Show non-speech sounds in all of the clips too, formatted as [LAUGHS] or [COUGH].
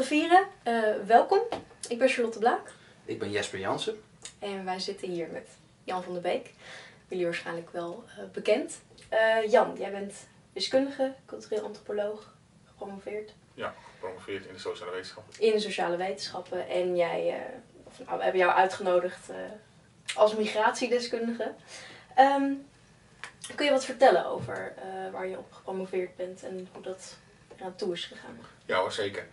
te vieren. Eh, welkom, ik ben Charlotte Blaak Ik ben Jesper Jansen. en wij zitten hier met Jan van der Beek. Jullie waarschijnlijk wel eh, bekend. Eh, Jan, jij bent wiskundige, cultureel antropoloog, gepromoveerd Ja, gepromoveerd in de sociale wetenschappen. in de sociale wetenschappen. En jij, eh, of, nou, we hebben jou uitgenodigd eh, als migratiedeskundige. Ehm, kun je wat vertellen over eh, waar je op gepromoveerd bent en hoe dat eraan toe is gegaan? Ja hoor, zeker.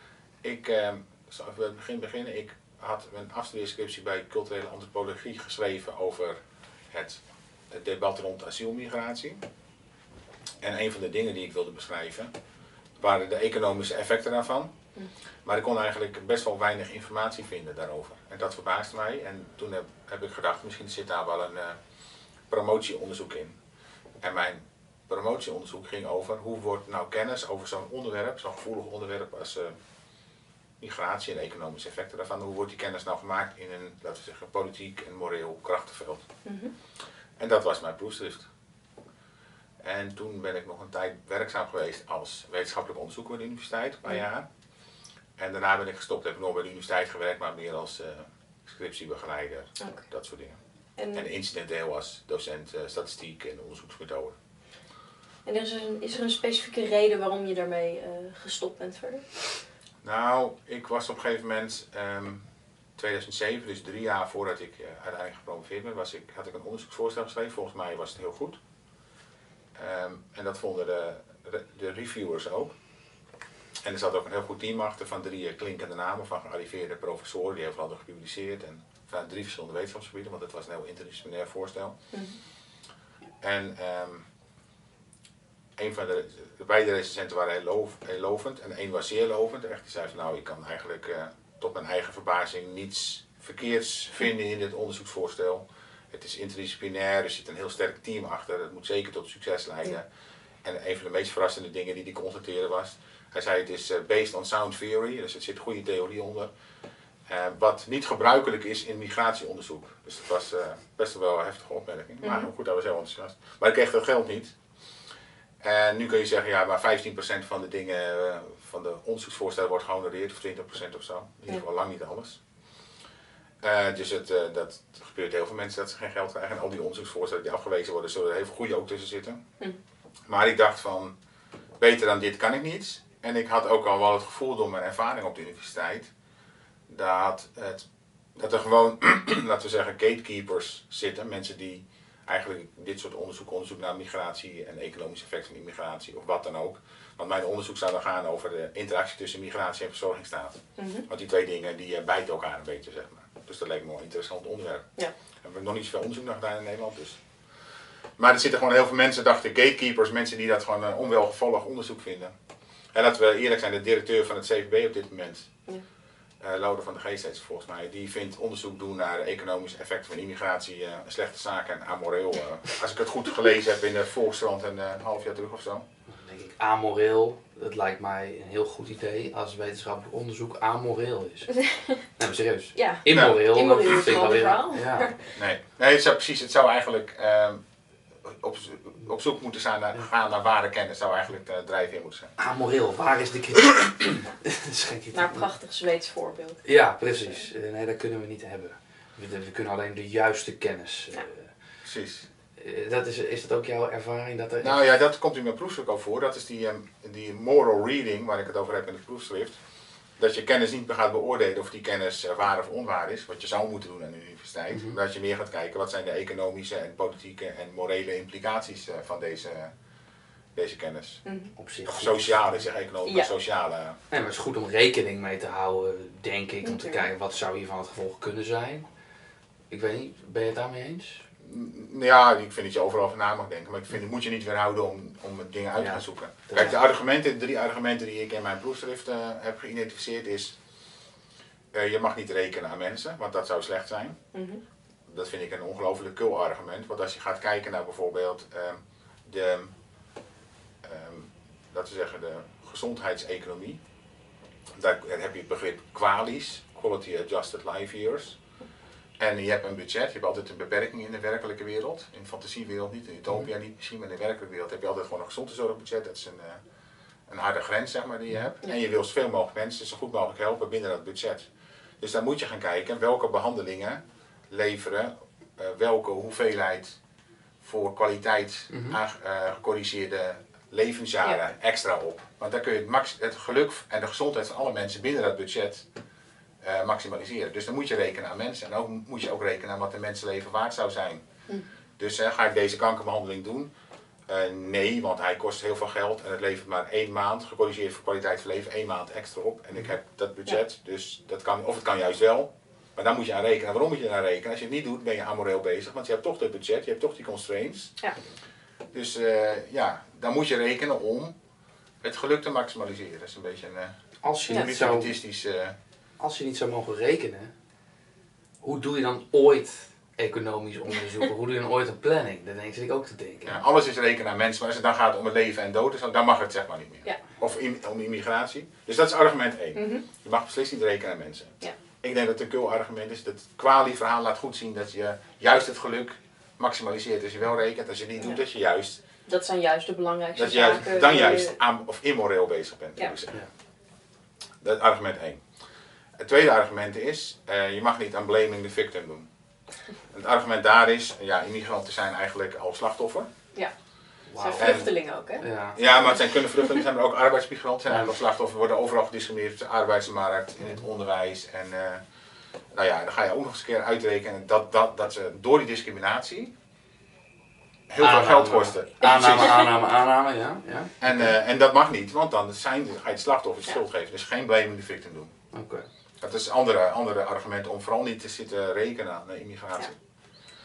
Ik eh, zal even bij het begin beginnen. Ik had mijn afstudeerscriptie bij culturele antropologie geschreven over het, het debat rond asielmigratie. En een van de dingen die ik wilde beschrijven waren de economische effecten daarvan. Hm. Maar ik kon eigenlijk best wel weinig informatie vinden daarover. En dat verbaasde mij. En toen heb, heb ik gedacht, misschien zit daar wel een eh, promotieonderzoek in. En mijn promotieonderzoek ging over hoe wordt nou kennis over zo'n onderwerp, zo'n gevoelig onderwerp als eh, migratie en economische effecten daarvan, hoe wordt die kennis nou gemaakt in een, laten we zeggen, politiek en moreel krachtenveld. Mhm. En dat was mijn proefschrift. En toen ben ik nog een tijd werkzaam geweest als wetenschappelijk onderzoeker bij de universiteit, een paar Ja. jaar. En daarna ben ik gestopt, heb ik nog bij de universiteit gewerkt, maar meer als eh, scriptiebegeleider, dat soort dingen. En, En incidenteel als docent eh, statistiek en onderzoeksmethode. en is, er een, is er een specifieke reden waarom je daarmee eh, gestopt bent verder? Nou, ik was op een gegeven moment, ehm 2007, dus drie jaar voordat ik eh, uiteindelijk gepromoveerd ben, was ik, had ik een onderzoeksvoorstel geschreven. Volgens mij was het heel goed. Ehm, en dat vonden de, de reviewers ook. En er zat ook een heel goed team achter van drie eh, klinkende namen van gearriveerde professoren die heel veel hadden gepubliceerd. En vanuit drie verschillende wetenschapsgebieden, want het was een heel interdisciplinair voorstel. Mhm. En ehm, een van de, de beide recensenten waren heel, loof- heel lovend en één was zeer lovend. Echt, die zei van nou, ik kan eigenlijk eh, tot mijn eigen verbazing niets verkeerds vinden in dit onderzoeksvoorstel. Het is interdisciplinair, er zit een heel sterk team achter, het moet zeker tot succes leiden. Ja. En een van de meest verrassende dingen die hij constateerde was, hij zei het is eh, based on sound theory, dus er zit goede theorie onder. Eh, wat niet gebruikelijk is in migratieonderzoek. Dus dat was best wel een heftige opmerking. Maar Mhm. goed, hij was heel enthousiast. Maar ik kreeg dat geld niet. En nu kun je zeggen, ja, maar 15% van de dingen, eh, van de onderzoeksvoorstellen wordt gehonoreerd, of 20% of zo. In ieder geval lang niet alles. Eh, dus het, eh, dat gebeurt heel veel mensen dat ze geen geld krijgen. En al die onderzoeksvoorstellen die afgewezen worden, zullen er heel veel goede ook tussen zitten. Hm. Maar ik dacht van, beter dan dit kan ik niet. En ik had ook al wel het gevoel door mijn ervaring op de universiteit, dat, het, dat er gewoon, [CLEARS THROAT] laten we zeggen, gatekeepers zitten. Mensen die eigenlijk dit soort onderzoek, onderzoek naar migratie en economische effecten van immigratie of wat dan ook. Want mijn onderzoek zou dan gaan over de interactie tussen migratie en verzorgingsstaat. Mhm. Want die twee dingen die eh, bijten elkaar een beetje, zeg maar. Dus dat leek me wel een interessant onderwerp. Ja. Hebben we nog niet zoveel onderzoek naar gedaan in Nederland. Dus. Maar er zitten gewoon heel veel mensen, dachten gatekeepers, mensen die dat gewoon een onwelgevallig onderzoek vinden. En laten we eerlijk zijn, de directeur van het CVB op dit moment, Ja. Eh Lode van de Geest heet volgens mij, die vindt onderzoek doen naar de economische effecten van immigratie eh, een slechte zaak en amoreel. eh. als ik het goed gelezen heb in de Volkskrant en een half jaar terug of zo. Dan denk ik, amoreel, dat lijkt mij een heel goed idee als wetenschappelijk onderzoek amoreel is. [LAUGHS] nee, maar serieus. Ja, Immoreel, Ja, immoreel dat is vind ik wel een alweer- verhaal. Ja. Nee, nee het zou precies, het zou eigenlijk ehm, op, op zoek moeten zijn naar, gaan naar ware kennis, zou eigenlijk de drijfveer moeten zijn. Amoreel, waar is de kritiek? Dat is geen kritiek. naar een prachtig Zweeds voorbeeld. Ja, precies. Eh, Nee, dat kunnen we niet hebben. We, we kunnen alleen de juiste kennis. eh. Precies. eh, dat is, is dat ook jouw ervaring? Dat er Nou ja, dat komt in mijn proefschrift ook voor. Dat is die, ehm, die moral reading waar ik het over heb in het proefschrift. Dat je kennis niet meer gaat beoordelen of die kennis eh, waar of onwaar is, wat je zou moeten doen aan de universiteit. Mhm. Maar dat je meer gaat kijken wat zijn de economische en politieke en morele implicaties eh, van deze, deze kennis. Mhm. op zich Of sociale, ik zeg economisch, Ja. sociale. Nee, maar het is goed om rekening mee te houden, denk ik. Om te kijken wat zou hiervan het gevolg kunnen zijn. Ik weet niet, ben je het daarmee eens? Ja, ik vind dat je overal over na mag denken, maar ik vind, dat moet je niet weerhouden om, om dingen uit te gaan zoeken. Kijk, de argumenten, de drie argumenten die ik in mijn proefschrift eh, heb geïdentificeerd is, eh, je mag niet rekenen aan mensen, want dat zou slecht zijn. Mhm. Dat vind ik een ongelooflijk kul argument, want als je gaat kijken naar bijvoorbeeld ehm, de, ehm, laten we zeggen, de gezondheidseconomie, daar heb je het begrip qualis, quality adjusted life years. En je hebt een budget, je hebt altijd een beperking in de werkelijke wereld. In de fantasiewereld niet, in utopia niet misschien, maar in de werkelijke wereld heb je altijd gewoon een gezondheidszorgbudget. Dat is een, eh, een harde grens zeg maar, die je hebt. Ja. En je wil zoveel mogelijk mensen zo goed mogelijk helpen binnen dat budget. Dus dan moet je gaan kijken welke behandelingen leveren eh, welke hoeveelheid voor kwaliteit Mhm. eh, gecorrigeerde levensjaren extra op. Want dan kun je het, max, het geluk en de gezondheid van alle mensen binnen dat budget eh, maximaliseren. Dus dan moet je rekenen aan mensen. En ook moet je ook rekenen aan wat een mensenleven waard zou zijn. Hm. Dus eh, ga ik deze kankerbehandeling doen? Eh, nee, want hij kost heel veel geld en het levert maar één maand, gecorrigeerd voor kwaliteit van leven, één maand extra op. En ik heb dat budget, dus dat kan, of het kan juist wel. Maar dan moet je aan rekenen. Waarom moet je aan rekenen? Als je het niet doet, ben je amoreel bezig, want je hebt toch het budget, je hebt toch die constraints. Ja. Dus eh, ja, dan moet je rekenen om het geluk te maximaliseren. Dat is een beetje een Als je, Ja. zou, eh, als je niet zou mogen rekenen, hoe doe je dan ooit economisch onderzoeken? hoe doe je dan ooit een planning? Daar denk ik ook te denken. Ja, alles is rekenen aan mensen, maar als het dan gaat om het leven en dood, dan- dan mag het zeg maar niet meer. Ja. Of im- om immigratie. Dus dat is argument 1. Mhm. Je mag beslist niet rekenen aan mensen. Ja. Ik denk dat het een cool argument is. Dat het Quali-verhaal laat goed zien dat je juist het geluk maximaliseert als je wel rekent. Als je niet doet, Ja. dat je juist, Dat zijn juist de belangrijkste dat je juist zaken. dan die- juist aan, of immoreel bezig bent. Ja. moet ik zeggen. Ja. Dat is argument 1. Het tweede argument is, eh, je mag niet aan blaming the victim doen. Het argument daar is, ja, immigranten zijn eigenlijk al slachtoffer. Het zijn Wauw. vluchtelingen ook, hè? Ja. Ja, maar het zijn kunnen vluchtelingen, zijn maar ook arbeidsmigranten. Zijn eigenlijk al slachtoffer, worden overal gediscrimineerd op de arbeidsmarkt, in het onderwijs. En eh, nou ja, dan ga je ook nog eens een keer uitrekenen dat, dat, dat ze door die discriminatie heel veel geld kosten. Aanname, aanname, aanname, ja. ja. En, eh, en dat mag niet, want dan zijn, ga je het slachtoffer de Ja. schuld geven. Dus geen blaming the victim doen. Oké. Dat is een andere, andere argument om vooral niet te zitten rekenen aan de immigratie.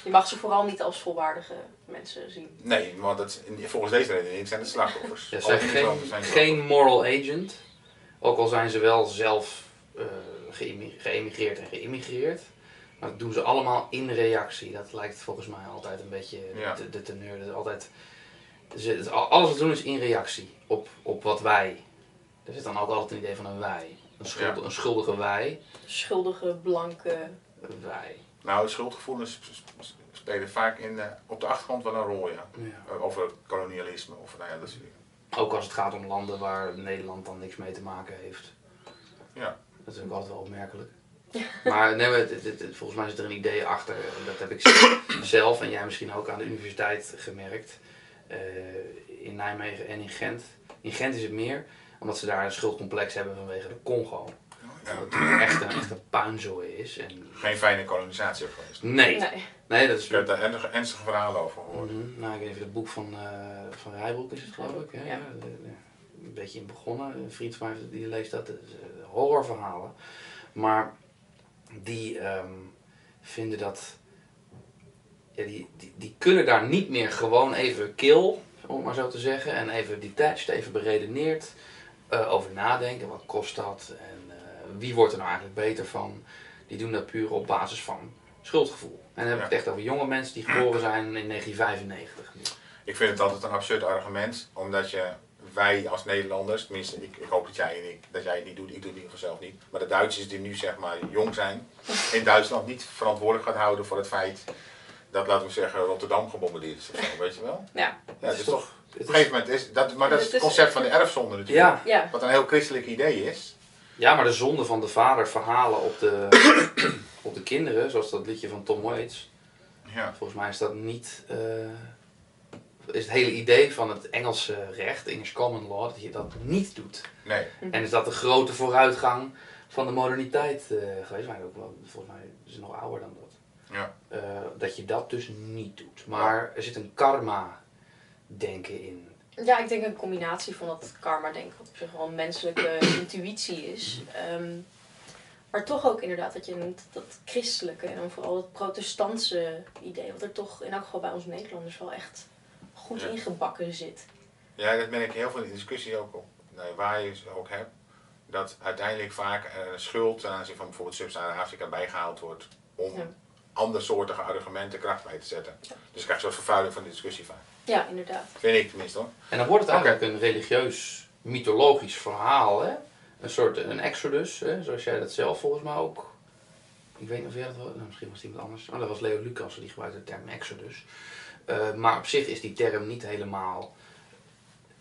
Je mag ze vooral niet als volwaardige mensen zien. Nee, want dat, volgens deze redenering zijn het slachtoffers. Ja, ze zijn geen, zijn geen moral agent. Ook al zijn ze wel zelf eh, geëmigreerd en geïmmigreerd. Maar dat doen ze allemaal in reactie. Dat lijkt volgens mij altijd een beetje Ja. de, de teneur. Dat is altijd, alles wat ze doen is in reactie op, op wat wij. Er zit dan ook altijd een idee van een wij. Een, schuld, Ja. een schuldige wij. Schuldige, blanke. Wij. Nou, schuldgevoelens sp- sp- spelen vaak in, eh, op de achtergrond wel een rol, ja. Ja. Eh, Over kolonialisme of nou ja, dat soort dingen. Ook als het gaat om landen waar Nederland dan niks mee te maken heeft. Ja. Dat is ook altijd wel opmerkelijk. [LAUGHS] Maar nee, maar het- het- het- volgens mij zit er een idee achter. En Dat heb ik zelf en jij misschien ook aan de universiteit gemerkt. Eh, in Nijmegen en in Gent. In Gent is het meer omdat ze daar een schuldcomplex hebben vanwege de Congo. Ja. Dat het echt een, echt een puinzooi is. En Geen fijne kolonisatie ook geweest. nee, Nee. nee, dat is Ik heb daar ernstige, ernstige verhalen over gehoord. Mhm. Nou, ik weet even het boek van, eh van Rijbroek is het geloof ik. Hè? Ja. Een beetje in begonnen. Een vriend van mij die leest dat. dat is, eh, horrorverhalen. Maar die ehm, vinden dat... Ja, die, die, die kunnen daar niet meer gewoon even kill, om het maar zo te zeggen. En even detached, even beredeneerd eh, over nadenken. Wat kost dat? En eh, wie wordt er nou eigenlijk beter van? Die doen dat puur op basis van schuldgevoel. En dan heb ik Ja. het echt over jonge mensen die geboren zijn in 1995. Ik vind het altijd een absurd argument, omdat je, wij als Nederlanders, tenminste ik, ik hoop dat jij, en ik, dat jij het niet doet, ik doe het in ieder geval zelf niet, maar de Duitsers die nu zeg maar jong zijn, in Duitsland niet verantwoordelijk gaat houden voor het feit dat, laten we zeggen, Rotterdam gebombardeerd is of zo, weet je wel? Ja. Ja, het is toch, op Het een gegeven moment is dat, maar dat is Het concept van de erfzonde natuurlijk. ja, Ja. Wat een heel christelijk idee is. ja, maar de zonde van de vader verhalen op de, [COUGHS] op de kinderen, zoals dat liedje van Tom Waits. Ja. Volgens mij is dat niet. eh, is het hele idee van het Engelse recht, English Common Law, dat je dat niet doet. Nee. En is dat de grote vooruitgang van de moderniteit eh, geweest? Maar ook wel, volgens mij is het nog ouder dan dat. Ja. Eh, dat je dat dus niet doet. Maar er zit een karma denken in. Ja, ik denk een combinatie van dat karma, denk ik, wat op zich wel een menselijke [CLEARS THROAT] intuïtie is. Ehm, maar toch ook inderdaad dat je een- dat christelijke en dan vooral het protestantse idee, wat er toch in elk geval bij ons Nederlanders wel echt goed Ja. ingebakken zit. Ja, dat merk ik heel veel in de discussie ook op, nou, waar je ze ook hebt. Dat uiteindelijk vaak eh, schuld ten aanzien van bijvoorbeeld Sub-Sahara-Afrika bijgehaald wordt om Ja. andersoortige argumenten kracht bij te zetten. Dus je krijgt zo'n vervuiling van de discussie vaak. Ja, inderdaad. Vind ik tenminste hoor. En dan wordt het eigenlijk een religieus, mythologisch verhaal. Hè? Een soort een exodus, hè? zoals jij dat zelf volgens mij ook. Ik weet niet of jij dat wel. Nou, misschien was het iemand anders. Oh, dat was Leo Lucas, die gebruikte de term exodus. Eh, maar op zich is die term niet helemaal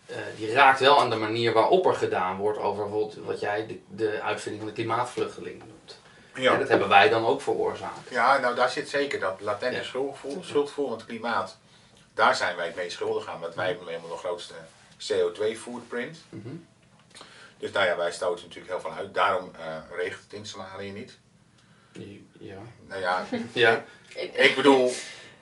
eh, die raakt wel aan de manier waarop er gedaan wordt over bijvoorbeeld wat jij de, de uitvinding van de klimaatvluchteling noemt. Ja. dat hebben wij dan ook veroorzaakt. Ja, nou daar zit zeker dat latente Ja. schuldgevoel, schuldgevoel aan het klimaat. Daar zijn wij het meest schuldig aan, want wij hebben helemaal de grootste CO2 footprint. Mhm. Dus nou ja, wij stoten natuurlijk heel veel uit. Daarom eh, regent het in Somalië niet. Ja. Nou ja, [LAUGHS] ja. ik bedoel,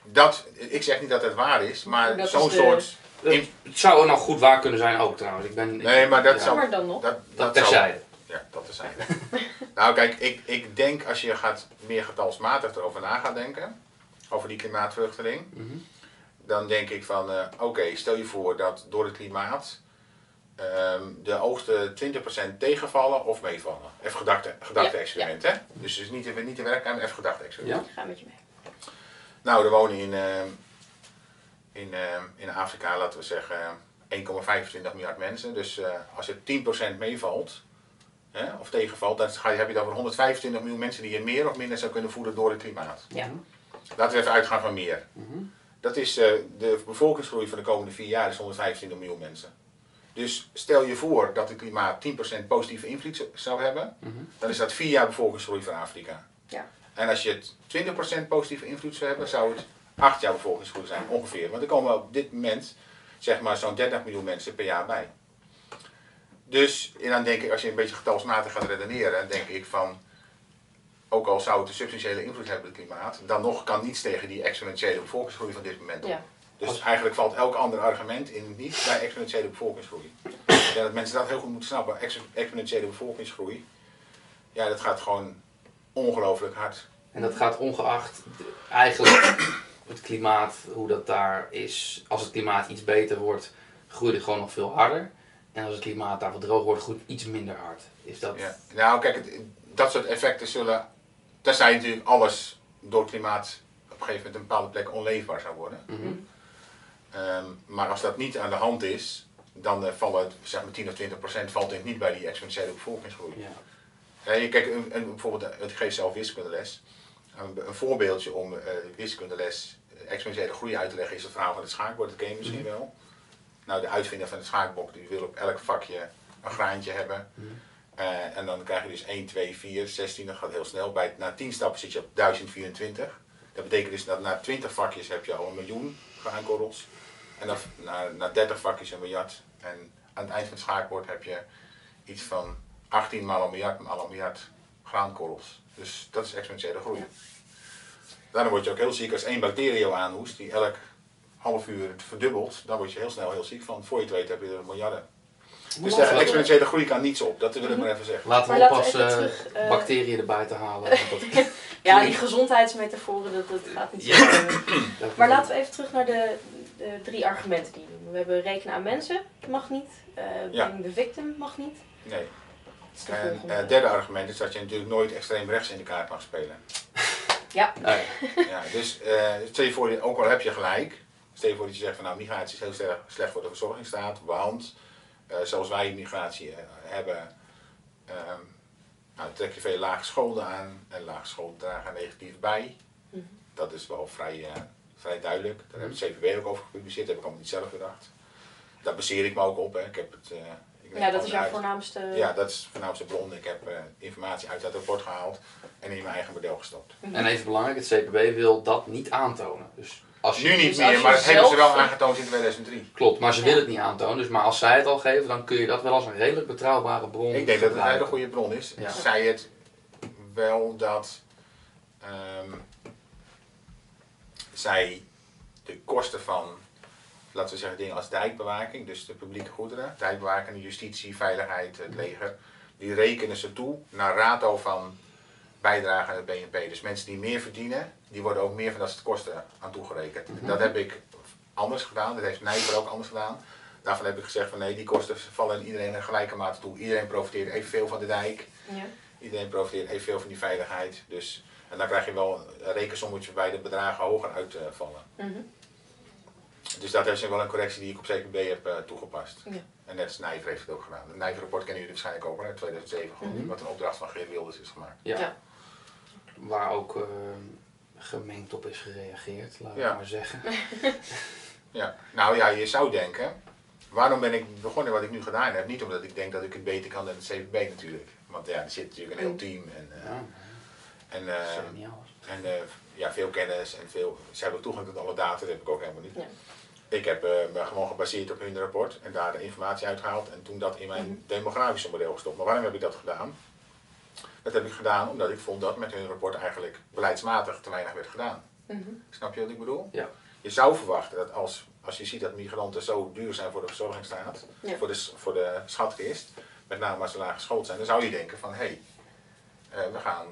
dat, ik zeg niet dat het waar is, maar zo'n de- soort... Het zou nog goed waar kunnen zijn ook trouwens. Ik ben, Nee, maar dat ja, zou- Maar dan nog. Dat, Dat zou- terzijde. Ja, dat te zijn. [LAUGHS] nou kijk, ik, ik denk als je gaat meer getalsmatig erover na gaat denken, over die klimaatvluchteling, Mhm. Dan denk ik van, eh, oké, stel je voor dat door het klimaat ehm, de oogsten 20% tegenvallen of meevallen. Even gedachte, gedachte Ja, experiment, hè? Dus, dus niet, niet de werkkamer, even gedachte experiment. Ja? Ga met je mee. Nou, er wonen in, ehm, in, ehm, in Afrika, laten we zeggen, 1,25 miljard mensen. Dus eh, als het 10% meevalt, hè, of tegenvalt, dan ga je, heb je het over 125 miljoen mensen die je meer of minder zou kunnen voeden door het klimaat. Ja. Laten we even uitgaan van meer. Mhm. Dat is eh, de bevolkingsgroei van de komende vier jaar is 125 miljoen mensen. Dus stel je voor dat het klimaat 10% positieve invloed zou hebben, Mhm. dan is dat vier jaar bevolkingsgroei van Afrika. Ja. En als je het 20% positieve invloed zou hebben, zou het acht jaar bevolkingsgroei zijn, ongeveer. Want er komen op dit moment, zeg maar, zo'n 30 miljoen mensen per jaar bij. Dus en dan denk ik, als je een beetje getalsmatig gaat redeneren, dan denk ik van, ook al zou het een substantiële invloed hebben op het klimaat, dan nog kan niets tegen die exponentiële bevolkingsgroei van dit moment op. Ja. Dus eigenlijk valt elk ander argument in het niet bij exponentiële bevolkingsgroei. Ik denk dat mensen dat heel goed moeten snappen. Ex- Exponentiële bevolkingsgroei, ja, dat gaat gewoon ongelooflijk hard. En dat gaat ongeacht de- eigenlijk het klimaat, hoe dat daar is. Als het klimaat iets beter wordt, groeit het gewoon nog veel harder. En als het klimaat daar wat droog wordt, groeit het iets minder hard. Is dat... Ja. Nou, kijk, het- dat soort effecten zullen. Tenzij natuurlijk alles door het klimaat op een gegeven moment een bepaalde plek onleefbaar zou worden. Mhm. Ehm, maar als dat niet aan de hand is, dan eh, vallen het, zeg maar 10 of 20 procent valt denk ik niet bij die exponentiële bevolkingsgroei. Ja. Je kijk, een, een, bijvoorbeeld, eh, ik geef zelf wiskundeles. Een, een voorbeeldje om eh wiskundeles exponentiële groei uit te leggen is het verhaal van het schaakbord. Dat ken je misschien wel. Nou, de uitvinder van het schaakbord die wil op elk vakje een graantje hebben. Mhm. Eh, en dan krijg je dus 1, 2, 4, 16, dat gaat heel snel. Bij, na 10 stappen zit je op 1024. Dat betekent dus dat na 20 vakjes heb je al een miljoen graankorrels. En dan na, na 30 vakjes een miljard. En aan het eind van het schaakbord heb je iets van 18 maal een miljard maal een miljard graankorrels. Dus dat is exponentiële groei. Daarom word je ook heel ziek als één bacterie aanhoest, die elk half uur verdubbelt. Dan word je heel snel heel ziek van. Voor je het weet heb je er miljarden. Dus de we- exponentiële groei kan niets op, dat wil ik maar even zeggen. Laten we Maar laten we oppassen eh, eh, bacteriën erbij te halen. [LAUGHS] dat- Ja, die gezondheidsmetaforen, dat, dat gaat niet zo. Ja. eh. [CLEARS THROAT] Maar laten we even terug naar de, de drie argumenten die je noemt. We hebben rekenen aan mensen, mag niet. eh Ja. blame the victim mag niet. Nee. De En volgende. eh, het derde argument is dat je natuurlijk nooit extreem rechts in de kaart mag spelen. [LAUGHS] Ja, Nee. Ja, dus eh, stel je voor, ook al heb je gelijk, stel je voor dat je zegt van nou migratie is heel slecht voor de verzorgingsstaat, want eh, zoals wij migratie eh, hebben, ehm nou, trek je veel lage schulden aan en lage schulden dragen negatief bij. Mhm. Dat is wel vrij, eh, vrij duidelijk. Daar heeft het CPB ook over gepubliceerd, dat heb ik allemaal niet zelf bedacht. Daar baseer ik me ook op. Hè. Ik heb het, eh, ja dat is jouw uit- voornaamste... Ja, dat is de voornaamste bron. Ik heb eh, informatie uit dat rapport gehaald en in mijn eigen model gestopt. Mhm. En even belangrijk, het CPB wil dat niet aantonen. Dus als je, Nu niet Dus meer, maar dat hebben ze wel aangetoond in 2003. Klopt, maar ze Ja. willen het niet aantonen. Dus, maar als zij het al geven, dan kun je dat wel als een redelijk betrouwbare bron Ik denk dat het een hele goede bron is. Ja. Zij het wel dat ehm, zij de kosten van, laten we zeggen, dingen als dijkbewaking, dus de publieke goederen, dijkbewaking, justitie, veiligheid, het leger, die rekenen ze toe naar rato van bijdrage aan het BNP. Dus mensen die meer verdienen, die worden ook meer van dat soort kosten aan toegerekend. Mhm. Dat heb ik anders gedaan, dat heeft Nijver ook anders gedaan. Daarvan heb ik gezegd van nee, die kosten vallen in iedereen in gelijke mate toe. Iedereen profiteert evenveel van de dijk. Ja. Iedereen profiteert evenveel van die veiligheid. Dus, en dan krijg je wel een rekensommetje bij de bedragen hoger uitvallen. Mhm. Dus dat is wel een correctie die ik op CPB heb eh, toegepast. Ja. En net als Nijver heeft het ook gedaan. Het Nijver-rapport kennen jullie waarschijnlijk ook, hè, uit 2007, geloof ik, Mhm. wat een opdracht van Geert Wilders is gemaakt. Ja. Ja. Waar ook eh, gemengd op is gereageerd, we Ja. maar zeggen. [LAUGHS] Ja. Nou ja, je zou denken, waarom ben ik begonnen wat ik nu gedaan heb? Niet omdat ik denk dat ik het beter kan dan het CVB natuurlijk. Want ja, er zit natuurlijk een heel team en, eh, Ja, en, dat is eh, niet alles. en eh, ja, veel kennis en veel. Ze hebben toegang tot alle data, dat heb ik ook helemaal niet. Ja. Ik heb eh, me gewoon gebaseerd op hun rapport en daar de informatie uitgehaald en toen dat in mijn Mhm. demografische model gestopt. Maar waarom heb ik dat gedaan? Dat heb ik gedaan omdat ik vond dat met hun rapport eigenlijk beleidsmatig te weinig werd gedaan. Mhm. Snap je wat ik bedoel? Ja. Je zou verwachten dat als, als je ziet dat migranten zo duur zijn voor de verzorgingsstaat, Ja. voor, de, voor de schatkist, met name als ze laag geschoold zijn, dan zou je denken van hé, hey, eh, we gaan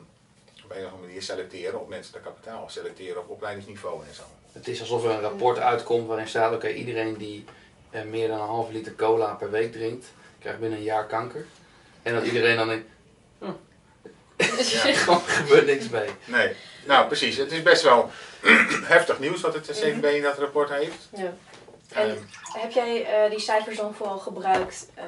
op een of andere manier selecteren op menselijk kapitaal, selecteren op opleidingsniveau en zo. Het is alsof er een rapport uitkomt waarin staat, oké, iedereen die eh, meer dan een halve liter cola per week drinkt, krijgt binnen een jaar kanker. En dat iedereen dan denkt, Dus Ja. [LAUGHS] gewoon gebeurt niks mee. Nee, nou precies. Het is best wel [CLEARS THROAT] heftig nieuws wat het CVB in dat rapport heeft. Ja. En Ehm, heb jij eh, die cijfers dan vooral gebruikt eh,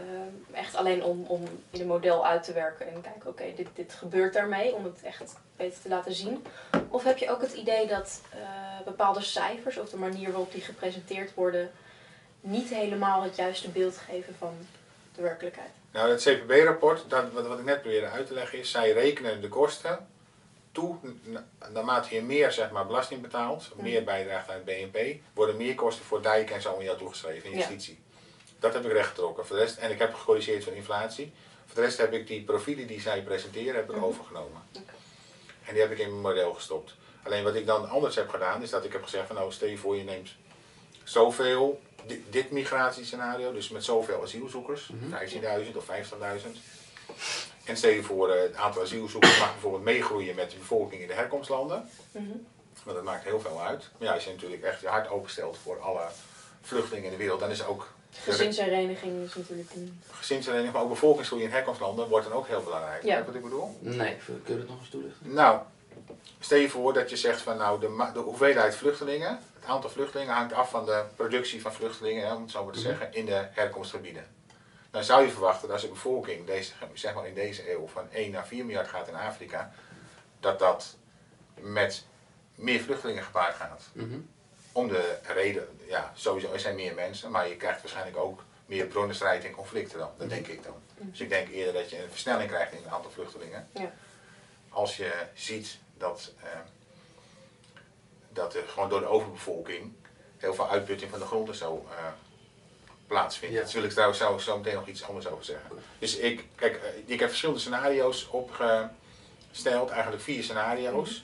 echt alleen om, om in een model uit te werken en kijken, oké, dit, dit gebeurt daarmee, om het echt beter te laten zien? Of heb je ook het idee dat eh, bepaalde cijfers of de manier waarop die gepresenteerd worden niet helemaal het juiste beeld geven van de werkelijkheid? Nou, het CVB-rapport, dat, wat, wat ik net probeerde uit te leggen, is zij rekenen de kosten toe, na- naarmate je meer zeg maar, belasting betaalt, Mhm. meer bijdraagt aan het BNP, worden meer kosten voor dijken en zo in jou toegeschreven in Ja. justitie. Dat heb ik rechtgetrokken. Voor de rest, en ik heb gecorrigeerd van inflatie. Voor de rest heb ik die profielen die zij presenteren, heb ik Mhm. overgenomen. En die heb ik in mijn model gestopt. Alleen wat ik dan anders heb gedaan, is dat ik heb gezegd van nou stel je voor je neemt zoveel, dit, dit migratiescenario, dus met zoveel asielzoekers, Mhm. 15.000 of 50.000. En stel je voor eh, het aantal asielzoekers mag bijvoorbeeld meegroeien met de bevolking in de herkomstlanden. Mhm. Want dat maakt heel veel uit. Maar ja, als je natuurlijk echt je hart openstelt voor alle vluchtelingen in de wereld, dan is ook Gezinshereniging is natuurlijk een... gezinshereniging, maar ook bevolkingsgroei in herkomstlanden wordt dan ook heel belangrijk. Ja. Je wat ik bedoel? Nee, kun je dat nog eens toelichten? Nou, stel je voor dat je zegt van nou, de, de hoeveelheid vluchtelingen, het aantal vluchtelingen hangt af van de productie van vluchtelingen, hè, om het zo maar te Mhm. zeggen, in de herkomstgebieden. Dan zou je verwachten dat als de bevolking deze, zeg maar in deze eeuw van 1 naar 4 miljard gaat in Afrika, dat dat met meer vluchtelingen gepaard gaat. Mhm. Om de reden, ja, sowieso er zijn meer mensen, maar je krijgt waarschijnlijk ook meer bronnenstrijd en conflicten dan. Dat denk ik dan. Dus ik denk eerder dat je een versnelling krijgt in het aantal vluchtelingen. Ja. Als je ziet dat, eh, dat er gewoon door de overbevolking heel veel uitputting van de grond en zo eh, plaatsvindt. Ja. Daar wil ik trouwens zo, zo meteen nog iets anders over zeggen. Dus ik, kijk, eh, ik heb verschillende scenario's opgesteld, eigenlijk vier scenario's.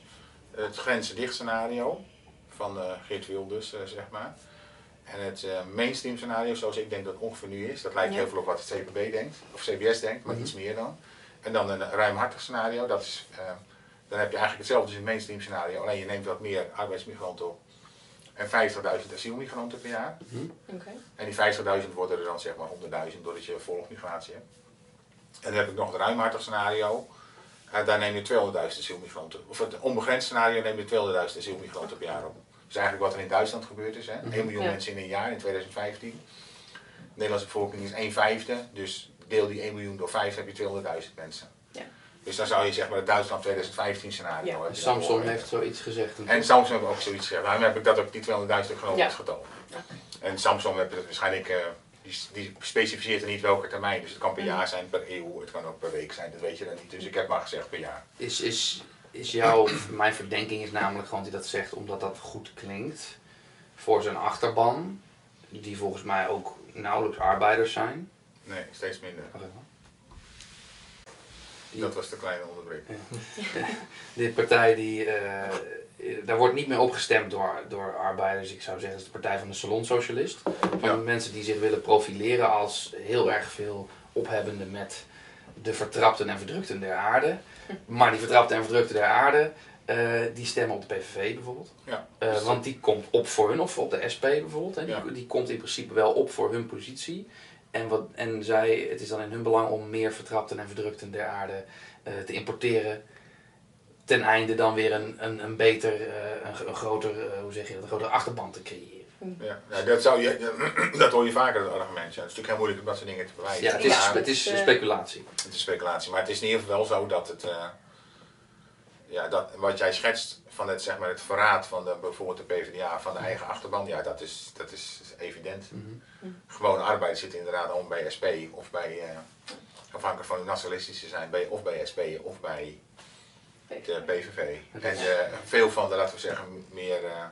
Het grenzen dicht scenario van eh, Geert Wilders, zeg maar. En het mainstream scenario, zoals ik denk dat het ongeveer nu is, dat lijkt Ja. heel veel op wat het CPB denkt, of CBS denkt, maar Mhm. iets meer dan. En dan een ruimhartig scenario, dat is, eh, dan heb je eigenlijk hetzelfde als in het mainstream scenario, alleen je neemt wat meer arbeidsmigranten op. En 50.000 asielmigranten per jaar. Oké. En die 50.000 worden er dan zeg maar 100.000 doordat je volgmigratie hebt. En dan heb ik nog het ruimhartig scenario. Eh, daar neem je 200.000 asielmigranten. Of het onbegrensd scenario neem je 200.000 asielmigranten per jaar op. Dus eigenlijk wat er in Duitsland gebeurd is. Hè? 1 miljoen Ja. mensen in een jaar in 2015. De Nederlandse bevolking is 1 vijfde. Dus deel die 1 miljoen door 5 heb je 200.000 mensen. Dus dan zou je zeg maar het Duitsland 2015 scenario Ja. hebben. Samsung heeft zoiets gezegd. En Samsung heeft ook zoiets gezegd. Daarom heb ik dat ook die 200.000 genomen Ja. Ja. En Samsung heeft het waarschijnlijk, eh, die, die specificeert er niet welke termijn. Dus het kan per Mhm. jaar zijn, per eeuw, het kan ook per week zijn, dat weet je dan niet. Dus ik heb maar gezegd per jaar. Is, is, is jouw, mijn verdenking is namelijk gewoon dat hij dat zegt omdat dat goed klinkt voor zijn achterban, die volgens mij ook nauwelijks arbeiders zijn. Nee, steeds minder. Dat was de kleine onderbreking. [LAUGHS] Dit partij, die, eh, daar wordt niet meer opgestemd door, door arbeiders. Ik zou zeggen, het is de partij van de salonsocialist. Van Ja. mensen die zich willen profileren als heel erg veel ophebbende met de vertrapten en verdrukten der aarde. [LAUGHS] Maar die vertrapten en verdrukten der aarde, eh, die stemmen op de PVV bijvoorbeeld. Ja. Eh, Dus- want die komt op voor hun, of op de SP bijvoorbeeld. Hè. Die, Ja. die komt in principe wel op voor hun positie. En, wat, en zij, het is dan in hun belang om meer vertrapten en verdrukten der aarde eh, te importeren. Ten einde dan weer een, een, een beter, eh, een, een groter, eh, hoe zeg je dat, een grotere achterban te creëren. Ja, ja, dat, zou je, [CLEARS THROAT] dat hoor je vaker, dat argument. Ja. Het is natuurlijk heel moeilijk om dat soort dingen te bewijzen. Ja, het is, Ja, het is speculatie. Het is speculatie, maar het is in ieder geval wel zo dat het. eh, ja, dat, wat jij schetst van het, zeg maar, het verraad van de, bijvoorbeeld de PvdA van de eigen achterban, ja, dat is, dat is evident. Mhm. Gewone arbeid zit inderdaad om bij SP of bij, eh, afhankelijk van hoe nationalistisch ze zijn, bij, of bij SP of bij de PVV. En eh, veel van de, laten we zeggen, meer uh,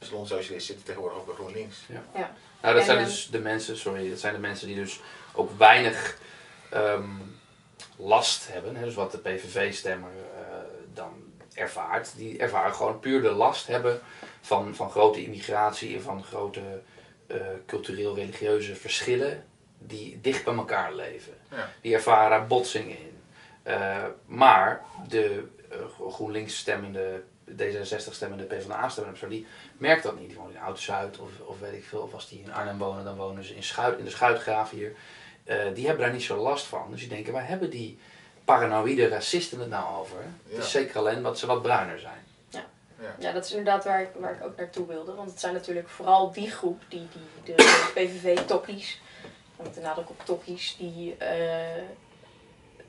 salonsocialisten zitten tegenwoordig ook bij GroenLinks. Ja. Ja. Nou, dat En, zijn dus de mensen, sorry, dat zijn de mensen die dus ook weinig ehm, last hebben. Hè, dus wat de PVV-stemmer eh, dan ervaart. Die ervaren gewoon puur de last hebben van, van grote immigratie en van grote eh, cultureel-religieuze verschillen die dicht bij elkaar leven. Ja. Die ervaren botsingen in. Eh, maar de eh, GroenLinks stemmende, D66 stemmende, PvdA stemmende persoon, die merkt dat niet. Die woont in Oud-Zuid of, of weet ik veel. Of als die in Arnhem wonen, dan wonen ze in, Schuit, in de Schuitgraaf hier. Die hebben daar niet zo last van. Dus die denken, waar hebben die paranoïde racisten het nou over? Het is zeker alleen dat ze wat bruiner zijn. Ja, dat is inderdaad waar ik, waar ik ook naartoe wilde. Want het zijn natuurlijk vooral die groep, die, die, de PVV-tokkies, met de nadruk op tokkies, die, eh,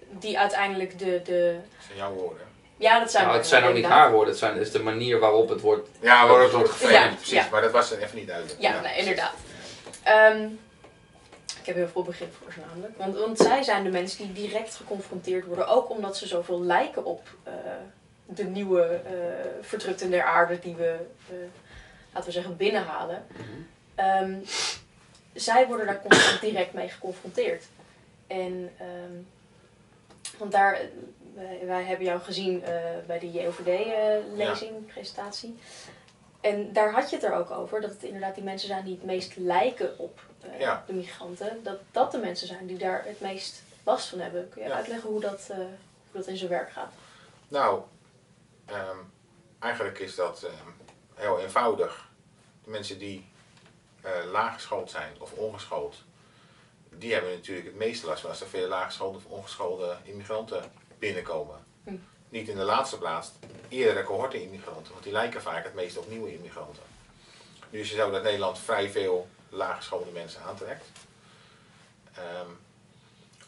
die uiteindelijk de, de... Dat zijn jouw woorden. Ja, dat zijn Nou, het zijn ook niet haar woorden, het, zijn, het is de manier waarop het wordt. Ja, maar dat wordt Ja, geframed, precies. ja. Maar dat was even niet duidelijk. Ja, nee, inderdaad. Ehm, ik heb heel veel begrip voor ze namelijk. Want, want zij zijn de mensen die direct geconfronteerd worden. Ook omdat ze zoveel lijken op eh, de nieuwe eh verdrukten der aarde die we, eh, laten we zeggen, binnenhalen. Ehm, zij worden daar constant direct mee geconfronteerd. En ehm, want daar, eh, wij, wij hebben jou gezien bij die JOVD-lezing, presentatie. En daar had je het er ook over, dat het inderdaad die mensen zijn die het meest lijken op Ja. de migranten. Dat dat de mensen zijn die daar het meest last van hebben. Kun je Ja. uitleggen hoe dat, hoe dat in zijn werk gaat? Nou, ehm, eigenlijk is dat ehm, heel eenvoudig. De mensen die eh laaggeschoold zijn of ongeschoold, die hebben natuurlijk het meeste last van als er veel laaggeschoolde of ongeschoolde immigranten binnenkomen. Hm. Niet in de laatste plaats eerdere cohorten immigranten, want die lijken vaak het meest op nieuwe immigranten. Nu is het zo dat Nederland vrij veel laaggeschoolde mensen aantrekt. Ehm,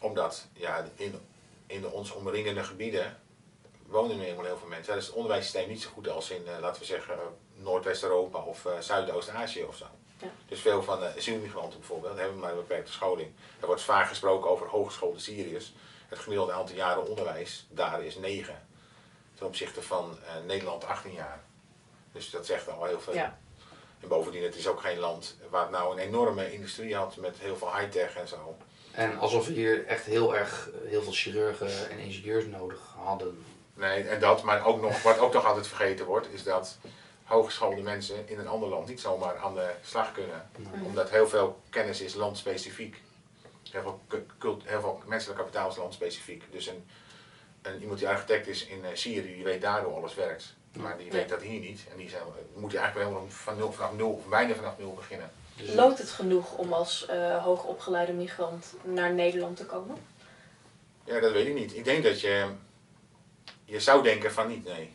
omdat ja, in, in ons omringende gebieden wonen nu eenmaal heel veel mensen. Daar is het onderwijssysteem niet zo goed als in, eh, laten we zeggen, eh, Noordwest-Europa of eh, Zuidoost-Azië of zo. Ja. Dus veel van de asielmigranten bijvoorbeeld hebben maar een beperkte scholing. Er wordt vaak gesproken over hooggeschoolde Syriërs. Het gemiddelde aantal jaren onderwijs daar is 9. Ten opzichte van eh, Nederland 18 jaar. Dus dat zegt al heel veel. Ja. En bovendien, het is ook geen land waar het nou een enorme industrie had met heel veel high-tech en zo. En alsof we hier echt heel erg heel veel chirurgen en ingenieurs nodig hadden. Nee, en dat, maar ook nog, wat ook nog altijd vergeten wordt, is dat hooggeschoolde mensen in een ander land niet zomaar aan de slag kunnen. Omdat heel veel kennis is landspecifiek. Heel veel, cu- cult, heel veel menselijk kapitaal is landspecifiek. Dus een, een, iemand die architect is in eh, Syrië, die weet daar hoe alles werkt. Maar die Ja. weet dat hier niet. En die zijn, moet je eigenlijk helemaal van nul, vanaf nul, of bijna vanaf nul beginnen. Dus Loont het genoeg om als eh, hoogopgeleide migrant naar Nederland te komen? Ja, dat weet ik niet. Ik denk dat je, je zou denken van niet, nee.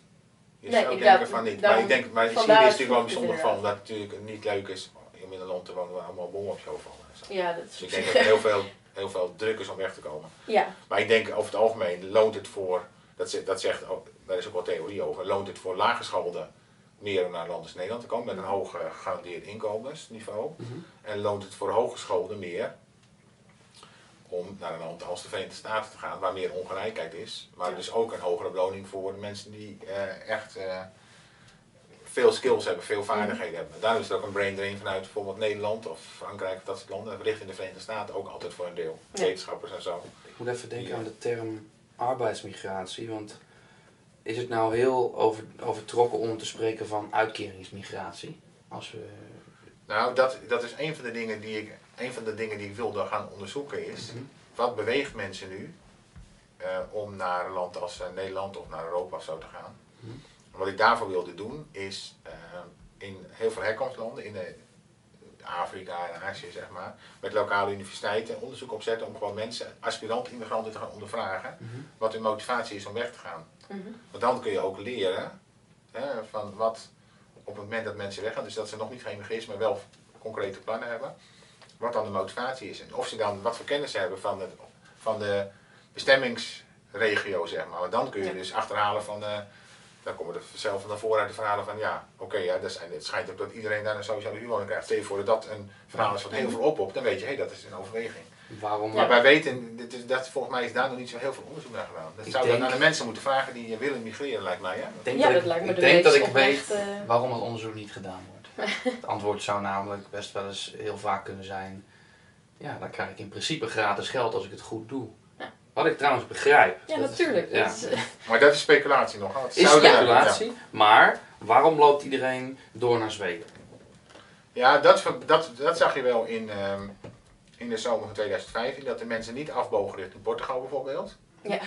Je Nee, zou ik- denken van niet. Maar ik denk, maar Syrië is natuurlijk wel bijzonder van, omdat het natuurlijk niet leuk is om in een land te wonen waar allemaal bommen op je hoofd vallen. en zo. Ja, dat Dus ik denk dat er heel veel, heel veel druk is om weg te komen. Ja, Maar ik denk over het algemeen loont het voor, dat, zegt- dat zegt ook, daar is ook wel theorie over, loont het voor laaggeschoolden meer om naar een land als Nederland te komen met een hoog eh, gegarandeerd inkomensniveau. Mhm. En loont het voor hooggeschoolden meer om naar een land als de Verenigde Staten te gaan, waar meer ongelijkheid is. Maar Ja. dus ook een hogere beloning voor de mensen die eh, echt eh, veel skills hebben, veel vaardigheden hebben. Daarom is er ook een brain drain vanuit bijvoorbeeld Nederland of Frankrijk of dat soort landen, richting de Verenigde Staten ook altijd voor een deel. Ja. Wetenschappers en zo. Ik moet even denken Ja. aan de term arbeidsmigratie. Want is het nou heel over, overtrokken om te spreken van uitkeringsmigratie? Als we, Nou, dat, dat is een van de dingen die ik, een van de dingen die ik wilde gaan onderzoeken is, Mhm. wat beweegt mensen nu eh, om naar een land als eh, Nederland of naar Europa of zo te gaan? Mhm. En wat ik daarvoor wilde doen is eh, in heel veel herkomstlanden, in de, Afrika en Azië zeg maar, met lokale universiteiten onderzoek opzetten om gewoon mensen, aspiranten, immigranten te gaan ondervragen Mhm. wat hun motivatie is om weg te gaan. Want dan kun je ook leren hè, van wat op het moment dat mensen weggaan, dus dat ze nog niet geëmigreerd zijn, maar wel concrete plannen hebben, wat dan de motivatie is. En of ze dan wat voor kennis hebben van, het, van de bestemmingsregio, zeg maar. Want dan kun je Ja. dus achterhalen van, eh, dan komen er zelf naar voren uit de verhalen van ja, oké, ja, dat zijn, het schijnt ook dat iedereen daar een sociale huurwoning krijgt. Stel je voor dat dat een verhaal is wat heel veel oproept, dan weet je, hé, dat is een overweging. Waarom? Maar wij weten, dit is, dat, volgens mij is daar nog niet zo heel veel onderzoek naar gedaan. Dat Ik zou je denk- aan de mensen moeten vragen die eh, willen migreren, lijkt mij. Hè? Denk Ja, dat dat ik, lijkt me ik de denk dat ik weet waarom het onderzoek niet gedaan wordt. [LAUGHS] Het antwoord zou namelijk best wel eens heel vaak kunnen zijn: ja, dan krijg ik in principe gratis geld als ik het goed doe. Ja. Wat ik trouwens begrijp. Ja, Dat is- natuurlijk. ja. Dat is, eh, [LAUGHS] Maar dat is speculatie nog. Het Is zou speculatie, maar waarom loopt iedereen door naar Zweden? Ja, dat, dat, dat zag je wel in, ehm, in de zomer van 2015, dat de mensen niet afbogen richting Portugal bijvoorbeeld. Ja.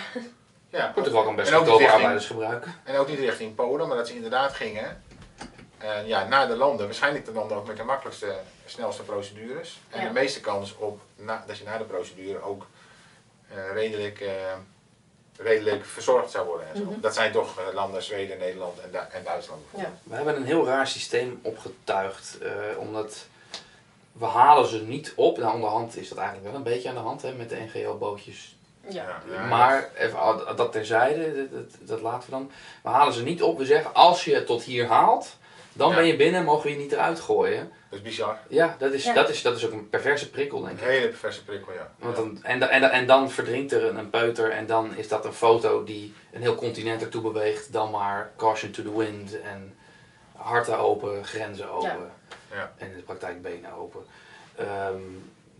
Ja, Portugal kan best goedkope arbeiders gebruiken. En ook niet richting Polen, maar dat ze inderdaad gingen en ja, naar de landen, waarschijnlijk de landen ook met de makkelijkste, snelste procedures. En Ja. de meeste kans op na, dat je na de procedure ook eh, redelijk, eh, redelijk verzorgd zou worden. En zo. Mhm. Dat zijn toch eh, landen Zweden, Nederland en, Du- en Duitsland. ja. We hebben een heel raar systeem opgetuigd, eh, omdat we halen ze niet op. Nou, onderhand is dat eigenlijk wel een beetje aan de hand hè, met de NGO-bootjes. Ja. Ja, maar even, dat terzijde, dat, dat, dat laten we dan. We halen ze niet op. We zeggen, als je het tot hier haalt, dan Ja. ben je binnen en mogen we je niet eruit gooien. Dat is bizar. Ja, dat is, Ja. Dat is, dat is ook een perverse prikkel, denk Een ik. hele perverse prikkel, ja. Want dan, en, en, en dan verdrinkt er een, een peuter en dan is dat een foto die een heel continent ertoe beweegt. Dan maar caution to the wind en harten open, grenzen open. Ja. En in de praktijk benen open. Ehm,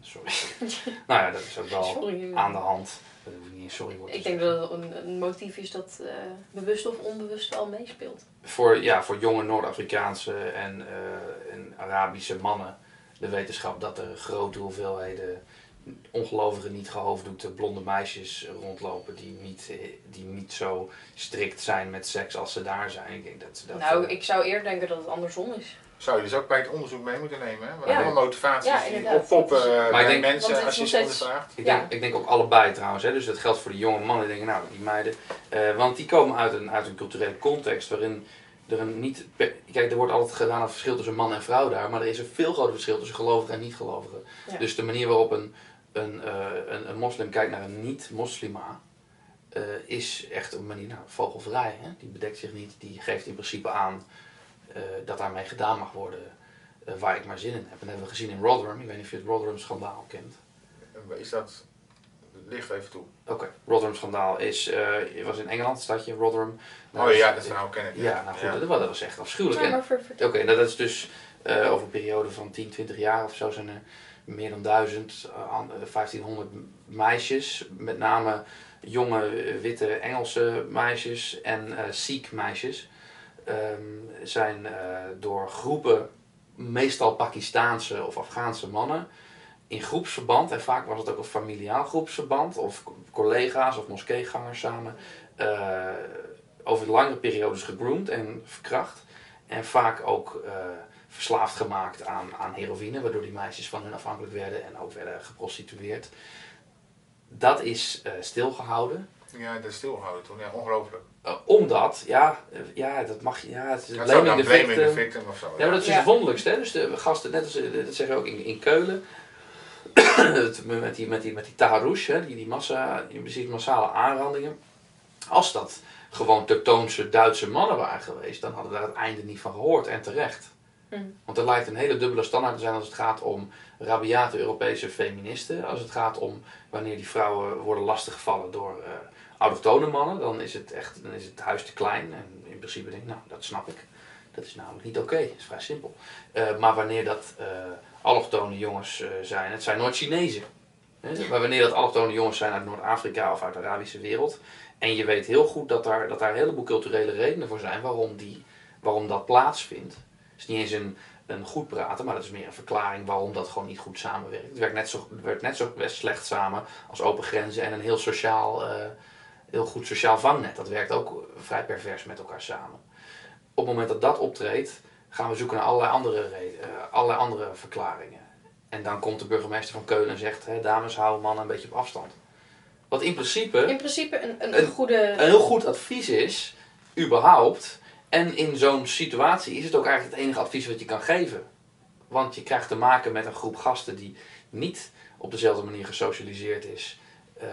sorry. [LAUGHS] nou ja, dat is ook wel Sorry. aan de hand. Dat ik niet sorry Ik denk dat het een, een motief is dat eh, bewust of onbewust wel meespeelt. Voor, ja, voor jonge Noord-Afrikaanse en, eh, en Arabische mannen de wetenschap dat er grote hoeveelheden ongelovige, niet gehoofddoekte blonde meisjes rondlopen die niet, eh, die niet zo strikt zijn met seks als ze daar zijn. Ik denk dat, dat nou, eh, ik zou eerder denken dat het andersom is. Zou je dus ook bij het onderzoek mee moeten nemen, hè? Want Ja. alle motivaties Ja, die oppoppen eh, bij denk- mensen als je ze ondervraagt. Ik Ja. denk, ik denk ook allebei trouwens, hè? dus dat geldt voor de jonge mannen. Die denken, nou, die meiden. eh, want die komen uit een, uit een culturele context waarin er een niet. Kijk, er wordt altijd gedaan een verschil tussen man en vrouw daar, maar er is een veel groter verschil tussen gelovigen en niet-gelovigen. Ja. Dus de manier waarop een, een, eh, een, een moslim kijkt naar een niet-moslima. eh, is echt een manier, nou, vogelvrij. Hè? Die bedekt zich niet, die geeft in principe aan dat daarmee gedaan mag worden eh, waar ik maar zin in heb. En dat hebben we gezien in Rotherham. Ik weet niet of je het Rotherham-schandaal kent. Is dat... Licht even toe. Oké, Rotherham-schandaal is, eh, het was in Engeland, stadje Rotherham. Nou, oh ja, is- dat verhaal ken ik. Ja, nou goed, Dat, was echt afschuwelijk. Ja. Oké, nou, dat is dus eh, over een periode van 10, 20 jaar of zo zijn er meer dan 1000, eh, an- eh, 1500 meisjes, met name jonge eh, witte Engelse meisjes en eh Sikh meisjes, ehm, zijn eh, door groepen, meestal Pakistaanse of Afghaanse mannen, in groepsverband, en vaak was het ook een familiaal groepsverband, of co- collega's of moskeegangers samen, eh, over langere periodes gegroomd en verkracht. En vaak ook eh, verslaafd gemaakt aan, aan heroïne, waardoor die meisjes van hun afhankelijk werden en ook werden geprostitueerd. Dat is eh, stilgehouden. Ja, dat is stilgehouden toen. Ja, ongelooflijk. Eh, omdat, ja, ja, dat mag je, ja, het is zou blaming the victim. victim of zo. Ja, maar dat is Ja. het wonderlijkste. Hè? Dus de gasten, net als eh, dat zeggen we ook in, in Keulen, [CLEARS THROAT] met die, met die, met die taharouche, hè, die, die massa, je ziet massale aanrandingen. Als dat gewoon Teutoonse Duitse mannen waren geweest, dan hadden we daar het einde niet van gehoord en terecht. Hm. Want er lijkt een hele dubbele standaard te zijn als het gaat om rabiate Europese feministen. Als het gaat om wanneer die vrouwen worden lastiggevallen door eh autochtone mannen, dan is het echt dan is het huis te klein. En in principe denk ik, nou, dat snap ik. Dat is namelijk niet oké, dat is vrij simpel. Eh, maar wanneer dat eh allochtone jongens eh, zijn, het zijn nooit Chinezen. Hè? Maar wanneer dat allochtone jongens zijn uit Noord-Afrika of uit de Arabische wereld. En je weet heel goed dat daar, dat daar een heleboel culturele redenen voor zijn waarom, die, waarom dat plaatsvindt. Het is niet eens een, een goed praten, maar dat is meer een verklaring waarom dat gewoon niet goed samenwerkt. Het werkt net zo, werkt net zo best slecht samen als open grenzen en een heel sociaal, heel goed sociaal vangnet. Dat werkt ook vrij pervers met elkaar samen. Op het moment dat dat optreedt, gaan we zoeken naar allerlei andere, reden, eh, allerlei andere verklaringen. En dan komt de burgemeester van Keulen en zegt, hè, dames, hou mannen een beetje op afstand. Wat in principe In principe een, een, Een- goede... een heel goed advies is, überhaupt. En in zo'n situatie is het ook eigenlijk het enige advies wat je kan geven. Want je krijgt te maken met een groep gasten die niet op dezelfde manier gesocialiseerd is eh,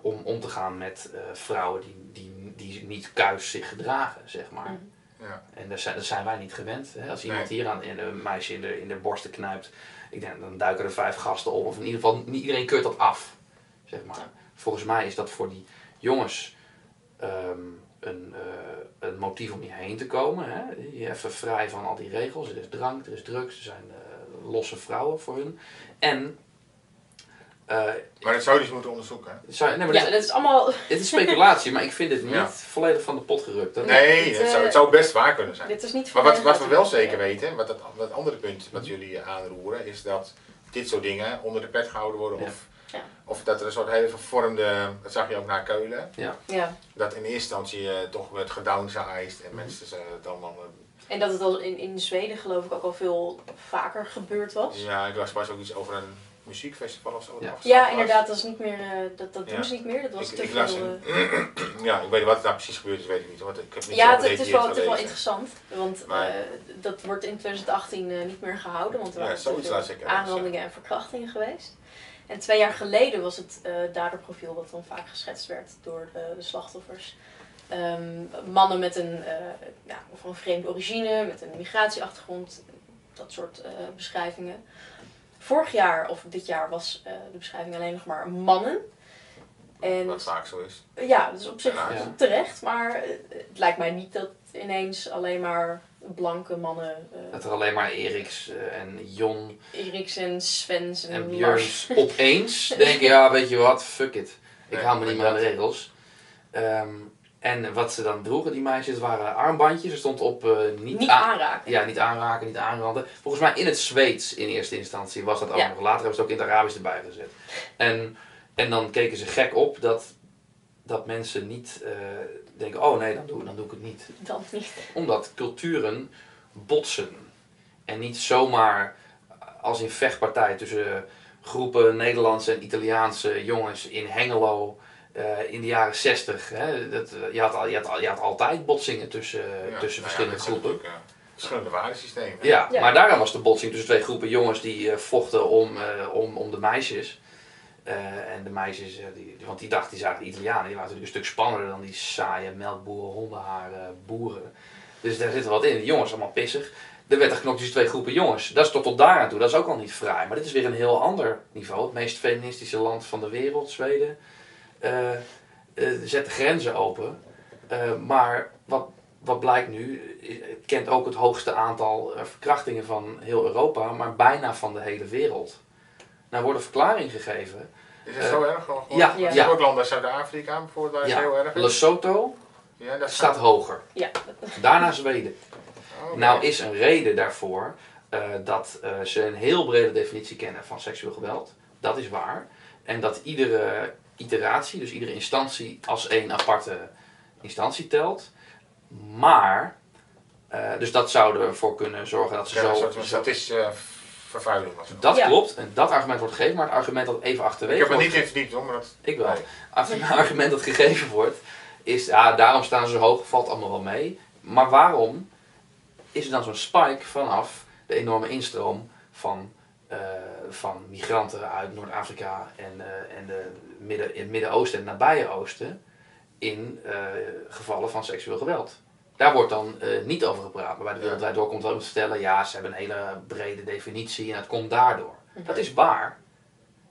om om te gaan met eh, vrouwen die, die die niet kuis zich gedragen, zeg maar. Mhm. Ja. En dat zijn, dat zijn wij niet gewend. Hè? Als iemand Nee. hier aan in een meisje in de, in de borsten knijpt, ik denk, dan duiken er vijf gasten op. Of in ieder geval, niet iedereen keurt dat af. Zeg maar. Ja. Volgens mij is dat voor die jongens ehm, een, eh, een motief om hierheen te komen. Hè? Je even vrij van al die regels. Er is drank, er is drugs, er zijn eh, losse vrouwen voor hun. En. Eh, Maar dat zou je dus moeten onderzoeken. zou, nee, maar Ja, dit, dat is allemaal... dit is speculatie, maar ik vind dit niet Ja. volledig van de pot gerukt. Dat- Nee, dit, het, zou, eh, het zou best waar kunnen zijn. Dit is niet Maar wat, wat we wel zeker weten, wat dat, dat andere punt wat jullie aanroeren, is dat dit soort dingen onder de pet gehouden worden. Ja. Of, Ja. of dat er een soort hele vervormde, dat zag je ook naar Keulen, Ja, dat in eerste instantie eh, toch werd gedownsized Mhm. en mensen het allemaal... en dat het al in, in Zweden geloof ik ook al veel vaker gebeurd was. ja, ik las pas ook iets over een muziekfestival of zo. Ja. Ja, inderdaad, dat is niet meer, eh, dat, dat doen Ja. ze niet meer. Dat was Ik, te ik veel. een, eh, [CLEARS THROAT] ja, ik weet niet wat daar precies gebeurd is, weet ik niet. Want ik heb niet ja, het, is wel, het is wel interessant, want Maar- eh, dat wordt in 2018 eh, niet meer gehouden, want er Ja, waren ergens, aanrandingen en verkrachtingen geweest. En twee jaar geleden was het eh daderprofiel wat dan vaak geschetst werd door de, de slachtoffers. Ehm, mannen met een, eh, ja, of een vreemde origine, met een migratieachtergrond, dat soort eh, beschrijvingen. Vorig jaar of dit jaar was eh, de beschrijving alleen nog maar mannen. En Wat vaak zo is. ja, dat is op zich Ja. Terecht, maar eh, het lijkt mij niet dat ineens alleen maar blanke mannen, eh Dat er alleen maar Eriks en Jon Eriksen, Svens en, en. Björns [LAUGHS] opeens denken, ja weet je wat, fuck it. Ik Nee, hou me niet meer aan de regels. Ehm, en wat ze dan droegen, die meisjes, waren armbandjes. Er stond op eh, niet, Niet aan- aanraken. Ja, niet aanraken, niet aanranden. Volgens mij in het Zweeds in eerste instantie was dat ook Ja. nog. Later hebben ze het ook in het Arabisch erbij gezet. En, en dan keken ze gek op dat, dat mensen niet eh, denken, oh nee, dan doe, dan doe ik het niet. Dan niet. Omdat culturen botsen. En niet zomaar als in vechtpartij tussen groepen Nederlandse en Italiaanse jongens in Hengelo eh, in de jaren 60. Hè, dat, eh, je, had al, je, had, al- je had altijd botsingen tussen, Ja, tussen nou ja, verschillende groepen. natuurlijk, eh, verschillende waardesystemen. Ja, Ja. maar daarom was de botsing tussen twee groepen jongens die eh, vochten om, eh, om, om de meisjes. Eh, en de meisjes, die, want die dachten, die zagen de Italianen, die waren natuurlijk een stuk spannender dan die saaie melkboeren, hondenharen, boeren. Dus daar zit er wat in. De jongens allemaal pissig. Er werd er geknokt tussen twee groepen jongens. Dat is tot, tot daar aan toe, dat is ook al niet fraai. Maar dit is weer een heel ander niveau. Het meest feministische land van de wereld, Zweden. Eh, eh, zet de grenzen open. Eh, maar wat, wat blijkt nu, het kent ook het hoogste aantal verkrachtingen van heel Europa, maar bijna van de hele wereld. Nou wordt een verklaring gegeven. Is het zo erg? Gewoon, ja, ja. ja. ook landen, Zuid-Afrika bijvoorbeeld, waar het Ja, heel erg is? Lesotho Ja, dat staat hoger. Ja, Daarna Zweden. Oh. Nou is een reden daarvoor eh, dat ze een heel brede definitie kennen van seksueel geweld. Dat is waar. En dat iedere iteratie, dus iedere instantie, als één aparte instantie telt. Maar, eh, dus dat zou ervoor kunnen zorgen dat ze Ja, zo... zo- statistische eh, vervuiling het. dat Ja. klopt, en dat argument wordt gegeven, maar het argument dat even Ik achterwege heb er wordt niet in verdiept hoor, maar dat... Ik wel. Nee. [LAUGHS] Het argument dat gegeven wordt, is ja, daarom staan ze zo hoog, valt allemaal wel mee. Maar waarom is er dan zo'n spike vanaf de enorme instroom van, eh, van migranten uit Noord-Afrika en, eh, en de midden, in het Midden-Oosten en het nabije Oosten in eh, gevallen van seksueel geweld? Daar wordt dan niet over gepraat. Maar bij de. Wereldwijd Door komt wel om te stellen, ja, ze hebben een hele brede definitie en het komt daardoor. Mhm. Dat is waar.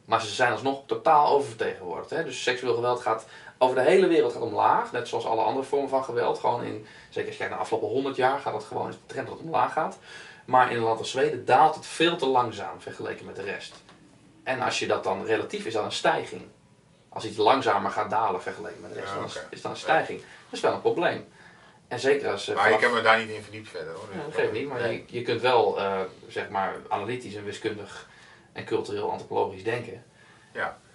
Maar ze zijn alsnog totaal oververtegenwoordigd. Hè? Dus seksueel geweld gaat over de hele wereld gaat omlaag. Net zoals alle andere vormen van geweld. Gewoon in, zeker als je kijkt naar de afgelopen 100 jaar, gaat het gewoon is de trend dat het omlaag gaat. Maar in een land als Zweden daalt het veel te langzaam vergeleken met de rest. En als je dat dan relatief is, dan een stijging. Als iets langzamer gaat dalen vergeleken met de rest, Ja, dan is- dat een stijging. Dat is wel een probleem. En zeker als. eh, Maar ik heb me daar niet in verdiept verder hoor. ja, dat geeft niet, maar nee. je, je kunt wel, eh, zeg maar, analytisch en wiskundig en cultureel antropologisch denken.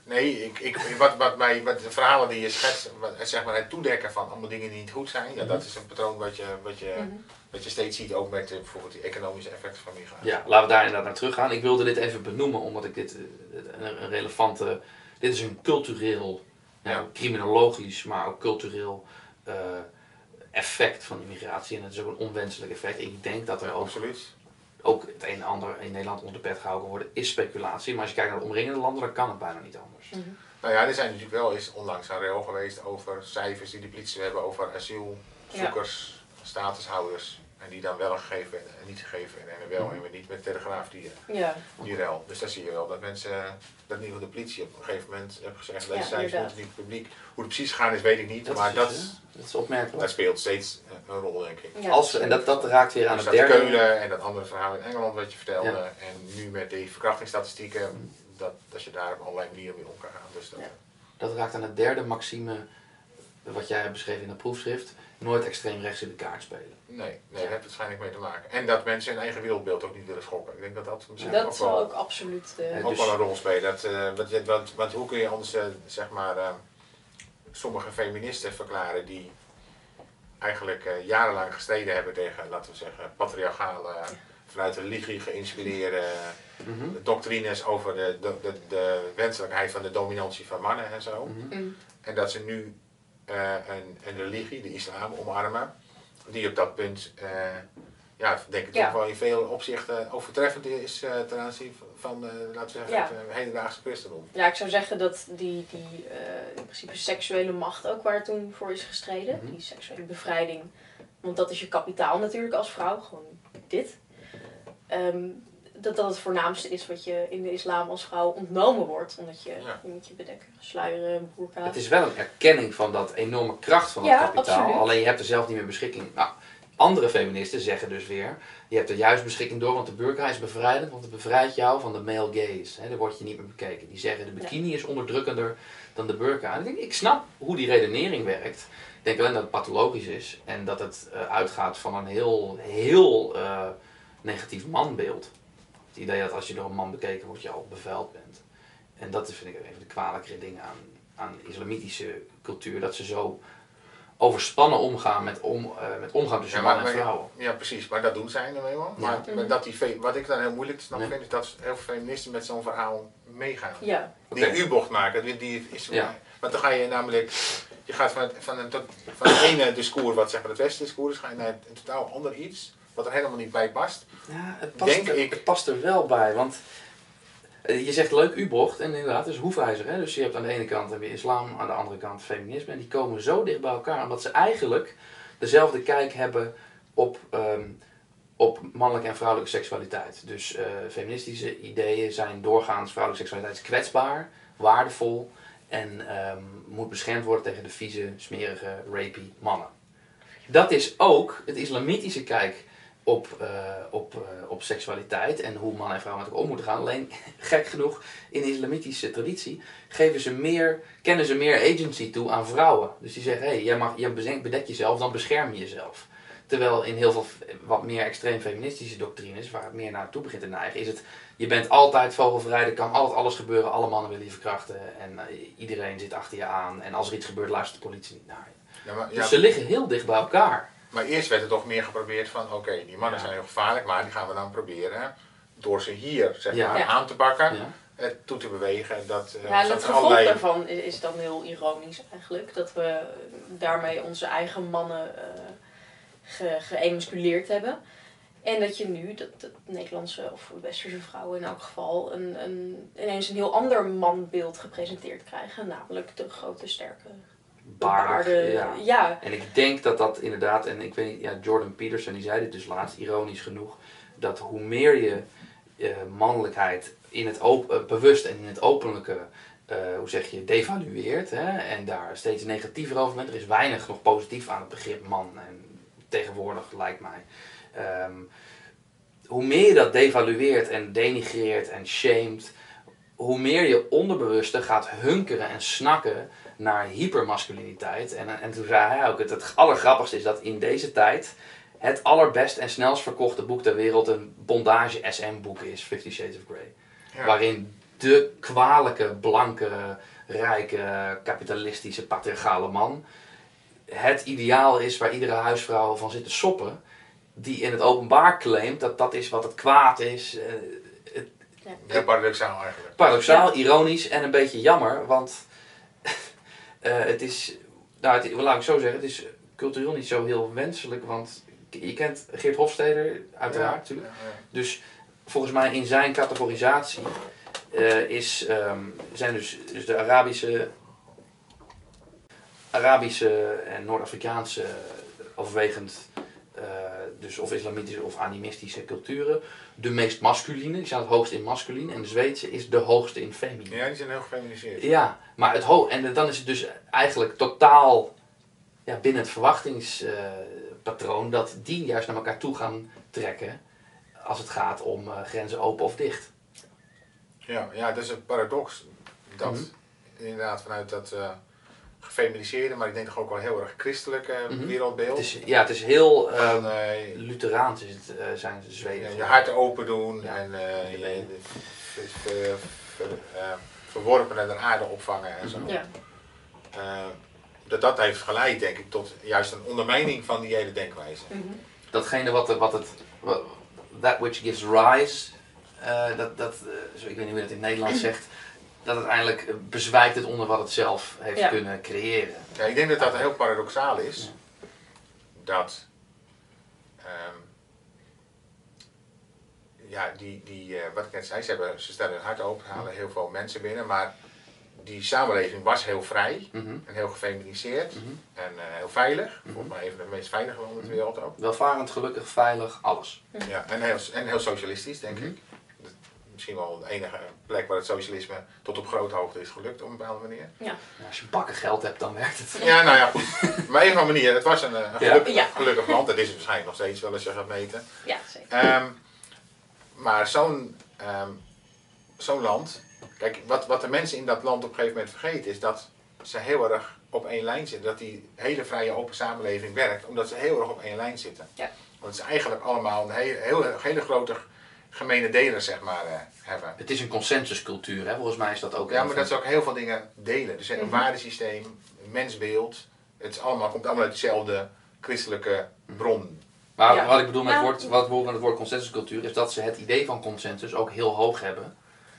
Nee, ik, ik, wat, wat mij, wat de verhalen die je schetst, wat, zeg maar het toedekken van allemaal dingen die niet goed zijn, ja, dat is een patroon wat je, wat je, Mhm. Wat je steeds ziet ook met eh, bijvoorbeeld die economische effecten van migratie. Ja, laten we daar inderdaad naar teruggaan. Ik wilde dit even benoemen, omdat ik dit eh, een, relevante. Dit is een cultureel, nou, Ja. criminologisch, maar ook cultureel eh, effect van immigratie. En het is ook een onwenselijk effect. Ik denk dat er ook, absoluut. ook het een en ander in Nederland onder de pet gehouden kan worden, is speculatie. Maar als je kijkt naar de omringende landen, dan kan het bijna niet anders. Mhm. Nou ja, er zijn natuurlijk wel eens onlangs een rel geweest over cijfers die de politie hebben over asielzoekers, statushouders. En die dan wel gegeven en niet gegeven werden. En wel en weer niet met de Telegraaf die, eh, Ja, die rel. Dus daar zie je wel dat mensen, eh, dat in ieder geval de politie op een gegeven moment heeft gezegd, deze cijfers moeten niet publiek. Hoe het precies gegaan is, weet ik niet. Dat maar is, dat, dat is opmerkelijk. dat speelt steeds eh, een rol, denk ik. ja. Als, en dat, dat raakt weer aan Dus het dat derde. Keulen en dat andere verhaal in Engeland wat je vertelde. Ja. En nu met die verkrachtingsstatistieken, dat, dat je daar op allerlei manieren mee om kan gaan. Dus dat, Ja. Dat raakt aan het derde maxime, wat jij hebt beschreven in het proefschrift. Nooit extreem rechts in de kaart spelen. Nee, nee, dat heeft waarschijnlijk mee te maken. En dat mensen hun eigen wereldbeeld ook niet willen schokken. Ik denk dat dat misschien Dat ook, zal wel, ook absoluut. eh, ook dus- wel een rol spelen. Dat, eh, want, je- want, want hoe kun je anders, eh, zeg maar, sommige feministen verklaren die eigenlijk eh, jarenlang gestreden hebben tegen, laten we zeggen, patriarchale, vanuit de religie geïnspireerde Mhm. [LAUGHS] doctrines over de, de, de, de wenselijkheid van de dominantie van mannen en zo. Mhm. mm, En dat ze nu eh, een, een religie, de islam, omarmen, die op dat punt, eh, ja, denk ik Ja. toch wel in veel opzichten overtreffend is eh, ten aanzien van, laten we zeggen, Ja. het hedendaagse christendom. Ja, ik zou zeggen dat die, die in principe seksuele macht ook waar toen voor is gestreden. Mhm. Die seksuele bevrijding. Want dat is je kapitaal natuurlijk als vrouw, gewoon dit. Ehm, dat dat het voornaamste is wat je in de islam als vrouw ontnomen wordt. Omdat je, Ja. je moet je bedekken, sluieren, boerka. Het is wel een erkenning van dat enorme kracht van dat Ja, kapitaal. absoluut. Alleen je hebt er zelf niet meer beschikking. Nou, andere feministen zeggen dus weer, je hebt er juist beschikking door, want de burka is bevrijdend, want het bevrijdt jou van de male gaze. Hè, daar word je niet meer bekeken. Die zeggen de bikini is onderdrukkender dan de burka. En ik, denk, ik snap hoe die redenering werkt. Ik denk alleen dat het pathologisch is en dat het eh, uitgaat van een heel, heel eh, negatief manbeeld. Het idee dat als je door een man bekeken wordt, je al bevuild bent. En dat is, vind ik een van de kwalijkere dingen aan, aan de islamitische cultuur. Dat ze zo overspannen omgaan met, om, eh, met omgaan tussen Ja, mannen en vrouwen. Ja, precies, maar dat doen zij eenmaal. Maar, Ja. maar dat die, wat ik dan heel moeilijk te snappen Nee. vind, is dat heel veel feministen met zo'n verhaal meegaan. Ja, Die Oké. U-bocht maken, die, die is Ja. Want dan ga je namelijk, je gaat van het, van een, tot- van het ene discours, wat zeg maar het westerdiscours, ga je naar een totaal ander iets, wat er helemaal niet bij past. Ja, het past, Denk er, ik. het past er wel bij. Want eh, je zegt leuk U-bocht en inderdaad, het is hoefijzer. Hè? Dus je hebt aan de ene kant heb je islam, aan de andere kant feminisme. En die komen zo dicht bij elkaar omdat ze eigenlijk dezelfde kijk hebben op, ehm, op mannelijke en vrouwelijke seksualiteit. Dus eh, feministische ideeën zijn doorgaans vrouwelijke seksualiteit kwetsbaar, waardevol en ehm, moet beschermd worden tegen de vieze, smerige, rapey mannen. Dat is ook het islamitische kijk op, eh, op, eh, op seksualiteit en hoe man en vrouw met elkaar om moeten gaan. Alleen, [LAUGHS] gek genoeg, in de islamitische traditie geven ze meer, kennen ze meer agency toe aan vrouwen. Dus die zeggen, hé, hey, jij mag, jij bedek- bedek jezelf, dan bescherm je jezelf. Terwijl in heel veel wat meer extreem feministische doctrines, waar het meer naartoe begint te neigen, is het, je bent altijd vogelvrij, er kan altijd alles gebeuren, alle mannen willen je verkrachten en eh, iedereen zit achter je aan. En als er iets gebeurt, luistert de politie niet naar je. Ja, maar, Dus ze liggen heel dicht bij elkaar. Maar eerst werd er toch meer geprobeerd van, oké, die mannen Ja. zijn heel gevaarlijk, maar die gaan we dan proberen, door ze hier zeg Ja. maar, aan te pakken, Ja. eh, toe te bewegen. Dat, eh, ja het gevolg allerlei- daarvan is, dan heel ironisch eigenlijk. Dat we daarmee onze eigen mannen eh ge, geëmasculeerd hebben. En dat je nu, dat, dat Nederlandse of westerse vrouwen in elk geval, een, een, ineens een heel ander manbeeld gepresenteerd krijgen. Namelijk de grote, sterke, Baardig, ja. ja. En ik denk dat dat inderdaad, en ik weet niet, ja, Jordan Peterson die zei dit dus laatst, ironisch genoeg, dat hoe meer je eh, mannelijkheid in het eh, bewust en in het openlijke, eh, hoe zeg je, devalueert hè, en daar steeds negatiever over bent, er is weinig nog positief aan het begrip man en tegenwoordig lijkt mij. Ehm, hoe meer je dat devalueert en denigreert en shamed, hoe meer je onderbewuste gaat hunkeren en snakken naar hypermasculiniteit. En, en toen zei hij ook, het, het allergrappigste is dat in deze tijd het allerbest en snelst verkochte boek ter wereld een bondage SM boek is, Fifty Shades of Grey. Ja. Waarin de kwalijke, blanke, rijke, kapitalistische, patriarchale man het ideaal is waar iedere huisvrouw van zit te soppen. Die in het openbaar claimt dat dat is wat het kwaad is. eh, het, paradoxaal eigenlijk. paradoxaal, ironisch en een beetje jammer, want het is, nou, het, laat ik zo zeggen, het is cultureel niet zo heel wenselijk, want je kent Geert Hofstede uiteraard natuurlijk. Dus volgens mij in zijn categorisatie eh, is, ehm, zijn dus, dus de Arabische, Arabische en Noord-Afrikaanse overwegend eh, dus of islamitische of animistische culturen de meest masculine. Die staan het hoogst in masculin. En de Zweedse is de hoogste in feminin. Ja, die zijn heel gefeminiseerd. Ja, maar het ho en dan is het dus eigenlijk totaal ja, binnen het verwachtingspatroon dat die juist naar elkaar toe gaan trekken als het gaat om eh, grenzen open of dicht. Ja, ja, dat is een paradox. Dat Mhm. inderdaad vanuit dat eh gefeminiseerde, maar ik denk toch ook wel heel erg christelijke Mhm. wereldbeeld. Het is, ja, het is heel van, ehm eh, Lutheraans is het, eh, zijn de Zweden. je, je hart open doen Ja. en eh, je, Nee. de ver- ver- ver- eh, verworpenen de aarde opvangen en zo. Mhm. Ja. Eh, dat dat heeft geleid, denk ik, tot juist een ondermijning van die hele denkwijze. Mhm. Datgene wat, wat het, wat- that which gives rise, eh, dat, dat, eh, zo, ik weet niet hoe je dat in het Nederlands zegt, dat uiteindelijk bezwijkt het onder wat het zelf heeft Ja. kunnen creëren. Ja, ik denk dat dat heel paradoxaal is. Dat ehm, ja, die, die eh, wat ik net zei, ze, hebben, ze stellen hun hart open, halen heel veel mensen binnen, maar die samenleving was heel vrij Mhm. en heel gefeminiseerd Mhm. en eh, heel veilig. Mhm. Volgens mij een van de meest veilige landen ter wereld ook. Welvarend, gelukkig, veilig, alles. Ja, en, heel, en heel socialistisch, denk Mhm. ik. Misschien wel de enige plek waar het socialisme tot op grote hoogte is gelukt op een bepaalde manier. Ja, als je bakken geld hebt, dan werkt het. Ja, nou ja, goed. Maar een of andere manier, het was een, eh, een Ja. gelukkig, Ja. gelukkig land. Dat is het waarschijnlijk nog steeds wel als je gaat meten. Ja, zeker. Ehm, maar zo'n ehm, zo'n land, kijk, wat, wat de mensen in dat land op een gegeven moment vergeten is dat ze heel erg op één lijn zitten. Dat die hele vrije open samenleving werkt, omdat ze heel erg op één lijn zitten. Ja. Want ze eigenlijk allemaal een hele grote gemene delen, zeg maar, eh, hebben. Het is een consensuscultuur, hè? volgens mij is dat ook. Ja, maar dat ze ook heel veel dingen delen. Dus een Mhm. waardesysteem, een mensbeeld. Het is allemaal, komt allemaal uit dezelfde christelijke bron. Maar Ja. wat ik bedoel met het woord, wat met het woord consensuscultuur, is dat ze het idee van consensus ook heel hoog hebben.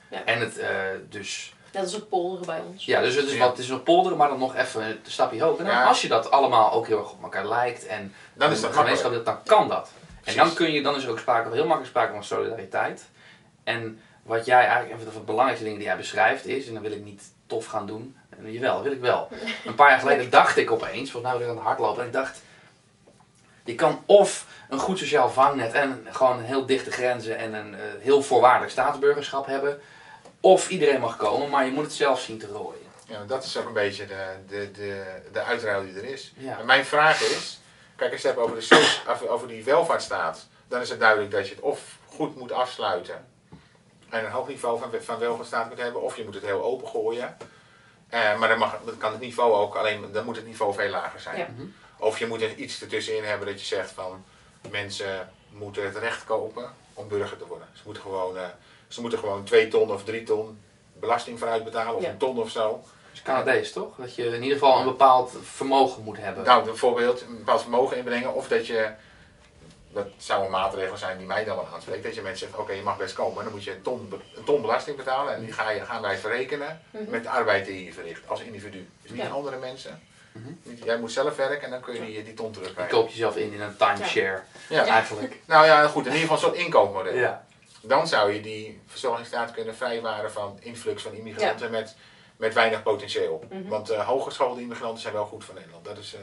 Ja. En het eh, dus, Net als het polderen bij ons. ja, dus het is, Ja. wat, het is een polderen, maar dan nog even een stapje hoger. En dan, Ja. als je dat allemaal ook heel erg op elkaar lijkt en Dan is dat een gemeenschap dan kan dat. En dan, kun je, dan is er ook sprake, heel makkelijk sprake van solidariteit. En wat jij eigenlijk, een van de belangrijkste dingen die jij beschrijft is, en dan wil ik niet tof gaan doen, en jawel, dat wil ik wel. [LAUGHS] Een paar jaar geleden dacht ik opeens, volgens mij was ik aan het hardlopen, en ik dacht, je kan of een goed sociaal vangnet en gewoon heel dichte grenzen en een eh, heel voorwaardelijk staatsburgerschap hebben, of iedereen mag komen, maar je moet het zelf zien te rooien. Ja, dat is ook een beetje de, de, de, de uitruil die er is. Ja. En mijn vraag is, kijk als je het hebt over, de so- over- die welvaartsstaat, dan is het duidelijk dat je het of goed moet afsluiten en een hoog niveau van, van welvaartsstaat moet hebben, of je moet het heel open gooien. Eh, maar dan, mag, dan kan het niveau ook alleen, dan moet het niveau veel lager zijn. Ja. Mhm. Of je moet er iets ertussenin hebben dat je zegt van mensen moeten het recht kopen om burger te worden. Ze moeten gewoon, eh, ze moeten gewoon twee ton of drie ton belasting vooruit betalen, of Ja. een ton of zo. Dat is Canadees toch? Dat je in ieder geval een bepaald vermogen moet hebben. Nou, bijvoorbeeld een bepaald vermogen inbrengen, of dat je, dat zou een maatregel zijn die mij dan wel aanspreekt, dat je mensen zegt, oké, je mag best komen, maar dan moet je een ton, een ton belasting betalen en die ga je, gaan wij verrekenen Mhm. met de arbeid die je verricht als individu. Dus niet Ja. andere mensen. Mhm. Jij moet zelf werken en dan kun je die, die ton Je terugkrijgen. koopt jezelf in in een timeshare, Ja. eigenlijk. [LAUGHS] Nou ja, goed, in ieder geval een soort inkoopmodel. Ja. Dan zou je die verzorgingsstaat kunnen vrijwaren van influx van immigranten met, met weinig potentieel. Mhm. Want eh hogeschoolde immigranten zijn wel goed voor Nederland. Dat is, eh,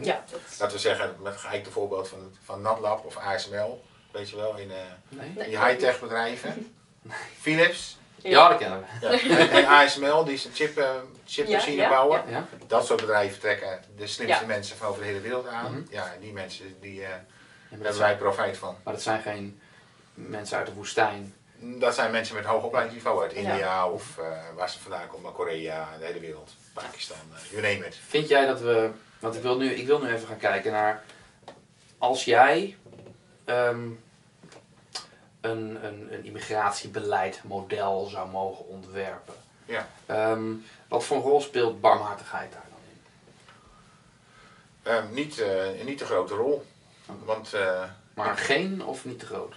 Ja, dat is... laten we zeggen, met geëikte voorbeeld van, van NatLab of ASML. Weet je wel, in, eh, Nee? Nee. die high-tech bedrijven. Philips Ja, dat kennen we. ja. en, en ASML, die is een chip, eh, chipmachine Ja, ja, bouwen. Ja? Dat soort bedrijven trekken de slimste Ja. mensen van over de hele wereld aan. Mhm. Ja, en die mensen, die eh, dat hebben zijn, wij profijt van. maar dat zijn geen mensen uit de woestijn. Dat zijn mensen met hoog opleidingsniveau uit Ja. India of eh, waar ze vandaan komen, Korea, de hele wereld, Pakistan, eh, you name it. Vind jij dat we. Want ik wil nu, ik wil nu even gaan kijken naar. Als jij ehm, een, een, een immigratiebeleid model zou mogen ontwerpen. Ja. Ehm, wat voor een rol speelt barmhartigheid daar dan in? Ehm, niet, eh, niet de grote rol, want eh, Maar geen of niet te groot?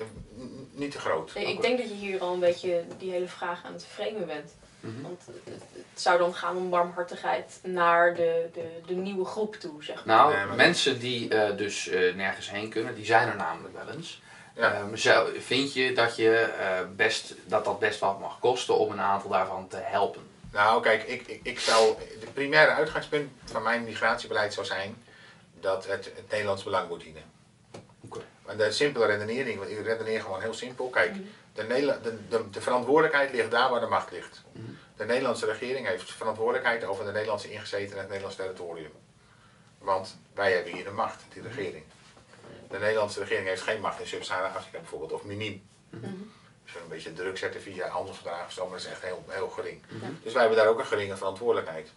N- niet te groot. Nee, ik denk dat je hier al een beetje die hele vraag aan het framen bent. Mhm. Want het, zou dan gaan om barmhartigheid naar de, de, de nieuwe groep toe, zeg maar. Nou, Nee, maar- mensen die eh, dus eh, nergens heen kunnen, die zijn er namelijk wel eens. Ja. Ehm, vind je dat, je eh, best, dat dat best wat mag kosten om een aantal daarvan te helpen? Nou, kijk, ik, ik, ik zou, de primaire uitgangspunt van mijn migratiebeleid zou zijn dat het het Nederlands belang moet dienen. Maar de simpele redenering, want ik redeneer gewoon heel simpel. Kijk, de, Nederla- de, de, de verantwoordelijkheid ligt daar waar de macht ligt. Mhm. De Nederlandse regering heeft verantwoordelijkheid over de Nederlandse ingezetenen en het Nederlands territorium. Want wij hebben hier de macht, die regering. De Nederlandse regering heeft geen macht in Sub-Sahara-Afrika bijvoorbeeld, of miniem. Als we een beetje druk zetten via handelsverdragen, of zo, maar dat is echt heel, heel gering. Dus wij hebben daar ook een geringe verantwoordelijkheid.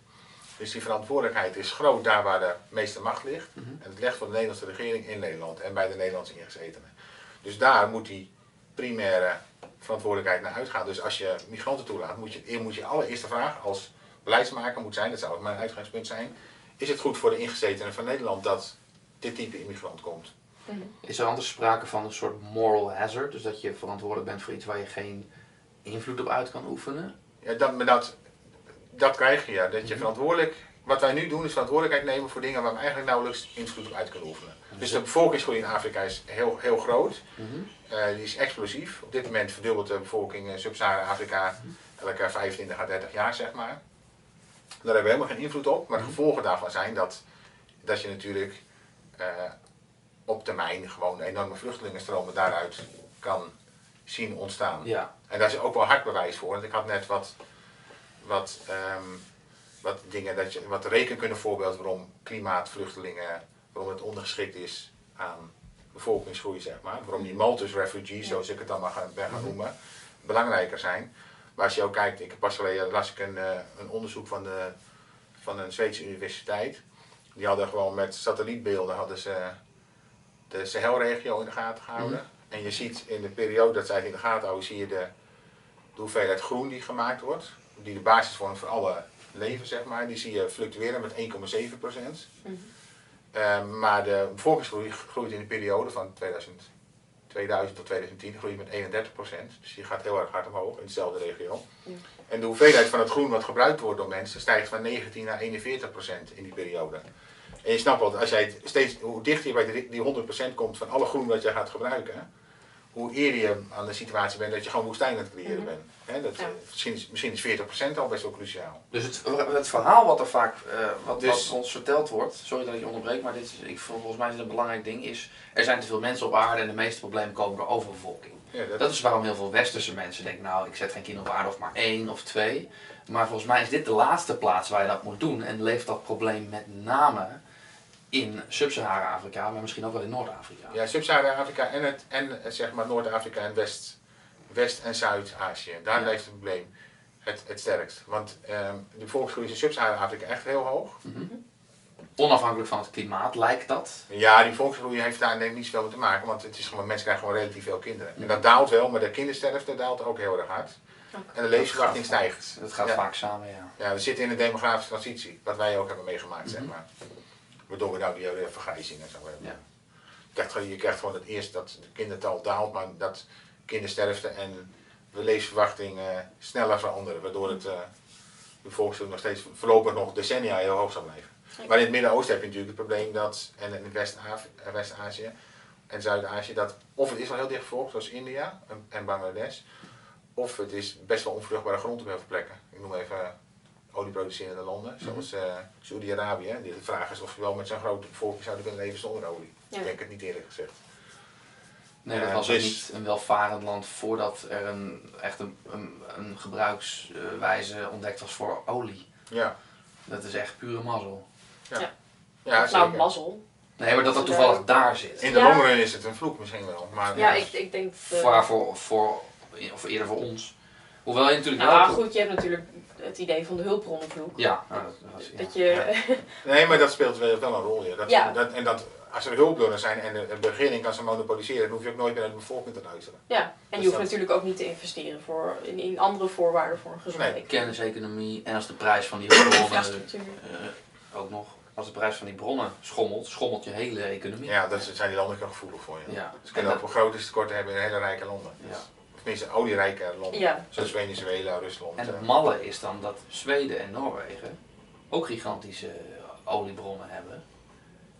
Dus die verantwoordelijkheid is groot daar waar de meeste macht ligt. En het ligt voor de Nederlandse regering in Nederland en bij de Nederlandse ingezetenen. Dus daar moet die primaire verantwoordelijkheid naar uitgaan. Dus als je migranten toelaat, moet je, moet je allereerste vraag als beleidsmaker moet zijn, dat zou ook mijn uitgangspunt zijn, is het goed voor de ingezetenen van Nederland dat dit type immigrant komt? Is er anders sprake van een soort moral hazard? Dus dat je verantwoordelijk bent voor iets waar je geen invloed op uit kan oefenen? Ja, dat, maar dat, dat krijg je, ja. Dat je verantwoordelijk, wat wij nu doen is verantwoordelijkheid nemen voor dingen waar we eigenlijk nauwelijks invloed op uit kunnen oefenen. Dus de bevolkingsgroei in Afrika is heel, heel groot. Eh, die is explosief. Op dit moment verdubbelt de bevolking in Sub-Sahara-Afrika elke 25 à 30 jaar, zeg maar. Daar hebben we helemaal geen invloed op. Maar de gevolgen daarvan zijn dat, dat je natuurlijk eh, op termijn gewoon enorme vluchtelingenstromen daaruit kan zien ontstaan. Ja. En daar is ook wel hard bewijs voor. Want ik had net wat, wat, ehm, wat dingen, dat je, wat rekenkunde voorbeeld waarom klimaatvluchtelingen, waarom het ondergeschikt is aan bevolkingsgroei, zeg maar. Waarom die Maltus refugees, zoals ik het dan maar ben gaan noemen, belangrijker zijn. Maar als je ook kijkt, ik pas geleden las ik een, eh, een onderzoek van, de, van een Zweedse universiteit. Die hadden gewoon met satellietbeelden hadden ze de Sahelregio in de gaten gehouden. En je ziet in de periode dat zij het in de gaten houden, zie je de, de hoeveelheid groen die gemaakt wordt. Die de basis vormt voor alle leven, zeg maar. Die zie je fluctueren met 1,7 procent. Ehm, maar de bevolkingsgroei groeit in de periode van 2000, 2000 tot 2010 groeit met 31 procent. Dus die gaat heel erg hard omhoog in dezelfde regio. En de hoeveelheid van het groen wat gebruikt wordt door mensen stijgt van 19 naar 41 procent in die periode. En je snapt wel, als jij steeds, hoe dichter je bij die- die 100% komt van alle groen wat jij gaat gebruiken, hoe eerder je aan de situatie bent dat je gewoon woestijn aan het creëren bent. Hè, dat, Ja. eh, misschien, is, misschien is 40% al best wel cruciaal. Dus het, het verhaal wat er vaak eh, wat, Dus- wat ons verteld wordt, sorry dat ik je onderbreek, maar dit is, ik, volgens mij is het een belangrijk ding, is er zijn te veel mensen op aarde en de meeste problemen komen door overbevolking. Ja, dat, Dat is waarom heel veel westerse mensen denken, nou ik zet geen kind op aarde of maar één of twee. Maar volgens mij is dit de laatste plaats waar je dat moet doen en leeft dat probleem met name in Sub-Sahara-Afrika, maar misschien ook wel in Noord-Afrika. ja, Sub-Sahara-Afrika en, het, en eh, zeg maar Noord-Afrika en West, West- en Zuid-Azië. Daar Ja. leeft het probleem het, het sterkst. Want ehm, de bevolkingsgroei is in Sub-Sahara-Afrika echt heel hoog. Onafhankelijk van het klimaat lijkt dat. Ja, die volksgroei heeft daar denk ik niet zoveel mee te maken, want het is gewoon, mensen krijgen gewoon relatief veel kinderen. En dat daalt wel, maar de kindersterfte daalt ook heel erg hard. Oké. En de levensverwachting stijgt. Dat gaat Ja. vaak samen, ja. Ja, we zitten in een demografische transitie, wat wij ook hebben meegemaakt, Mhm. zeg maar. Waardoor we nou die hele vergrijzing en zo hebben. Ja. Je, krijgt, gewoon- je krijgt gewoon het eerst dat de kindertal daalt, maar dat kindersterfte en de levensverwachting eh, sneller veranderen. Waardoor het, eh, de nog steeds voorlopig nog decennia heel hoog zal blijven. Maar in het Midden-Oosten heb je natuurlijk het probleem dat, en in eh, West-Azië en Zuid-Azië, dat of het is al heel dicht bevolkt, zoals India en, en Bangladesh, of het is best wel onvruchtbare grond op heel veel plekken. Ik noem even olieproducerende landen, zoals eh Saudi-Arabië. De vraag is of je wel met zo'n grote bevolking zouden kunnen leven zonder olie. Ja. Ik denk het niet eerlijk gezegd. Nee, dat Ja, was ook dus- niet een welvarend land voordat er een, echt een, een, een gebruikswijze ontdekt was voor olie. Ja, Dat is echt pure mazzel. ja nou, zeker. mazzel. Nee, maar dat het toevallig daar zit. In de Ja. longrun is het een vloek misschien wel. Maar Ja, ik, ik denk... dat, eh, Voor, voor, voor, of eerder voor ons. Hoewel je natuurlijk nou wel... goed, je hebt natuurlijk het idee van de hulpbronnenvloek. Ja, nou, dat was, ja. Dat je... Nee, maar dat speelt wel wel een rol. Ja. Dat, Ja. Dat, en dat, als er hulpbronnen zijn en de, de regering kan ze monopoliseren, dan hoef je ook nooit meer naar de bevolking te luisteren. Ja, en Dus je hoeft dat- natuurlijk ook niet te investeren voor, in, in andere voorwaarden voor een gezonde Nee, Kenniseconomie en als de prijs van die bronnen infrastructuur. eh, ook nog, als de prijs van die bronnen schommelt, schommelt je hele economie. Ja, dat zijn die landen ook gevoelig voor. Ja. Ja. Ze kunnen En ook wel grote tekorten hebben in hele rijke landen. Ja. Tenminste olierijke landen. Ja, Zoals Venezuela, Rusland. En eh. het malle is dan dat Zweden en Noorwegen ook gigantische oliebronnen hebben.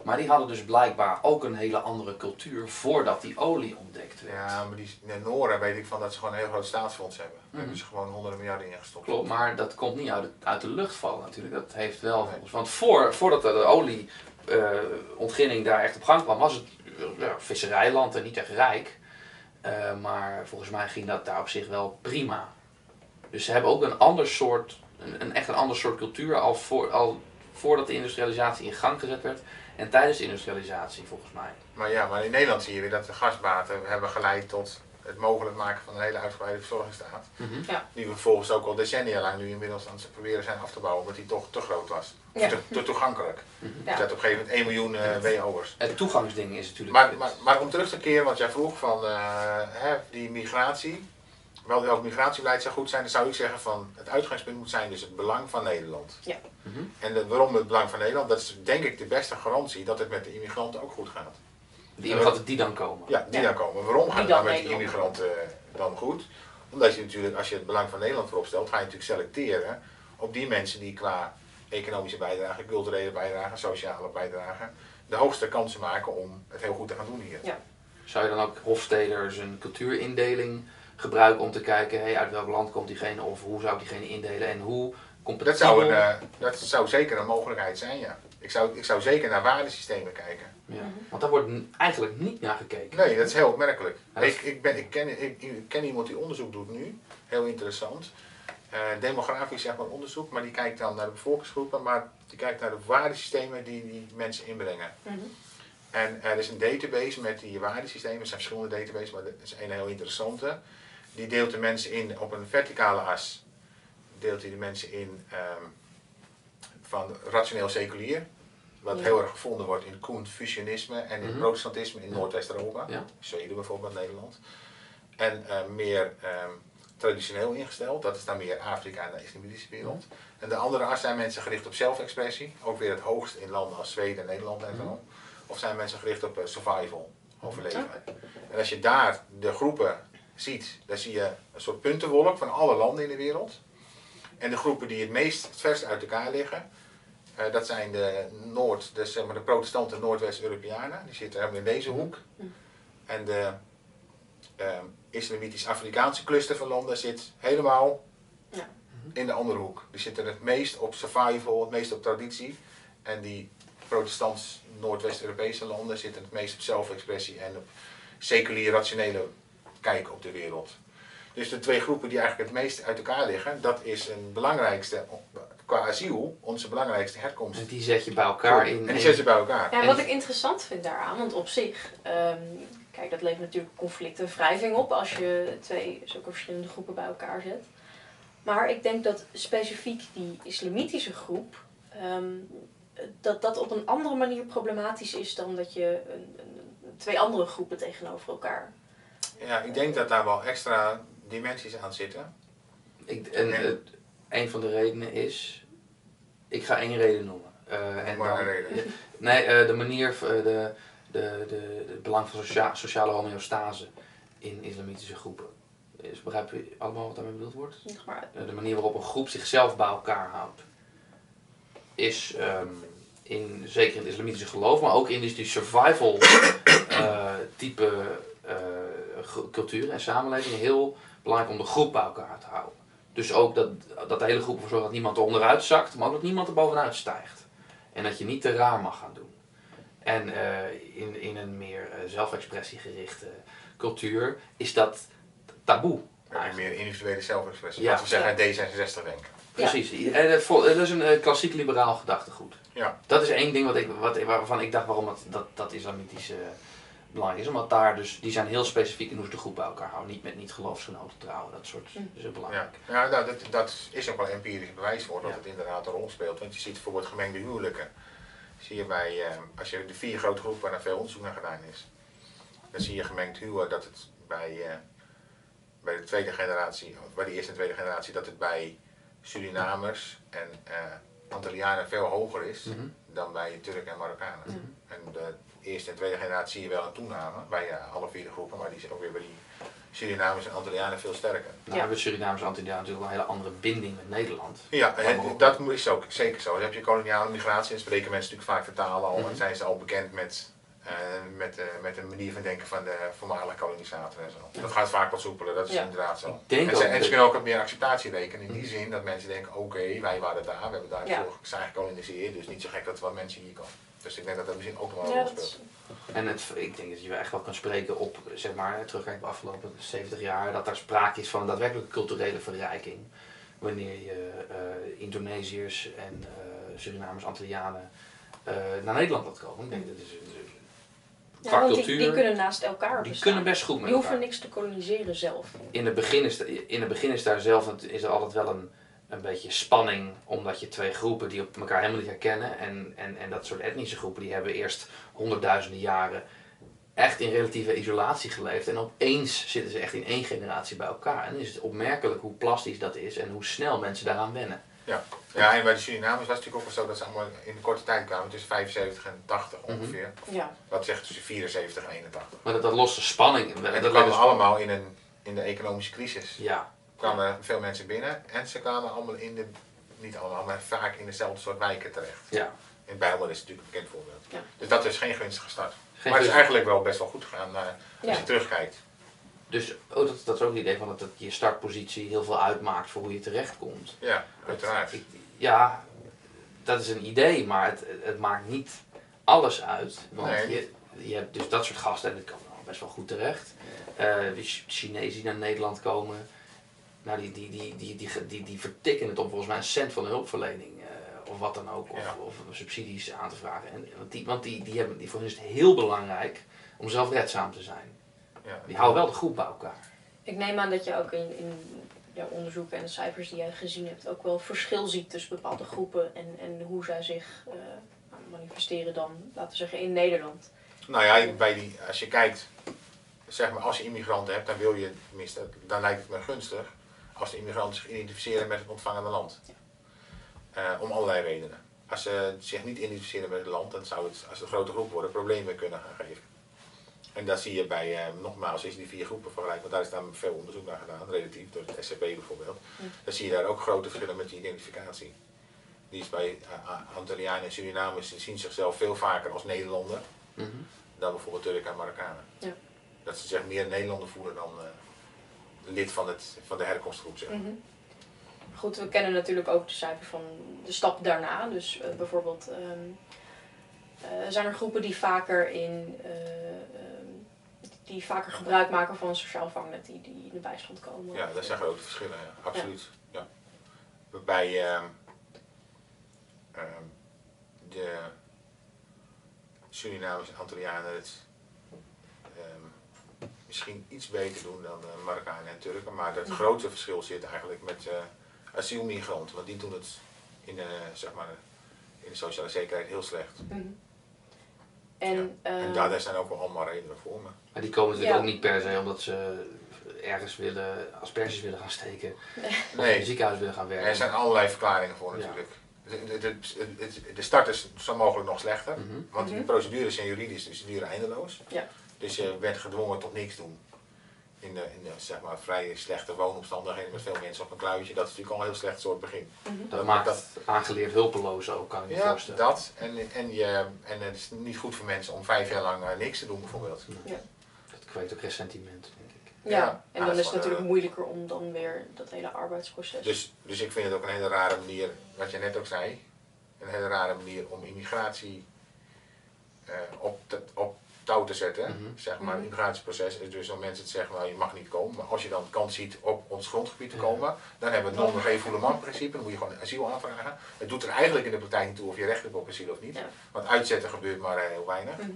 Maar die hadden dus blijkbaar ook een hele andere cultuur voordat die olie ontdekt werd. Ja, maar die, de Noren weet ik van dat ze gewoon een heel groot staatsfonds hebben. Daar Mhm. hebben ze gewoon honderden miljarden in gestopt. Klopt, maar dat komt niet uit de, uit de lucht vallen natuurlijk. Dat heeft wel Nee. volgens Want voor, voordat de olieontginning daar echt op gang kwam, was het eh, ja, visserijland en niet echt rijk. Eh, maar volgens mij ging dat daar op zich wel prima. Dus ze hebben ook een ander soort, een, een echt een ander soort cultuur al, voor, al voordat de industrialisatie in gang gezet werd. En tijdens de industrialisatie volgens mij. Maar ja, maar in Nederland zie je weer dat de gasbaten hebben geleid tot het mogelijk maken van een hele uitgebreide verzorgingsstaat. Die we vervolgens ook al decennia lang nu inmiddels aan het proberen zijn af te bouwen, omdat die toch te groot was. Ja. Te, te toegankelijk. Ja. Je had op een gegeven moment 1 miljoen eh WO'ers. Het toegangsding is natuurlijk. Maar, maar, maar om terug te keren, want jij vroeg van eh, hè, die migratie. Wel welk migratiebeleid zou goed zijn, dan zou ik zeggen van het uitgangspunt moet zijn dus het belang van Nederland. Ja. Mhm. En de, waarom het belang van Nederland, dat is denk ik de beste garantie dat het met de immigranten ook goed gaat. die immigranten die dan komen. Ja, die Ja. dan komen. Waarom gaat het dan dan met Nederland. immigranten eh, dan goed? Omdat je natuurlijk, als je het belang van Nederland voorop stelt, ga je natuurlijk selecteren op die mensen die qua economische bijdrage, culturele bijdrage, sociale bijdrage, de hoogste kansen maken om het heel goed te gaan doen hier. Ja. Zou je dan ook Hofsteders een cultuurindeling gebruiken om te kijken hey, uit welk land komt diegene of hoe zou ik diegene indelen en hoe compatibel... Dat zou, een, eh, dat zou zeker een mogelijkheid zijn, ja. Ik zou, ik zou zeker naar waardesystemen kijken. ja. Want daar wordt eigenlijk niet naar gekeken. Nee, dat is heel opmerkelijk. Ja, dat is- Ik, ik, ben, ik, ken, ik, ik ken iemand die onderzoek doet nu, heel interessant. Eh, demografisch zeg maar onderzoek, maar die kijkt dan naar de bevolkingsgroepen, maar die kijkt naar de waardesystemen die die mensen inbrengen. Mhm. En er is een database met die waardesystemen, er zijn verschillende databases, maar er is een heel interessante. Die deelt de mensen in op een verticale as. Deelt hij de mensen in ehm, van rationeel seculier, wat Ja. heel erg gevonden wordt in Confucianisme en in Mhm. protestantisme in Ja. Noordwest-Europa, Ja. Zweden bijvoorbeeld, Nederland. En eh, meer ehm, traditioneel ingesteld, dat is dan meer Afrika en de islamitische wereld. En de andere as zijn mensen gericht op zelfexpressie, ook weer het hoogst in landen als Zweden, Nederland en zo. Of zijn mensen gericht op eh, survival, overleven. En als je daar de groepen ziet, dan zie je een soort puntenwolk van alle landen in de wereld. En de groepen die het meest het verst uit elkaar liggen, eh, dat zijn de Noord, de, zeg maar de protestante Noordwest-Europeanen. Die zitten helemaal in deze hoek. En de islamitisch-Afrikaanse cluster van landen zit helemaal Ja. in de andere hoek. Die zitten het meest op survival, het meest op traditie. En die protestants Noordwest-Europese landen zitten het meest op zelfexpressie en op seculier rationele kijk op de wereld. Dus de twee groepen die eigenlijk het meest uit elkaar liggen, dat is een belangrijkste, qua asiel, onze belangrijkste herkomst. En die zet je bij elkaar in. En die één- zetten ze bij elkaar. Ja, En- wat ik interessant vind daaraan, want op zich, ehm, kijk, dat levert natuurlijk conflict en wrijving op als je twee zulke verschillende groepen bij elkaar zet. Maar ik denk dat specifiek die islamitische groep, ehm, dat dat op een andere manier problematisch is dan dat je een, een- twee andere groepen tegenover elkaar. Ja, ik denk dat daar wel extra dimensies aan zitten. Ik, en Nee. het- een van de redenen is. Ik ga één reden noemen. Eh, en maar dan- een reden. [LAUGHS] Nee, eh, de manier, eh, de, de, de, het belang van socia- sociale homeostase in islamitische groepen. Dus begrijpen we allemaal wat daarmee bedoeld wordt? Maar, Eh, de manier waarop een groep zichzelf bij elkaar houdt, is ehm, in, zeker in het islamitische geloof, maar ook in dus die survival [COUGHS] eh, type gu- cultuur en samenleving heel belangrijk om de groep bij elkaar te houden. Dus ook dat, dat de hele groep ervoor zorgt dat niemand er onderuit zakt, maar ook dat niemand er bovenuit stijgt. En dat je niet te raar mag gaan doen. En eh, in, in een meer eh, zelfexpressiegerichte cultuur is dat taboe. En meer individuele zelfexpressie. Ja. We zeggen D66 denken. Precies. En het, vol- dat is een eh, klassiek liberaal gedachtegoed. Ja. Dat is één ding wat ik, wat, waarvan ik dacht waarom dat, dat, dat islamitisch eh, belangrijk is. Omdat daar dus, die zijn heel specifiek in hoe ze de groep bij elkaar houden. Niet met niet-geloofsgenoten trouwen. Dat soort Mm. is heel Ja, belangrijk. ja nou, dat, dat is ook wel empirisch bewijs voor dat Ja. het inderdaad een rol speelt. Want je ziet bijvoorbeeld gemengde huwelijken. Zie je bij, eh, als je de vier grote groepen waar er veel onderzoek naar gedaan is. Dan zie je gemengd huwen dat het bij, eh, bij de tweede generatie, of bij de eerste en tweede generatie, dat het bij Surinamers en eh Antillianen veel hoger is Mhm. dan bij Turken en Marokkanen. Mhm. En de eerste en tweede generatie zie je wel een toename bij alle vier de groepen, maar die zit ook weer bij die Surinamers en Antillianen veel sterker. Nou hebben Surinamers en Antillianen natuurlijk wel een hele andere binding met Nederland. Ja, Maar en ook- dat is ook zeker zo. Dan heb je koloniale migratie en spreken mensen natuurlijk vaak vertalen al. Mhm. En zijn ze al bekend met, eh, met, eh, met de manier van denken van de voormalige kolonisator en zo. Dat gaat vaak wat soepeler, dat is Ja. inderdaad zo. En, ze, en ze kunnen ook op meer acceptatie rekenen in die zin dat mensen denken, oké, wij waren daar, we hebben daar Ja. zijn gekoloniseerd, dus niet zo gek dat er wat mensen hier komen. Dus ik denk dat dat misschien ook nog wel een rol speelt. En het, ik denk dat je echt wel kan spreken op, zeg maar, terugkijken op de afgelopen 70 jaar, dat daar sprake is van een daadwerkelijke culturele verrijking. Wanneer je eh, Indonesiërs en eh, Surinamers, Antillianen eh, naar Nederland laat komen. Ik denk dat is, Ja, qua want die, cultuur, die kunnen naast elkaar die bestaan. kunnen best goed met Die hoeven elkaar. niks te koloniseren zelf. In het begin is, in het begin is daar zelf is er altijd wel een, een beetje spanning, omdat je twee groepen die op elkaar helemaal niet herkennen. En, en, en dat soort etnische groepen die hebben eerst honderdduizenden jaren echt in relatieve isolatie geleefd. En opeens zitten ze echt in één generatie bij elkaar. En dan is het opmerkelijk hoe plastisch dat is en hoe snel mensen daaraan wennen. Ja. ja, en bij de Surinamers was het natuurlijk ook wel zo dat ze allemaal in de korte tijd kwamen, tussen 75 en 80 Mhm. ongeveer. Ja. Wat zegt tussen 74 en 81. Maar dat, dat lost de spanning. En dat dat kwamen is- allemaal in, een, in de economische crisis. Ja, kwamen veel mensen binnen en ze kwamen allemaal in de, niet allemaal, maar vaak in dezelfde soort wijken terecht. ja. In Bijlmer is natuurlijk een bekend voorbeeld. Ja. Dus dat is geen gunstige start. Geen maar het is eigenlijk wel best wel goed gegaan eh, als Ja. je terugkijkt. Dus oh, dat, dat is ook het idee van dat, dat je startpositie heel veel uitmaakt voor hoe je terechtkomt. Ja, uiteraard. Ik- ja, dat is een idee, maar het, het maakt niet alles uit. Want Nee. je, je hebt dus dat soort gasten en dat kan best wel goed terecht. Eh Ch- Chinezen die naar Nederland komen, nou, die, die, die, die, die, die, die vertikken het om volgens mij een cent van de hulpverlening. eh, of wat dan ook, of, Ja. of subsidies aan te vragen. En, want die, want die, die hebben, die, voor hen is het heel belangrijk om zelfredzaam te zijn. Ja. Die houden wel de groep bij elkaar. Ik neem aan dat je ook in, in jouw onderzoeken en de cijfers die jij gezien hebt ook wel verschil ziet tussen bepaalde groepen en, en hoe zij zich eh, manifesteren dan, laten we zeggen, in Nederland. Nou ja, bij die, als je kijkt, zeg maar als je immigranten hebt, dan wil je, tenminste, dan lijkt het me gunstig als de immigranten zich identificeren met het ontvangende land. Eh, om allerlei redenen. Als ze zich niet identificeren met het land, dan zou het, als het een grote groep worden, problemen kunnen gaan geven. En dat zie je bij, eh, nogmaals, als je die vier groepen vergelijkt, want daar is dan veel onderzoek naar gedaan, relatief door het SCP bijvoorbeeld. Ja. Dan zie je daar ook grote verschillen met die identificatie. Die is bij uh, Antillianen en Surinamers, die zien zichzelf veel vaker als Nederlander Mhm. dan bijvoorbeeld Turken en Marokkanen. Ja. Dat ze zich meer Nederlander voelen dan eh, lid van, het, van de herkomstgroep. Zeg. maar. Mhm. Goed, we kennen natuurlijk ook de cijfers van de stap daarna. Dus eh, bijvoorbeeld ehm, eh, zijn er groepen die vaker in eh, ehm, die vaker gebruik maken van sociaal vangnet, die, die in de bijstand komen. Ja, dat zijn grote verschillen, ja. absoluut. Ja. Waarbij ehm, de Surinamers en Antillianen het misschien iets beter doen dan de Marokkanen en Turken. Maar het grote verschil zit eigenlijk met eh asielmigranten. Want die doen het in, de zeg maar, in de sociale zekerheid heel slecht. Mhm. En, En eh, daar, daar zijn ook wel allemaal redenen voor. Maar Maar die komen natuurlijk Ja. ook niet per se omdat ze ergens willen, asperges willen gaan steken. Of in nee, een ziekenhuis willen gaan werken. Er zijn allerlei verklaringen voor natuurlijk. De, de, de, de- de start is zo mogelijk nog slechter, Mhm. want die Mhm. procedures zijn juridisch, dus die duren eindeloos. Ja. Dus je bent gedwongen tot niks doen. In de, in de zeg maar, vrij slechte woonomstandigheden met veel mensen op een kluitje, dat is natuurlijk al een heel slecht soort begin. mhm. Dat Dat- maakt dat- aangeleerd hulpeloos ook, kan me Ja, voorstellen. dat. En, en, je, en het is niet goed voor mensen om vijf jaar lang eh, niks te doen bijvoorbeeld. Dat kweekt ook ressentiment, denk ik. Ja, Ja. en Ja, dan is het natuurlijk wel, moeilijker om dan weer dat hele arbeidsproces. Dus, dus ik vind het ook een hele rare manier, wat je net ook zei, een hele rare manier om immigratie eh, op, te- op touw te zetten. Mhm. Zeg maar, Mhm. het immigratieproces is dus om mensen te zeggen, nou, je mag niet komen. Maar als je dan kans ziet op ons grondgebied te komen, dan hebben we het non-refoulement principe. Dan moet je gewoon asiel aanvragen. Het doet er eigenlijk in de praktijk niet toe of je recht hebt op asiel of niet. Ja. Want uitzetten gebeurt maar eh, heel weinig. Mhm.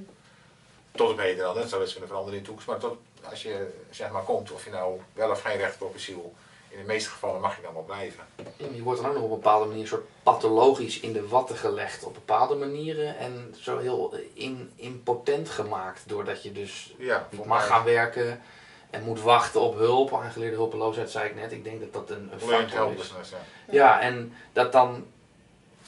Tot op heden dan, dat zou eens kunnen veranderen in de toekomst. Maar tot, als je zeg maar komt, of je nou wel of geen recht hebt op asiel, in de meeste gevallen mag je dan wel blijven. Je wordt dan ook nog op een bepaalde manier soort pathologisch in de watten gelegd op bepaalde manieren. En zo heel in, impotent gemaakt doordat je dus Ja, niet mag gaan werken en moet wachten op hulp. Aangeleerde hulpeloosheid zei ik net. Ik denk dat dat een, een factor is. ja. Ja, en dat dan.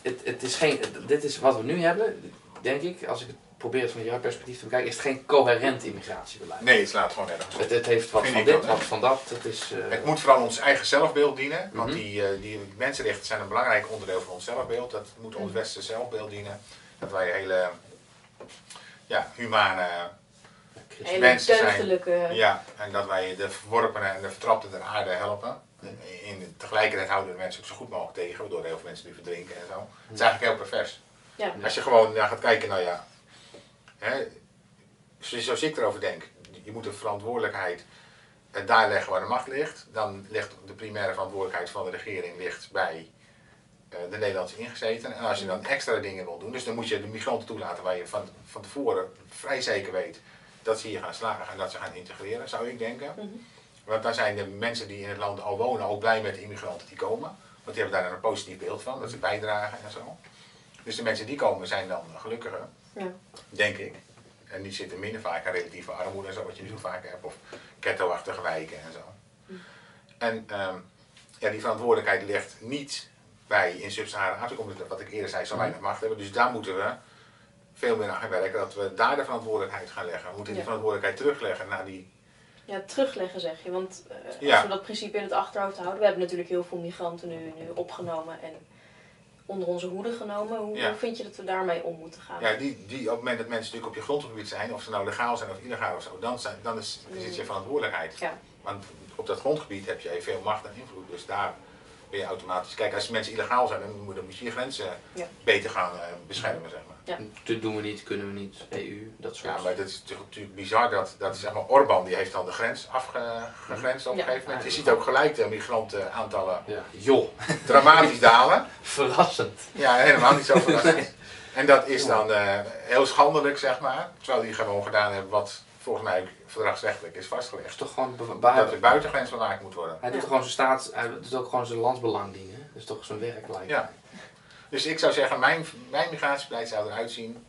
Het, het is geen, dit is wat we nu hebben, denk ik, als ik het probeer het van jouw perspectief te bekijken, is het geen coherent immigratiebeleid. Nee, het slaat gewoon nergens op. Het, het heeft wat Vind van dit, wat van dat. Het is, eh, Het moet vooral ons eigen zelfbeeld dienen, want Mhm. die, eh, die mensenrechten zijn een belangrijk onderdeel van ons zelfbeeld. Dat moet Mhm. ons westerse zelfbeeld dienen. Dat wij hele ja, humane, Hele mensen zijn- ja, en dat wij de verworpenen en de vertrapten der aarde helpen. In, tegelijkertijd houden we de mensen ook zo goed mogelijk tegen, waardoor heel veel mensen nu verdrinken en zo. Het is eigenlijk heel pervers. Ja. Als je gewoon naar gaat kijken, nou ja, hè, zoals ik erover denk, je moet de verantwoordelijkheid eh, daar leggen waar de macht ligt. Dan ligt de primaire verantwoordelijkheid van de regering ligt bij eh, de Nederlandse ingezetenen. En als je dan extra dingen wil doen, dus dan moet je de migranten toelaten waar je van, van tevoren vrij zeker weet dat ze hier gaan slagen en dat ze gaan integreren, zou ik denken. Mhm. Want dan zijn de mensen die in het land al wonen ook blij met de immigranten die komen. Want die hebben daar dan een positief beeld van, dat ze bijdragen en zo. Dus de mensen die komen zijn dan gelukkiger, Ja. denk ik. En die zitten minder vaak aan relatieve armoede en zo, wat je nu zo vaak hebt. Of ghetto-achtige wijken en zo. En ehm, ja, die verantwoordelijkheid ligt niet bij in Sub-Sahara omdat, wat ik eerder zei, zo weinig macht hebben. Dus daar moeten we veel meer aan gaan werken, dat we daar de verantwoordelijkheid gaan leggen. We moeten die Ja. verantwoordelijkheid terugleggen naar die Ja, terugleggen zeg je. Want eh, als Ja. we dat principe in het achterhoofd houden, we hebben natuurlijk heel veel migranten nu, nu opgenomen en onder onze hoede genomen. Hoe, Ja. hoe vind je dat we daarmee om moeten gaan? Ja, die, die op het moment dat mensen natuurlijk op je grondgebied zijn, of ze nou legaal zijn of illegaal of zo, dan, zijn, dan is, is het je verantwoordelijkheid. Ja. Want op dat grondgebied heb je veel macht en invloed, dus daar ben je automatisch. Kijk, als mensen illegaal zijn, dan moet, dan moet je je grenzen Ja. beter gaan eh, beschermen, zeg maar. Dit doen we niet, kunnen we niet, EU, dat soort Ja, maar dat is natuurlijk, bizar dat, dat zeg maar, Orbán die heeft dan de grens afgegrensd op een Ja. gegeven moment. Je ziet ook gelijk de migrantenaantallen Ja, joh, [LAUGHS] dramatisch dalen. verrassend. Ja, helemaal niet zo [LAUGHS] verrassend. En dat is dan eh, heel schandelijk, zeg maar. Terwijl die gewoon gedaan hebben wat volgens mij ook verdragsrechtelijk is Dat vastgelegd. is toch gewoon, Dat de buitengrens bewaakt moet worden. hij doet Ja. gewoon zijn staat, hij doet ook gewoon zijn landsbelang dienen. hè? Dat is toch zijn werk lijkt me. Ja. Dus ik zou zeggen, mijn, mijn migratiebeleid zou eruit zien.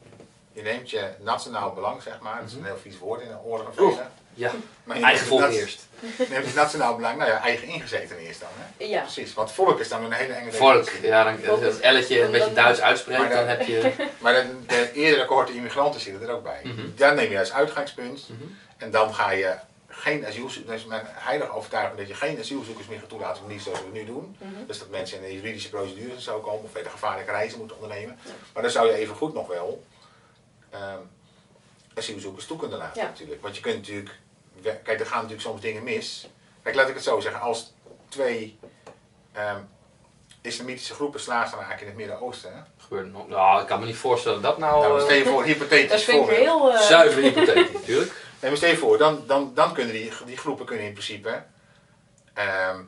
Je neemt je nationaal belang, zeg maar. Dat is een heel vies woord in de oorlog en vrede. Ja, Maar je eigen volk eerst. Je neemt het nationaal belang, nou ja, eigen ingezeten eerst dan. Hè? Ja. Precies, want volk is dan een hele enge Volk, ja, dan, als het elletje een beetje Duits uitspreekt, Maar dan dan- heb je... [LAUGHS] Maar de, de eerdere cohorte immigranten zitten er ook bij. Mhm. Dan neem je als uitgangspunt. Mhm. En dan ga je geen asielzoekers, dat is mijn heilige overtuiging dat je geen asielzoekers meer gaat toelaten, niet zoals we het nu doen. Mhm. Dus dat mensen in de juridische procedures en zo komen of weer gevaarlijke reizen moeten ondernemen. Maar dan zou je even goed nog wel ehm, asielzoekers toe kunnen laten Ja. natuurlijk. Want je kunt natuurlijk, kijk er gaan natuurlijk soms dingen mis. Kijk laat ik het zo zeggen, als twee ehm, islamitische groepen slagen raken in het Midden-Oosten. hè. Gebeurt nog. Nou, ik kan me niet voorstellen dat dat Nou, nou... stel je eh, voor, hypothetisch Dat vind ik heel... eh, Zuiver hypothetisch natuurlijk. Nee, maar stel je voor, dan, dan, dan kunnen die, die groepen kunnen in principe ehm,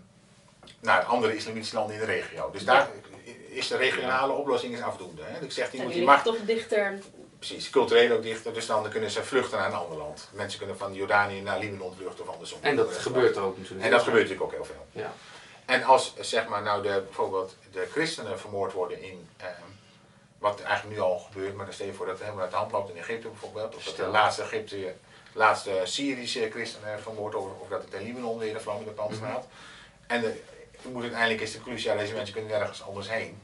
naar andere islamitische landen in de regio. Dus daar is de regionale oplossing is afdoende. Hè? Dus ik zeg, die en moet die macht, toch dichter... precies, cultureel ook dichter, dus dan kunnen ze vluchten naar een ander land. Mensen kunnen van Jordanië naar Libanon vluchten of andersom. En dat gebeurt ook natuurlijk. En dat gebeurt natuurlijk ook heel veel. Ja. En als zeg maar nou de, bijvoorbeeld de christenen vermoord worden in, ehm, wat eigenlijk nu al gebeurt, maar dan stel je voor dat het helemaal uit de hand loopt in Egypte bijvoorbeeld, of dat de laatste Egypte, laatste Syrische christenen vermoord worden, of dat het in Libanon weer de vlam in de pan staat. En de, moet uiteindelijk is de conclusie, ja, deze mensen kunnen nergens anders heen.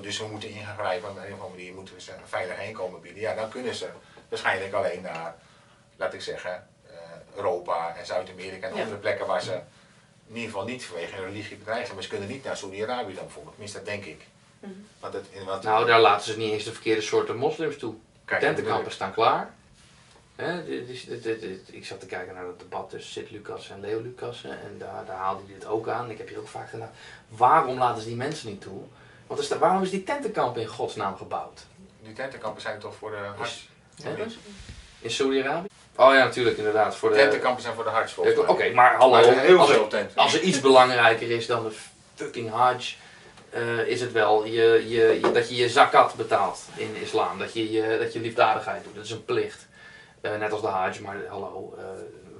Dus we moeten ingrijpen, op een of andere manier moeten we ze veilig heen komen bieden. Ja, dan kunnen ze waarschijnlijk alleen naar, laat ik zeggen, eh, Europa en Zuid-Amerika en Ja. andere plekken waar ze in ieder geval niet vanwege hun religie bedreigd zijn. Maar ze kunnen niet naar Saudi-Arabië dan bijvoorbeeld. Tenminste, dat denk ik. Mhm. Want het, want Nou, daar laten ze niet eens de verkeerde soorten moslims toe. Kijk, Tentenkampen staan klaar. Hè, dit is- dit- dit- dit- ik zat te kijken naar het debat tussen Sid Lucas en Leo Lucas. En daar, daar haalde hij dit ook aan. Ik heb hier ook vaak gedaan. Waarom laten ze die mensen niet toe? Want is waarom is die tentenkamp in godsnaam gebouwd? Die tentenkampen zijn toch voor de hars? Hè? In Saudi-Arabië? Oh ja, natuurlijk, inderdaad. Voor de, Tentenkampen zijn voor de volgens Oké, maar hallo. Maar zijn heel als, er, veel tenten. als er iets belangrijker is dan de fucking Hajj, eh, is het wel je, je, je- dat je je zakat betaalt in islam. Dat je, je, dat je liefdadigheid doet. Dat is een plicht. Eh, net als de Hajj, maar hallo, eh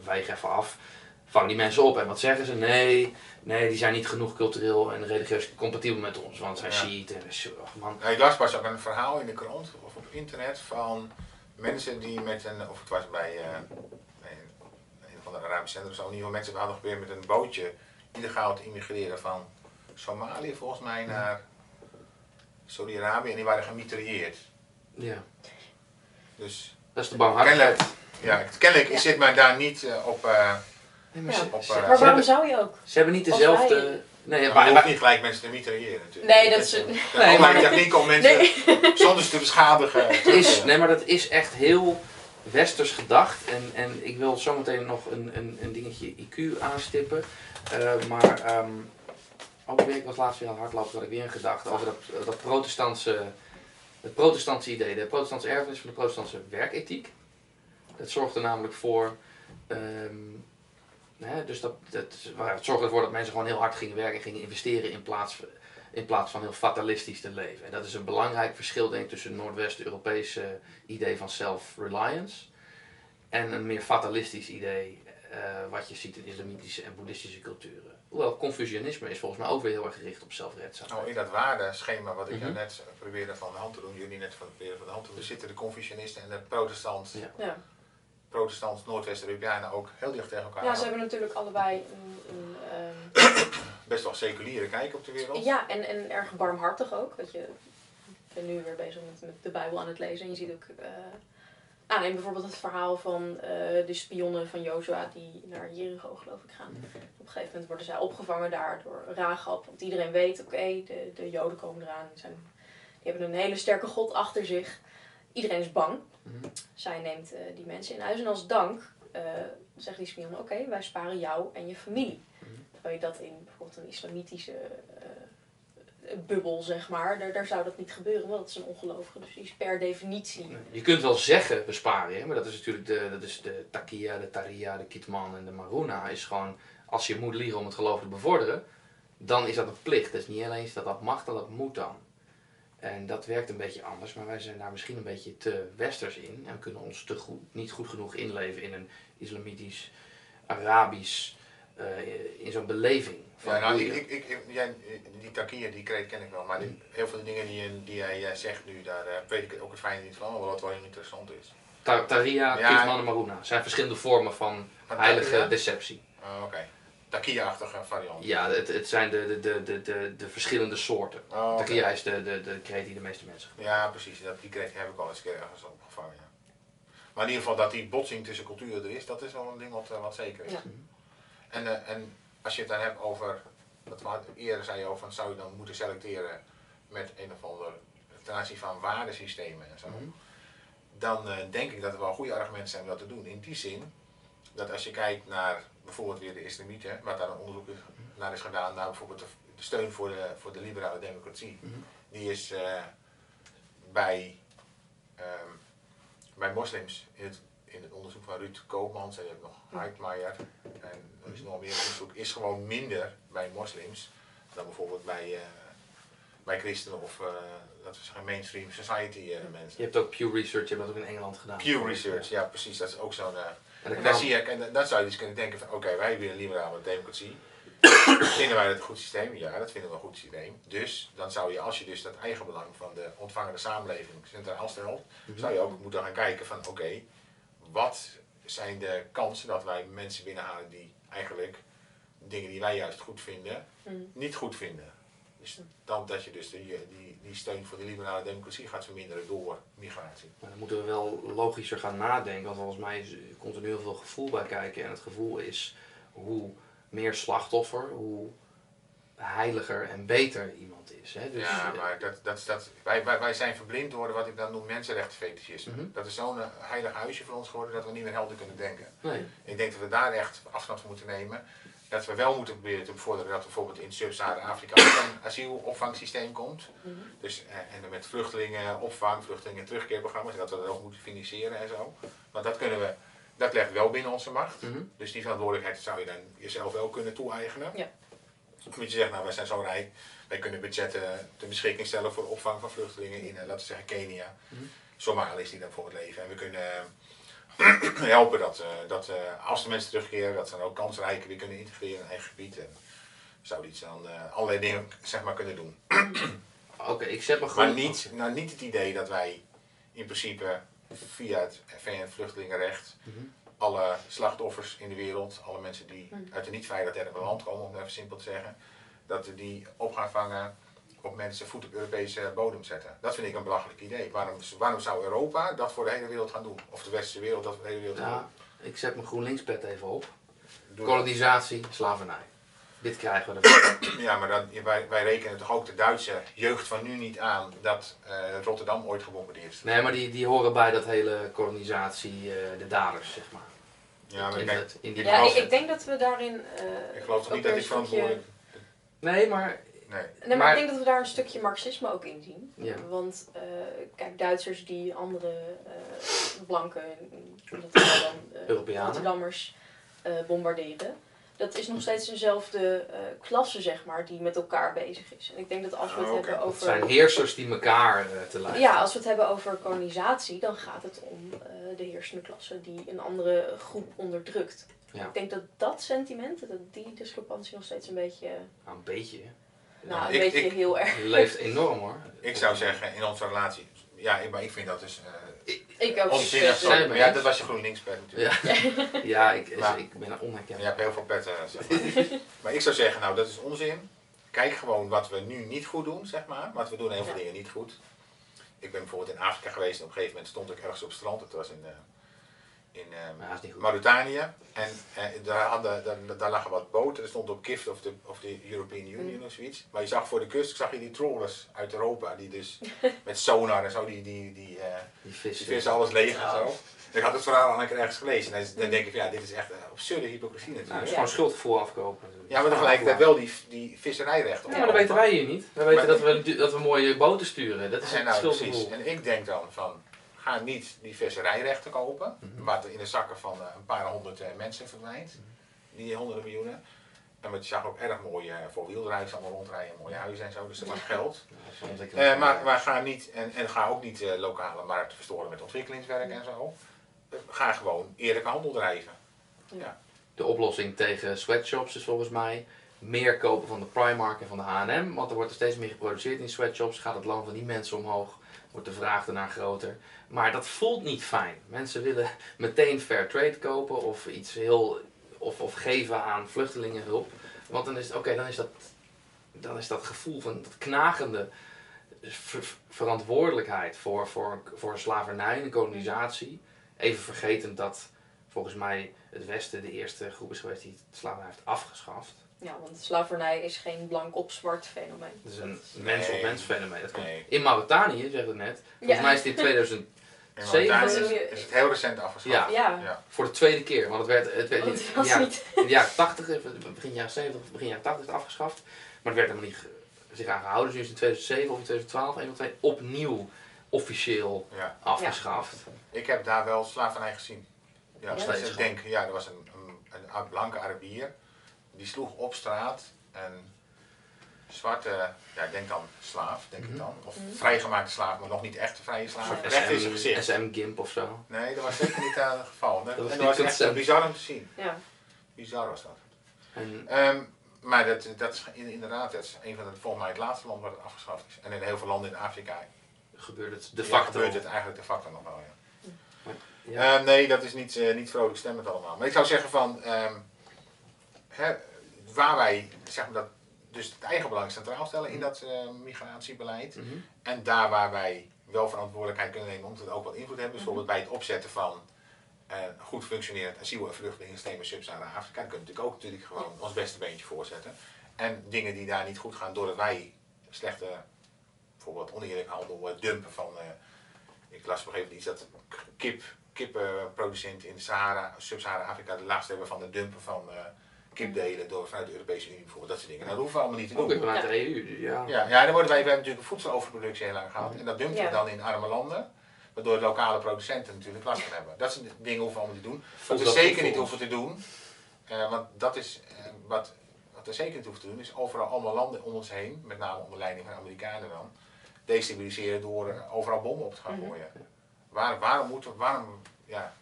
weeg even af. Vang die mensen op. En wat zeggen ze? Nee, nee, die zijn niet genoeg cultureel en religieus compatibel met ons. Want zijn Ja. Shiiten. en ach, man. Nou, ik las pas ook een verhaal in de krant of op internet van mensen die met een, of het was bij eh, een van de Arabische of zo, in ieder mensen hadden geprobeerd met een bootje illegaal te immigreren van Somalië volgens mij naar Saudi-Arabië en die waren gemitrailleerd. Ja. Dus Dat is de barmhartigheid. ja, kennelijk Ja. zit mij daar niet eh, op. eh Nee, maar Ja. ze, Op, ze- eh, ze Maar waarom hebben, zou je ook? ze hebben niet dezelfde... wij- Nee, maar maar, je hoeft maar- niet gelijk mensen te mitrailleren natuurlijk. Nee, dat is- Er Nee, maar- technieken om mensen Nee. zonder ze te beschadigen. het is, nee, maar dat is echt heel westers gedacht. En, en ik wil zometeen nog een, een, een dingetje IQ aanstippen. Eh, maar ehm ook weer, ik was laatst weer aan het hardlopen, had ik weer een gedachte over dat, dat protestantse, het protestantse idee, de protestantse erfenis van de protestantse werkethiek. Dat zorgt er namelijk voor, ehm, hè, dus dat, dat, het zorgde ervoor dat mensen gewoon heel hard gingen werken en gingen investeren in plaats, in plaats van heel fatalistisch te leven. En dat is een belangrijk verschil denk ik tussen het Noordwest-Europese idee van self-reliance en een meer fatalistisch idee wat je ziet in islamitische en boeddhistische culturen. Hoewel Confucianisme is volgens mij ook weer heel erg gericht op zelfredzaamheid. Nou, in dat waardeschema wat ik Mhm. net probeerde van de hand te doen, jullie net van probeerden van de hand te doen, zitten de Confucianisten en de protestant, Ja. Ja. protestant Noordwest-Europeanen ook heel dicht tegen elkaar. ja, ze hebben natuurlijk allebei een, een ehm, [COUGHS] Best wel seculiere kijk op de wereld. Ja, en, en erg barmhartig ook. Dat je, ik ben nu weer bezig met, met de Bijbel aan het lezen. En je ziet ook... eh ah, neem bijvoorbeeld het verhaal van eh, de spionnen van Jozua die naar Jericho geloof ik gaan. Op een gegeven moment worden zij opgevangen daar door Rahab. Want iedereen weet, oké, de, de Joden komen eraan. Zijn, die hebben een hele sterke God achter zich. Iedereen is bang. Mhm. Zij neemt eh, die mensen in huis. En als dank eh zeggen die spionnen, oké, wij sparen jou en je familie. Mhm. Terwijl je dat in bijvoorbeeld een islamitische bubbel, zeg maar, daar, daar zou dat niet gebeuren. Want dat is een ongelovige, dus die is per definitie. Je kunt wel zeggen besparen, hè, maar dat is natuurlijk de, dat is de takia, de taria, de kitman en de maruna. Is gewoon, als je moet liegen om het geloof te bevorderen, dan is dat een plicht. Dat is niet alleen dat dat mag, dat dat moet dan. En dat werkt een beetje anders, maar wij zijn daar misschien een beetje te westers in. En kunnen ons te goed, niet goed genoeg inleven in een islamitisch, Arabisch, in zo'n beleving. Van Ja, nou, ik, ik, ik, jij, die takia, die kreet ken ik wel, maar die- heel veel dingen die, je- die jij eh, zegt nu, daar eh, weet ik ook het fijne niet van, maar wat wel heel interessant is. Ta- taria, Ja. en maruna zijn verschillende vormen van heilige takia? deceptie. Oh, Oké, takia-achtige variant. Ja, het, het zijn de, de, de, de, de, de verschillende soorten. Oh, oké. Takia is de, de, de kreet die de meeste mensen gebruiken. Ja, precies. Dat, die kreeg, heb ik al eens een keer ergens opgevangen. Ja. Maar in ieder geval dat die botsing tussen culturen er is, dat is wel een ding wat, eh, wat zeker is. Ja. En, eh, en als je het dan hebt over, wat we hadden- eerder zei je over, zou je dan moeten selecteren met een of ander, ten aanzien van waardesystemen en zo. Mhm. Dan eh, denk ik dat er wel goede argumenten zijn om dat te doen. In die zin, dat als je kijkt naar bijvoorbeeld weer de islamieten, wat daar een onderzoek is- naar is gedaan, naar bijvoorbeeld de, de steun voor de, voor de liberale democratie, Mhm. die is eh, bij, ehm, bij moslims in het, in het onderzoek van Ruud Koopmans en je hebt nog Heitmeier en er is nog meer onderzoek, is gewoon minder bij moslims dan bijvoorbeeld bij, eh, bij christenen of uh, dat we zeggen mainstream society eh, mensen. Je hebt ook Pew Research, je hebt dat ook in Engeland gedaan. Pew Research, ja precies, dat is ook zo'n... eh, En dan en daar zie je, en dat zou je dus kunnen denken van, oké, wij een liberale democratie. [COUGHS] vinden wij dat een goed systeem? Ja, dat vinden we een goed systeem. Dus, dan zou je, als je dus dat eigenbelang van de ontvangende samenleving centraal stelt, Mhm. zou je ook moeten gaan kijken van, oké, wat zijn de kansen dat wij mensen binnenhalen die eigenlijk dingen die wij juist goed vinden, Mm. niet goed vinden. Dus dan dat je dus die, die, die steun voor de liberale democratie gaat verminderen door migratie. Maar dan moeten we wel logischer gaan nadenken, want volgens mij is- komt er nu heel veel gevoel bij kijken. En het gevoel is hoe meer slachtoffer, hoe heiliger en beter iemand is. Hè? Dus, ja, eh, maar dat, dat, wij, wij, wij zijn verblind door wat ik dan noem mensenrechtenfetischisme. Mhm. Dat is zo'n eh, heilig huisje voor ons geworden dat we niet meer helder kunnen denken. nee. Ik denk dat we daar echt afstand van moeten nemen. Dat we wel moeten proberen te bevorderen dat bijvoorbeeld in Sub-Sahara-Afrika ook een asielopvangsysteem komt. Mhm. Dus, eh, en dan met vluchtelingen opvang, vluchtelingen terugkeerprogramma's, en dat we dat ook moeten financieren en zo. Want dat kunnen we, dat ligt wel binnen onze macht. Mhm. Dus die verantwoordelijkheid zou je dan jezelf wel kunnen toe-eigenen. Ja. Je zeggen, nou wij zijn zo rijk, wij kunnen budgetten ter beschikking stellen voor de opvang van vluchtelingen in, eh, laten we zeggen, Kenia. Mhm. Somaliërs die daarvoor leven. En we kunnen [CLEARS THROAT] helpen dat, eh, dat eh, als de mensen terugkeren, dat ze dan ook kansrijker weer kunnen integreren in hun eigen gebied. En zouden iets dan eh, allerlei dingen zeg maar, kunnen doen. Oké, ik zet me Maar gewoon... niet, nou, niet het idee dat wij in principe via het VN-vluchtelingenrecht Mhm. Alle slachtoffers in de wereld, alle mensen die Mhm. uit een niet veilig derde land komen, om het even simpel te zeggen, dat we die op gaan vangen op mensen voet op Europese bodem zetten. Dat vind ik een belachelijk idee. Waarom, waarom zou Europa dat voor de hele wereld gaan doen? Of de westerse wereld dat voor de hele wereld gaan Ja, ik zet mijn GroenLinks-pet even op. doen? Kolonisatie, slavernij. Dit krijgen we ervan. Ja, maar dan, wij, wij rekenen toch ook de Duitse jeugd van nu niet aan dat eh, Rotterdam ooit gebombardeerd is. Nee, maar die, die horen bij dat hele kolonisatie, eh, de daders, zeg maar. Ja, maar in, kijk, in die Ja, ik, denk dat we daarin. eh, ik geloof toch ook niet dat ik een stukje- verantwoordelijk... Nee, maar Nee. Nee, maar, Maar- ik denk dat we daar een stukje marxisme ook in zien. Ja. Want eh, kijk, Duitsers die andere eh blanke, dat dan eh, Europeanen. Rotterdammers eh, bombarderen. Dat is nog steeds dezelfde eh, klasse, zeg maar, die met elkaar bezig is. En ik denk dat als we het Oh, oké. hebben het over. zijn heersers die elkaar eh, te lijf Ja, als we het hebben over kolonisatie, dan gaat het om eh, de heersende klasse die een andere groep onderdrukt. Ja. Ik denk dat dat sentiment, dat die discrepantie nog steeds een beetje, Nou, een beetje. nou, een ik- beetje ik- heel erg. Je leeft enorm hoor. Ik zou zeggen, in onze relatie... Ja, ik- maar ik vind dat dus... eh Ik ook. onzinnig. Ik, zo. Zijn we Ja, eens? dat was je GroenLinks-pet natuurlijk. Ja, [LAUGHS] ja ik, Maar- ik ben een Je onherkenbaar. hebt heel veel petten, zeg maar. [LAUGHS] maar ik zou zeggen, nou, dat is onzin. Kijk gewoon wat we nu niet goed doen, zeg maar. Want we doen heel veel Ja. dingen niet goed. Ik ben bijvoorbeeld in Afrika geweest en op een gegeven moment stond ik ergens op het strand. Het was in, eh, in eh, goed. Mauritanië. En eh, daar, hadden, daar, daar lagen wat boten. Er stond op gift of de, of de European Union Mm. of zoiets. Maar je zag voor de kust, zag je die trawlers uit Europa. Die dus [LAUGHS] met sonar en zo, die, die, die, eh, Die die vissen. alles leeg en zo. Ik had het verhaal al een keer ergens gelezen. En dan- denk ik, ja, dit is echt een absurde hypocrisie Nou, het natuurlijk. is gewoon schuldgevoel afkopen. Ja, maar tegelijkertijd wel die, die visserijrechten. Ja, maar dat weten wij hier niet. Wij weten Maar- dat we, dat we mooie boten sturen. Dat is nou, precies. En ik denk dan van, ga niet die visserijrechten kopen, Mhm. wat er in de zakken van eh, een paar honderd eh, mensen verdwijnt, die honderden miljoenen. En met je zag ook erg mooie uh, voorwieldrijven, allemaal rondrijden, mooie huizen en zo, dus dat was geld. Ja. Eh, maar, maar ga niet, en, en ga ook niet eh, lokale markten verstoren met ontwikkelingswerk en zo. Eh, ga gewoon eerlijke handel drijven. De oplossing tegen sweatshops is volgens mij meer kopen van de Primark en van de H&M. Want er wordt er steeds meer geproduceerd in sweatshops. Gaat het land van die mensen omhoog. Wordt de vraag ernaar groter. Maar dat voelt niet fijn. Mensen willen meteen fair trade kopen of iets heel... Of, of geven aan vluchtelingenhulp. Want dan is oké, dan is dat... Dan is dat gevoel van dat knagende ver- verantwoordelijkheid voor, voor, voor slavernij en kolonisatie. Even vergetend dat volgens mij het Westen de eerste groep is geweest die het slavernij heeft afgeschaft. Ja, want slavernij is geen blank op zwart fenomeen. Het is een mens-op-mens fenomeen. Dat komt Nee. in Mauritanië, zeg ik net. Volgens Ja. mij is dit 2000 En Zeven- is, is het heel recent afgeschaft. Ja. Ja. ja. voor de tweede keer. Want het werd, het werd Want in, het in, was de jaren, niet. in de jaren 80, eh, begin jaren 70 of begin jaren 80 is het afgeschaft. Maar het werd helemaal niet zich aan gehouden. Dus nu is het in 2007 of in 2012, een of twee, opnieuw officieel Ja. afgeschaft. Ik heb daar wel slavernij gezien. Ja, Ja? dus Steeds ik denk, ja, er was een, een, een blanke Arabier. Die sloeg op straat en zwarte, ja, ik denk dan slaaf, denk Mhm. ik dan. Of Mhm. vrijgemaakte slaaf, maar nog niet echt een vrije slaaf. Recht in zijn SM, gezicht. SM Gimp of zo. Nee, dat was zeker niet eh, het geval. Dat, was en dat was echt eh, bizar om te zien. Ja. Bizar was dat. En Ehm, maar dat, dat is in- inderdaad, dat is een van de, volgens mij het laatste land waar het afgeschaft is. En in heel veel landen in Afrika gebeurt het de ja, facto. gebeurt het eigenlijk de facto nog wel. Ja. Ja. Ehm, nee, dat is niet, eh, niet vrolijk stemmend allemaal. Maar ik zou zeggen van, ehm, hè, waar wij zeg maar dat, dus het eigen belang centraal stellen in dat eh, migratiebeleid. Mhm. En daar waar wij wel verantwoordelijkheid kunnen nemen omdat we ook wat invloed hebben. Bijvoorbeeld bij het opzetten van eh, een goed functionerend asiel- en vluchtelingensysteem in Sub-Sahara-Afrika. Kunnen we natuurlijk ook natuurlijk gewoon ons beste beentje voor zetten. En dingen die daar niet goed gaan doordat wij slechte, bijvoorbeeld oneerlijke handel eh, dumpen van... ik las op een gegeven moment iets dat kip, kippenproducenten in Sahara, Sub-Sahara-Afrika de last hebben van de dumpen van kipdelen door, vanuit de Europese Unie bijvoorbeeld. Dat soort dingen. Nou, dat hoeven we allemaal niet te Ook doen. weer vanuit de EU. dus Ja. Ja, ja dan worden wij, wij hebben natuurlijk een voedseloverproductie heel lang gehad. En dat dumpen Ja. we dan in arme landen. Waardoor de lokale producenten natuurlijk last van hebben. Dat zijn dingen hoeven we allemaal niet te doen. Wat we zeker niet hoeven te doen. eh, want dat is eh, wat, wat we zeker niet hoeven te doen. Is overal allemaal landen om ons heen. Met name onder leiding van de Amerikanen dan. Destabiliseren door eh, overal bommen op te gaan Mhm. gooien. Waar, waarom moeten we, waarom, ja.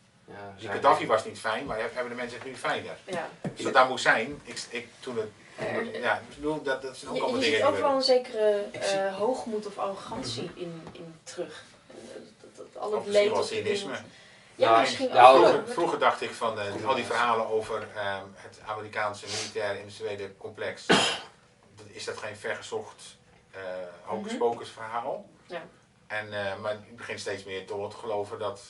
Ja, Gaddafi was niet fijn. Maar hebben de mensen het nu fijner. ja. Als dat daar moest zijn. Ik, ik, toen het, ja, ik bedoel, dat, dat zijn ook Je, allemaal je dingen ziet ook die wel we- een zekere eh, hoogmoed of arrogantie in, in terug. Dat, dat, al het leed wel cynisme. Ja, Nou, misschien ook. nou, wel. Vroeger, vroeger dacht ik van eh, al die verhalen over ehm, het Amerikaanse militair industriële complex. dat- Is dat geen vergezocht eh hocus Mhm. pocus verhaal. Ja. En, eh, maar ik begin steeds meer door te geloven dat,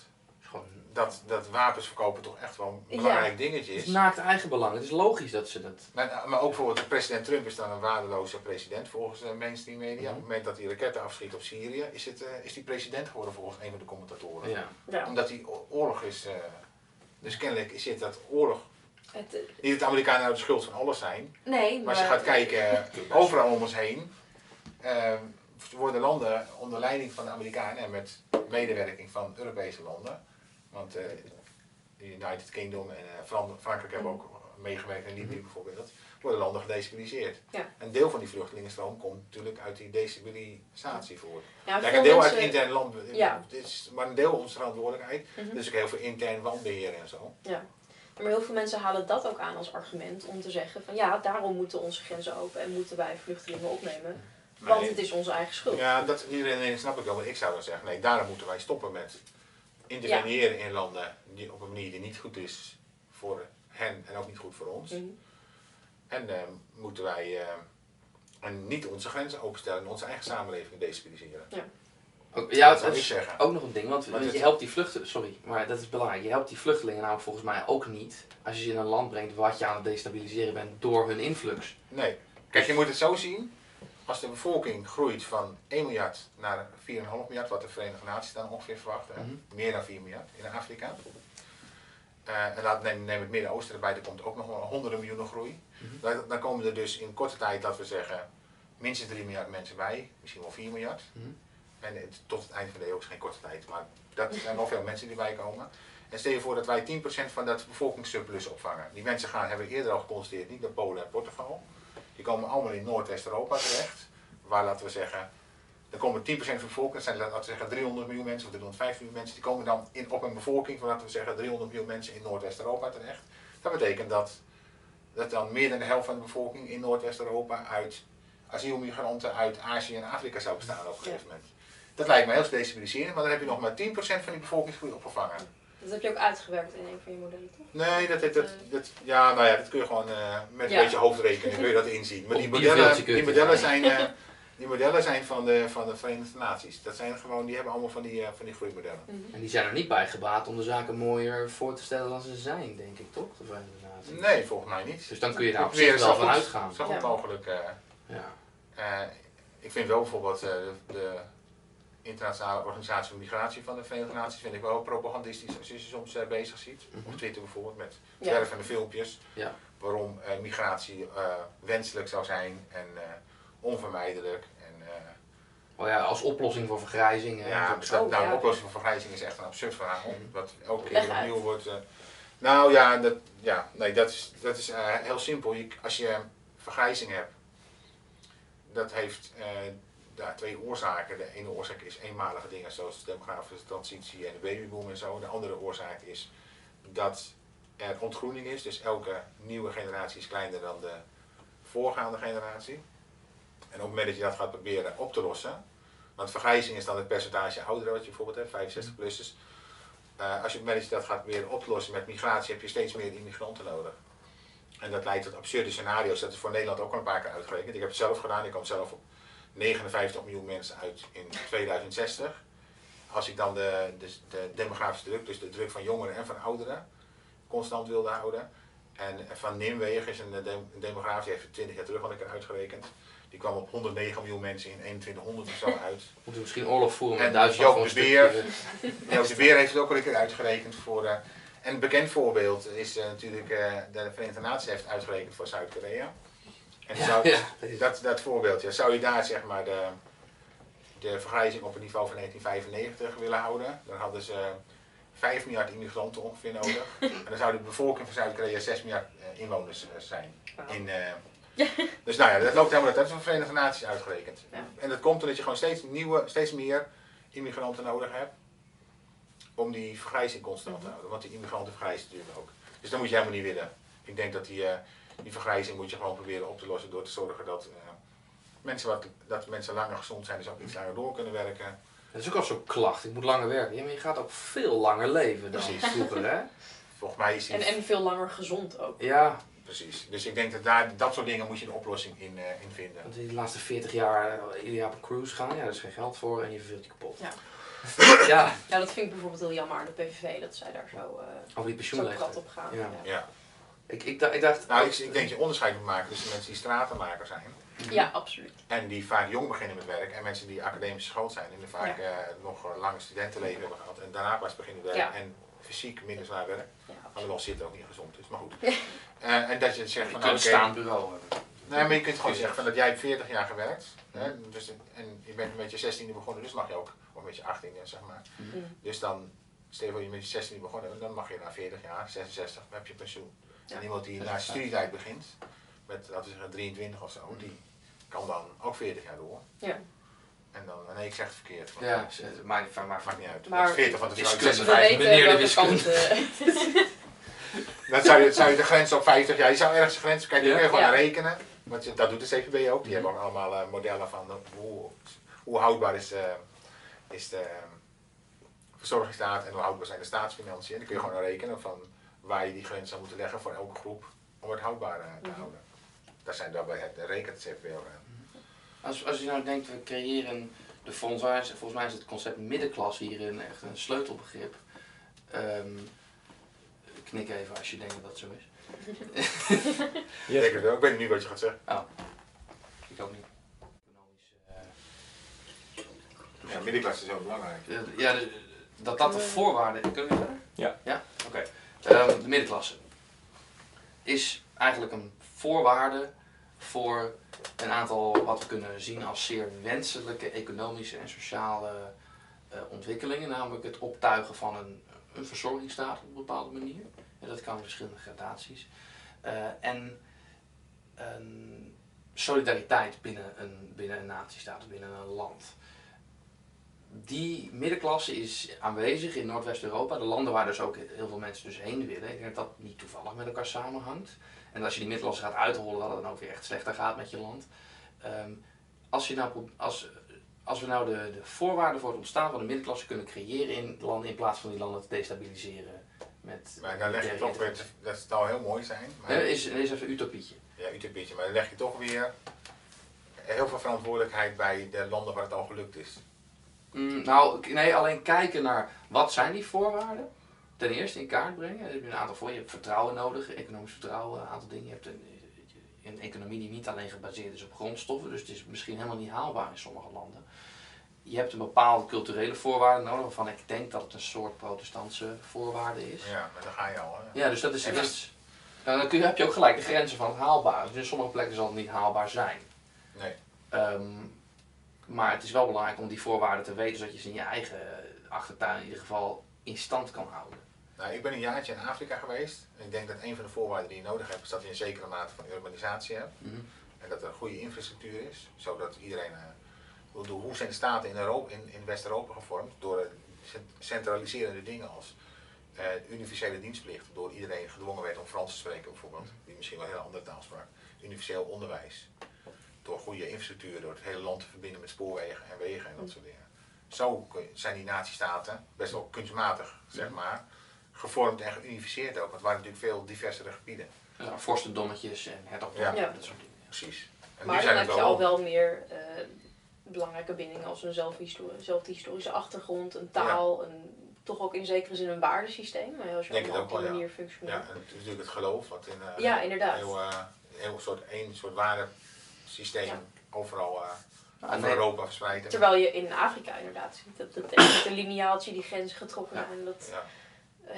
Gewoon, dat, dat wapens verkopen toch echt wel een Ja. belangrijk dingetje het is. is naakt eigenbelang. Het is logisch dat ze dat... Maar, maar ook bijvoorbeeld president Trump is dan een waardeloze president volgens de mainstream media. Mhm. Op het moment dat hij raketten afschiet op Syrië, is, het, eh, is hij president geworden volgens een van de commentatoren. Ja. Ja. Omdat die o- oorlog is. eh, dus kennelijk is het dat oorlog. Het, eh, Niet dat de Amerikanen nou de schuld van alles zijn. nee, Maar als je gaat kijken, eh, [LAUGHS] overal om ons heen. eh, worden landen onder leiding van de Amerikanen en met medewerking van Europese landen. Want eh, de United Kingdom en eh, Fran- Frankrijk hebben ook meegewerkt in Libië bijvoorbeeld. Worden landen gedestabiliseerd. Ja. Een deel van die vluchtelingenstroom komt natuurlijk uit die destabilisatie voort. Ja, Kijk, een deel mensen- uit intern land, Ja. is maar een deel onze verantwoordelijkheid. Mhm. Dus ook heel veel intern wanbeheer en zo. Ja. Maar heel veel mensen halen dat ook aan als argument om te zeggen van ja, daarom moeten onze grenzen open en moeten wij vluchtelingen opnemen. Want Nee. het is onze eigen schuld. Ja, dat, iedereen snap ik wel, maar ik zou dan zeggen, nee, daarom moeten wij stoppen met interveneren in landen die op een manier die niet goed is voor hen en ook niet goed voor ons. Mhm. En eh, moeten wij eh, en niet onze grenzen openstellen en onze eigen samenleving destabiliseren. Ook, ja, Dat het ik is zeggen. ook nog een ding, want je helpt die vluchtelingen, sorry, maar dat is belangrijk. Je helpt die vluchtelingen namelijk volgens mij ook niet als je ze in een land brengt wat je aan het destabiliseren bent door hun influx. Nee. Kijk, je moet het zo zien. Als de bevolking groeit van 1 miljard naar 4,5 miljard, wat de Verenigde Naties dan ongeveer verwachten, Mhm. meer dan 4 miljard in Afrika. Eh, en laat, neem, neem het Midden-Oosten erbij, er komt ook nog wel honderden miljoenen groei. Mhm. dan, dan komen er dus in korte tijd, dat we zeggen, minstens 3 miljard mensen bij, misschien wel 4 miljard. Mhm. En het, tot het eind van de eeuw is geen korte tijd, maar dat zijn wel veel mensen die bijkomen. En stel je voor dat wij 10% van dat bevolkingssurplus opvangen. Die mensen gaan, hebben we eerder al geconstateerd, niet naar Polen en Portugal. Die komen allemaal in Noordwest-Europa terecht. Waar laten we zeggen, dan komen 10% van de bevolking, dat zijn laten we zeggen 300 miljoen mensen of 350 miljoen mensen. Die komen dan in, op een bevolking van laten we zeggen 300 miljoen mensen in Noordwest-Europa terecht. Dat betekent dat, dat dan meer dan de helft van de bevolking in Noordwest-Europa uit asielmigranten uit Azië en Afrika zou bestaan op een gegeven moment. Dat lijkt me heel destabiliserend, maar dan heb je nog maar 10% van die bevolkingsgroei opgevangen. Dat heb je ook uitgewerkt in een van je modellen, toch? Nee, dat, dat, dat, dat- ja, nou ja, dat kun je gewoon eh, met een beetje hoofdrekening kun je dat inzien. Maar die modellen, die modellen, zijn, [LAUGHS] eh, die modellen zijn van de, van de Verenigde Naties. Dat zijn gewoon, die hebben allemaal van die, eh, van die groeimodellen. En die zijn er niet bij gebaat om de zaken mooier voor te stellen dan ze zijn, denk ik toch? De Verenigde Naties. Nee, volgens mij niet. Dus dan kun je daar op zich wel van uitgaan. Zo goed mogelijk. eh, Ja. eh, ik vind wel bijvoorbeeld eh, de, de internationale organisatie voor migratie van de Verenigde Naties vind ik wel propagandistisch als je ze soms eh, bezig ziet. Mhm. Op Twitter bijvoorbeeld met Ja. zwervende filmpjes. Ja. Waarom eh, migratie eh, wenselijk zou zijn en onvermijdelijk. En, Oh ja, als oplossing voor vergrijzing. hè. ja, Dat- Oh, nou, de oplossing van vergrijzing is echt een absurd verhaal. Mhm. Wat elke keer opnieuw wordt. nou ja, dat, ja nee, dat is, dat is heel simpel. Je, als je vergrijzing hebt, dat heeft ja, twee oorzaken. De ene oorzaak is eenmalige dingen zoals de demografische transitie en de babyboom en zo. De andere oorzaak is dat er ontgroening is. Dus elke nieuwe generatie is kleiner dan de voorgaande generatie. En op het moment dat je dat gaat proberen op te lossen, want vergrijzing is dan het percentage ouderen wat je bijvoorbeeld hebt, 65-plussers. Eh, als je op het moment dat je dat gaat proberen op te lossen met migratie, heb je steeds meer immigranten nodig. En dat leidt tot absurde scenario's. Dat is voor Nederland ook al een paar keer uitgerekend. Ik heb het zelf gedaan. Ik kwam zelf op 59 miljoen mensen uit in 2060. Als ik dan de, de, de demografische druk, dus de druk van jongeren en van ouderen, constant wilde houden. En van Nimwegen is een, de- een demograaf, die heeft 20 jaar terug al een keer uitgerekend. Die kwam op 109 miljoen mensen in 2100 of zo [LAUGHS] uit. Moeten we misschien oorlog voeren met En Duitsland Joop de Beer. de heeft het ook al een keer uitgerekend voor. eh, en een bekend voorbeeld is eh, natuurlijk eh, de Verenigde Naties heeft uitgerekend voor Zuid-Korea. En zou, ja, dat is- dat, dat voorbeeld, ja, zou je daar zeg maar de, de vergrijzing op het niveau van 1995 willen houden, dan hadden ze 5 miljard immigranten ongeveer nodig. [LAUGHS] En dan zou de bevolking van Zuid-Korea 6 miljard eh, inwoners eh, zijn. In, eh, dus nou ja, dat loopt helemaal uit. Dat is van de Verenigde Naties uitgerekend. En dat komt omdat je gewoon steeds, nieuwe, steeds meer immigranten nodig hebt om die vergrijzing constant te houden. Want die immigranten vergrijzen natuurlijk ook. Dus dat moet je helemaal niet willen. Ik denk dat die, eh, die vergrijzing moet je gewoon proberen op te lossen door te zorgen dat, eh, mensen, wat, dat mensen langer gezond zijn, dus ook iets langer door kunnen werken. Dat is ook al zo'n klacht. Ik moet langer werken. Ja, maar je gaat ook veel langer leven dan Precies. vroeger, hè? [LAUGHS] Volgens mij is die, En, en veel langer gezond ook. Ja, precies. Dus ik denk dat daar, dat soort dingen moet je een oplossing in, eh, in vinden. Want in de laatste 40 jaar eh, ieder jaar op een cruise gaan, ja, daar is geen geld voor en je verveelt je kapot. Ja. [LAUGHS] ja, Ja, dat vind ik bijvoorbeeld heel jammer aan de PVV, dat zij daar zo, eh over die pensioenleeftijd. op gaan. Ja. Ja. Ja. Ik, ik, dacht- ik dacht... Nou, ik, ik denk dat je onderscheid moet maken tussen mensen die stratenmaker zijn. Ja, absoluut. En die vaak jong beginnen met werk. En mensen die academisch geschoold zijn. En die vaak Ja. eh, nog een lange studentenleven hebben gehad. En daarna pas beginnen werken. Ja. En fysiek minder zwaar werk. Ja. Alhoewel zitten ook niet gezond is. Maar goed. [LAUGHS] Eh, en dat je zegt Je van kunt oké. een staand bureau hebben. Nee, maar je kunt gewoon zeggen van dat jij hebt 40 jaar gewerkt. Hè, dus, en je bent met je 16e begonnen. Dus mag je ook. Of met je 18e zeg maar. Mm. Dus dan. Stel je voor je met je 16e begonnen. Dan mag je na 40 jaar, 66, dan heb je pensioen. Ja. En iemand die na studietijd begint. Met laten we zeggen 23 of zo. Die kan dan ook 40 jaar door. Ja. En dan, nee, ik zeg het verkeerd. maar Ja, ze- maar, Maakt niet uit. Maar- Maar 40 van de Wiskunde. 56. We Meneer de wiskunde. eh, [LAUGHS] Dan zou je, zou je de grens op 50 jaar, je zou ergens de grens, kijk, je Ja. kun je gewoon Ja. rekenen. Want je- dat doet de CVB ook. Die hebben ook allemaal eh, modellen van eh, hoe, hoe houdbaar is, is de verzorgingsstaat en hoe houdbaar zijn de staatsfinanciën. En dan kun je gewoon aan rekenen van waar je die grens zou moeten leggen voor elke groep om het houdbaar eh, te Mhm. houden. Daar zijn daarbij het rekent ook aan. Als, als je nou denkt, we creëren de fonds, waar is- volgens mij is het concept middenklasse hierin echt een sleutelbegrip. Ehm, ik knik even als je denkt dat dat zo is. [LAUGHS] Ik denk het wel. Ik weet niet wat je gaat zeggen. Ik ook niet. Economisch, eh, Ja, middenklasse is heel belangrijk. Eh, ja, dat dat de voorwaarde. Kunnen we verder? Ja. Ja? Oké. De middenklasse is eigenlijk een voorwaarde voor een aantal wat we kunnen zien als zeer wenselijke economische en sociale eh, ontwikkelingen. Namelijk het optuigen van een, een verzorgingsstaat op een bepaalde manier. En dat kan in verschillende gradaties. Eh, en solidariteit binnen een, binnen een natiestaat, binnen een land die middenklasse is aanwezig in Noordwest-Europa. De landen waar dus ook heel veel mensen dus heen willen. Ik denk dat dat niet toevallig met elkaar samenhangt. En als je die middenklasse gaat uithollen, dat het dan ook weer echt slechter gaat met je land. Ehm, als, je nou, als, als we nou de, de voorwaarden voor het ontstaan van de middenklasse kunnen creëren in landen, in plaats van die landen te destabiliseren. Met Maar dan leg je toch weer, dat zou heel mooi zijn. Maar Nee, is, is even een utopietje. Ja, utopietje, maar dan leg je toch weer heel veel verantwoordelijkheid bij de landen waar het al gelukt is. Mm, nou, nee, alleen kijken naar wat zijn die voorwaarden. Ten eerste in kaart brengen. Er is een aantal voor. Je hebt vertrouwen nodig, economisch vertrouwen, een aantal dingen. Je hebt een, een economie die niet alleen gebaseerd is op grondstoffen, dus het is misschien helemaal niet haalbaar in sommige landen. Je hebt een bepaalde culturele voorwaarde nodig, waarvan ik denk dat het een soort protestantse voorwaarde is. Ja, maar dan ga je al. Hè. Ja, dus dat is. Nou, dan kun je, heb je ook gelijk de grenzen van het haalbaar. Dus in sommige plekken zal het niet haalbaar zijn. Nee. Ehm, maar het is wel belangrijk om die voorwaarden te weten, zodat je ze in je eigen achtertuin in ieder geval in stand kan houden. Nou, ik ben een jaartje in Afrika geweest. En ik denk dat een van de voorwaarden die je nodig hebt, is dat je een zekere mate van urbanisatie hebt. Mhm. En dat er een goede infrastructuur is, zodat iedereen. eh, hoe- zijn de staten in, Europa, in, in West-Europa gevormd? Door cent- centraliserende dingen als eh, universele dienstplicht, door iedereen gedwongen werd om Frans te spreken bijvoorbeeld, die misschien wel een heel andere taal sprak. Universeel onderwijs, door goede infrastructuur, door het hele land te verbinden met spoorwegen en wegen en dat soort dingen. Zo zijn die natiestaten best wel kunstmatig, zeg maar, gevormd en geunificeerd ook. Want het waren natuurlijk veel diversere gebieden. Ja, vorstendommetjes en hertogdommen, Ja. dat soort dingen. Precies. En Maar dan zijn heb je al wel. meer eh, belangrijke bindingen als een zelfhisto- zelfhistorische achtergrond, een taal, een, toch ook in zekere zin een waardesysteem. eh, Als je Denk op ook die wel, ja. manier functioneert. Ja, en het is natuurlijk het geloof wat in eh, Ja, inderdaad. heel, eh, heel soort, één soort Ja. overal over nee. Europa verspreid. En- Terwijl je in Afrika inderdaad ziet dat, dat een lineaaltje die grenzen getrokken Ja. zijn. Dat ja,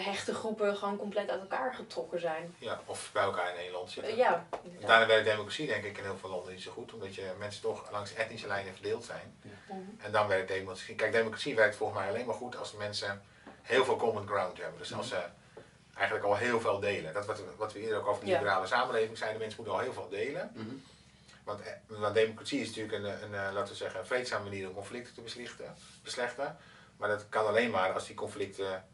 hechte groepen gewoon compleet uit elkaar getrokken zijn. ja, of bij elkaar in één land zitten. Ja, inderdaad. Daarna werkt democratie denk ik in heel veel landen niet zo goed, omdat je mensen toch langs etnische lijnen verdeeld zijn. Mhm. En dan werkt democratie. Kijk, democratie werkt volgens mij alleen maar goed als mensen heel veel common ground hebben. Dus als ze eigenlijk al heel veel delen. Dat wat, wat we eerder ook over de Ja. liberale samenleving zeiden, mensen moeten al heel veel delen. Mhm. Want, eh, want democratie is natuurlijk een, een, eh, laten we zeggen, een vreedzame manier om conflicten te beslechten, beslechten. Maar dat kan alleen maar als die conflicten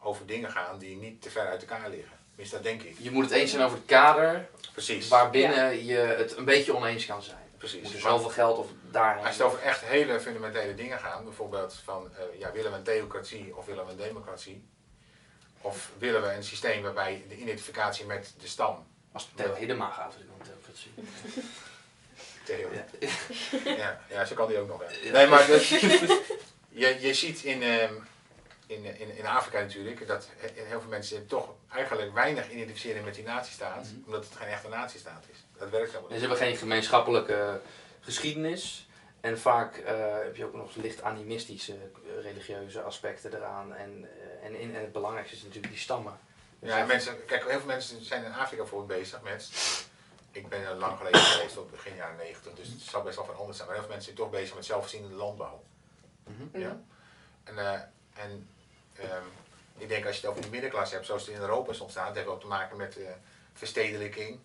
over dingen gaan die niet te ver uit elkaar liggen. Tenminste, dat denk ik. Je moet het eens zijn over het kader Precies. waarbinnen je het een beetje oneens kan zijn. Precies. Moet er zoveel geld of daarheen. Als het over echt hele fundamentele dingen gaat, bijvoorbeeld van eh, ja, willen we een theocratie of willen we een democratie? Of willen we een systeem waarbij de identificatie met de stam Als Theo Hiddema gaat, wil ik wel [LAUGHS] Theo. Ja. [LAUGHS] Ja, ja, zo kan die ook nog. Hè. Ja. Nee, maar [LAUGHS] je, je ziet in, ehm, in, in, in Afrika natuurlijk dat he- heel veel mensen toch eigenlijk weinig identificeren met die natiestaat, Mhm. omdat het geen echte natiestaat is. Dat werkt helemaal Ze niet. hebben geen gemeenschappelijke geschiedenis. En vaak eh, heb je ook nog licht animistische eh, religieuze aspecten eraan. En, eh, en, in, en het belangrijkste is natuurlijk die stammen. Dus Ja, mensen, kijk, heel veel mensen zijn in Afrika bijvoorbeeld bezig met. Ik ben er lang geleden geweest, tot begin jaren 90, dus het zal best wel van anders zijn. Maar heel veel mensen zijn toch bezig met zelfvoorzienende landbouw. Mhm. Ja. En, eh, en ehm, ik denk als je het over die middenklasse hebt, zoals het in Europa is ontstaan, het heeft ook te maken met eh, verstedelijking,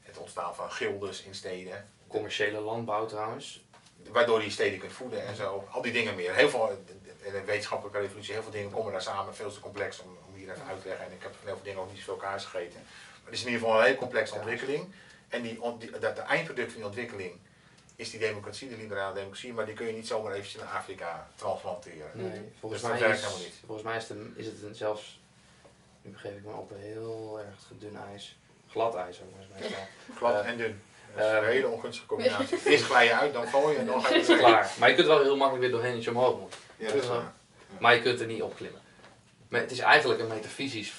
het ontstaan van gildes in steden, Commerciële landbouw trouwens. waardoor je steden kunt voeden en zo. Al die dingen meer. Heel veel, de, de wetenschappelijke revolutie, heel veel dingen komen daar samen, veel te complex om, om hier even uit te leggen. En ik heb van heel veel dingen ook niet zoveel kaas gegeten. Maar het is in ieder geval een hele complexe ontwikkeling. En die, dat de eindproduct van die ontwikkeling is die democratie, de liberale democratie, maar die kun je niet zomaar eventjes in Afrika transplanteren. Nee, volgens Dus dat mij werkt is, helemaal niet. volgens mij is het, een, is het een zelfs, nu begeef ik me op een heel erg dun ijs, glad ijs ook maar eens meestal. Glad Eh, en dun. Dat is eh, een hele ongunstige combinatie. [LAUGHS] Eerst glij je uit, dan val je en dan ga je klaar. Maar je kunt wel heel makkelijk weer doorheen als je omhoog moet. Ja, dat is waar. Maar je kunt er niet op klimmen. Maar het is eigenlijk een metafysisch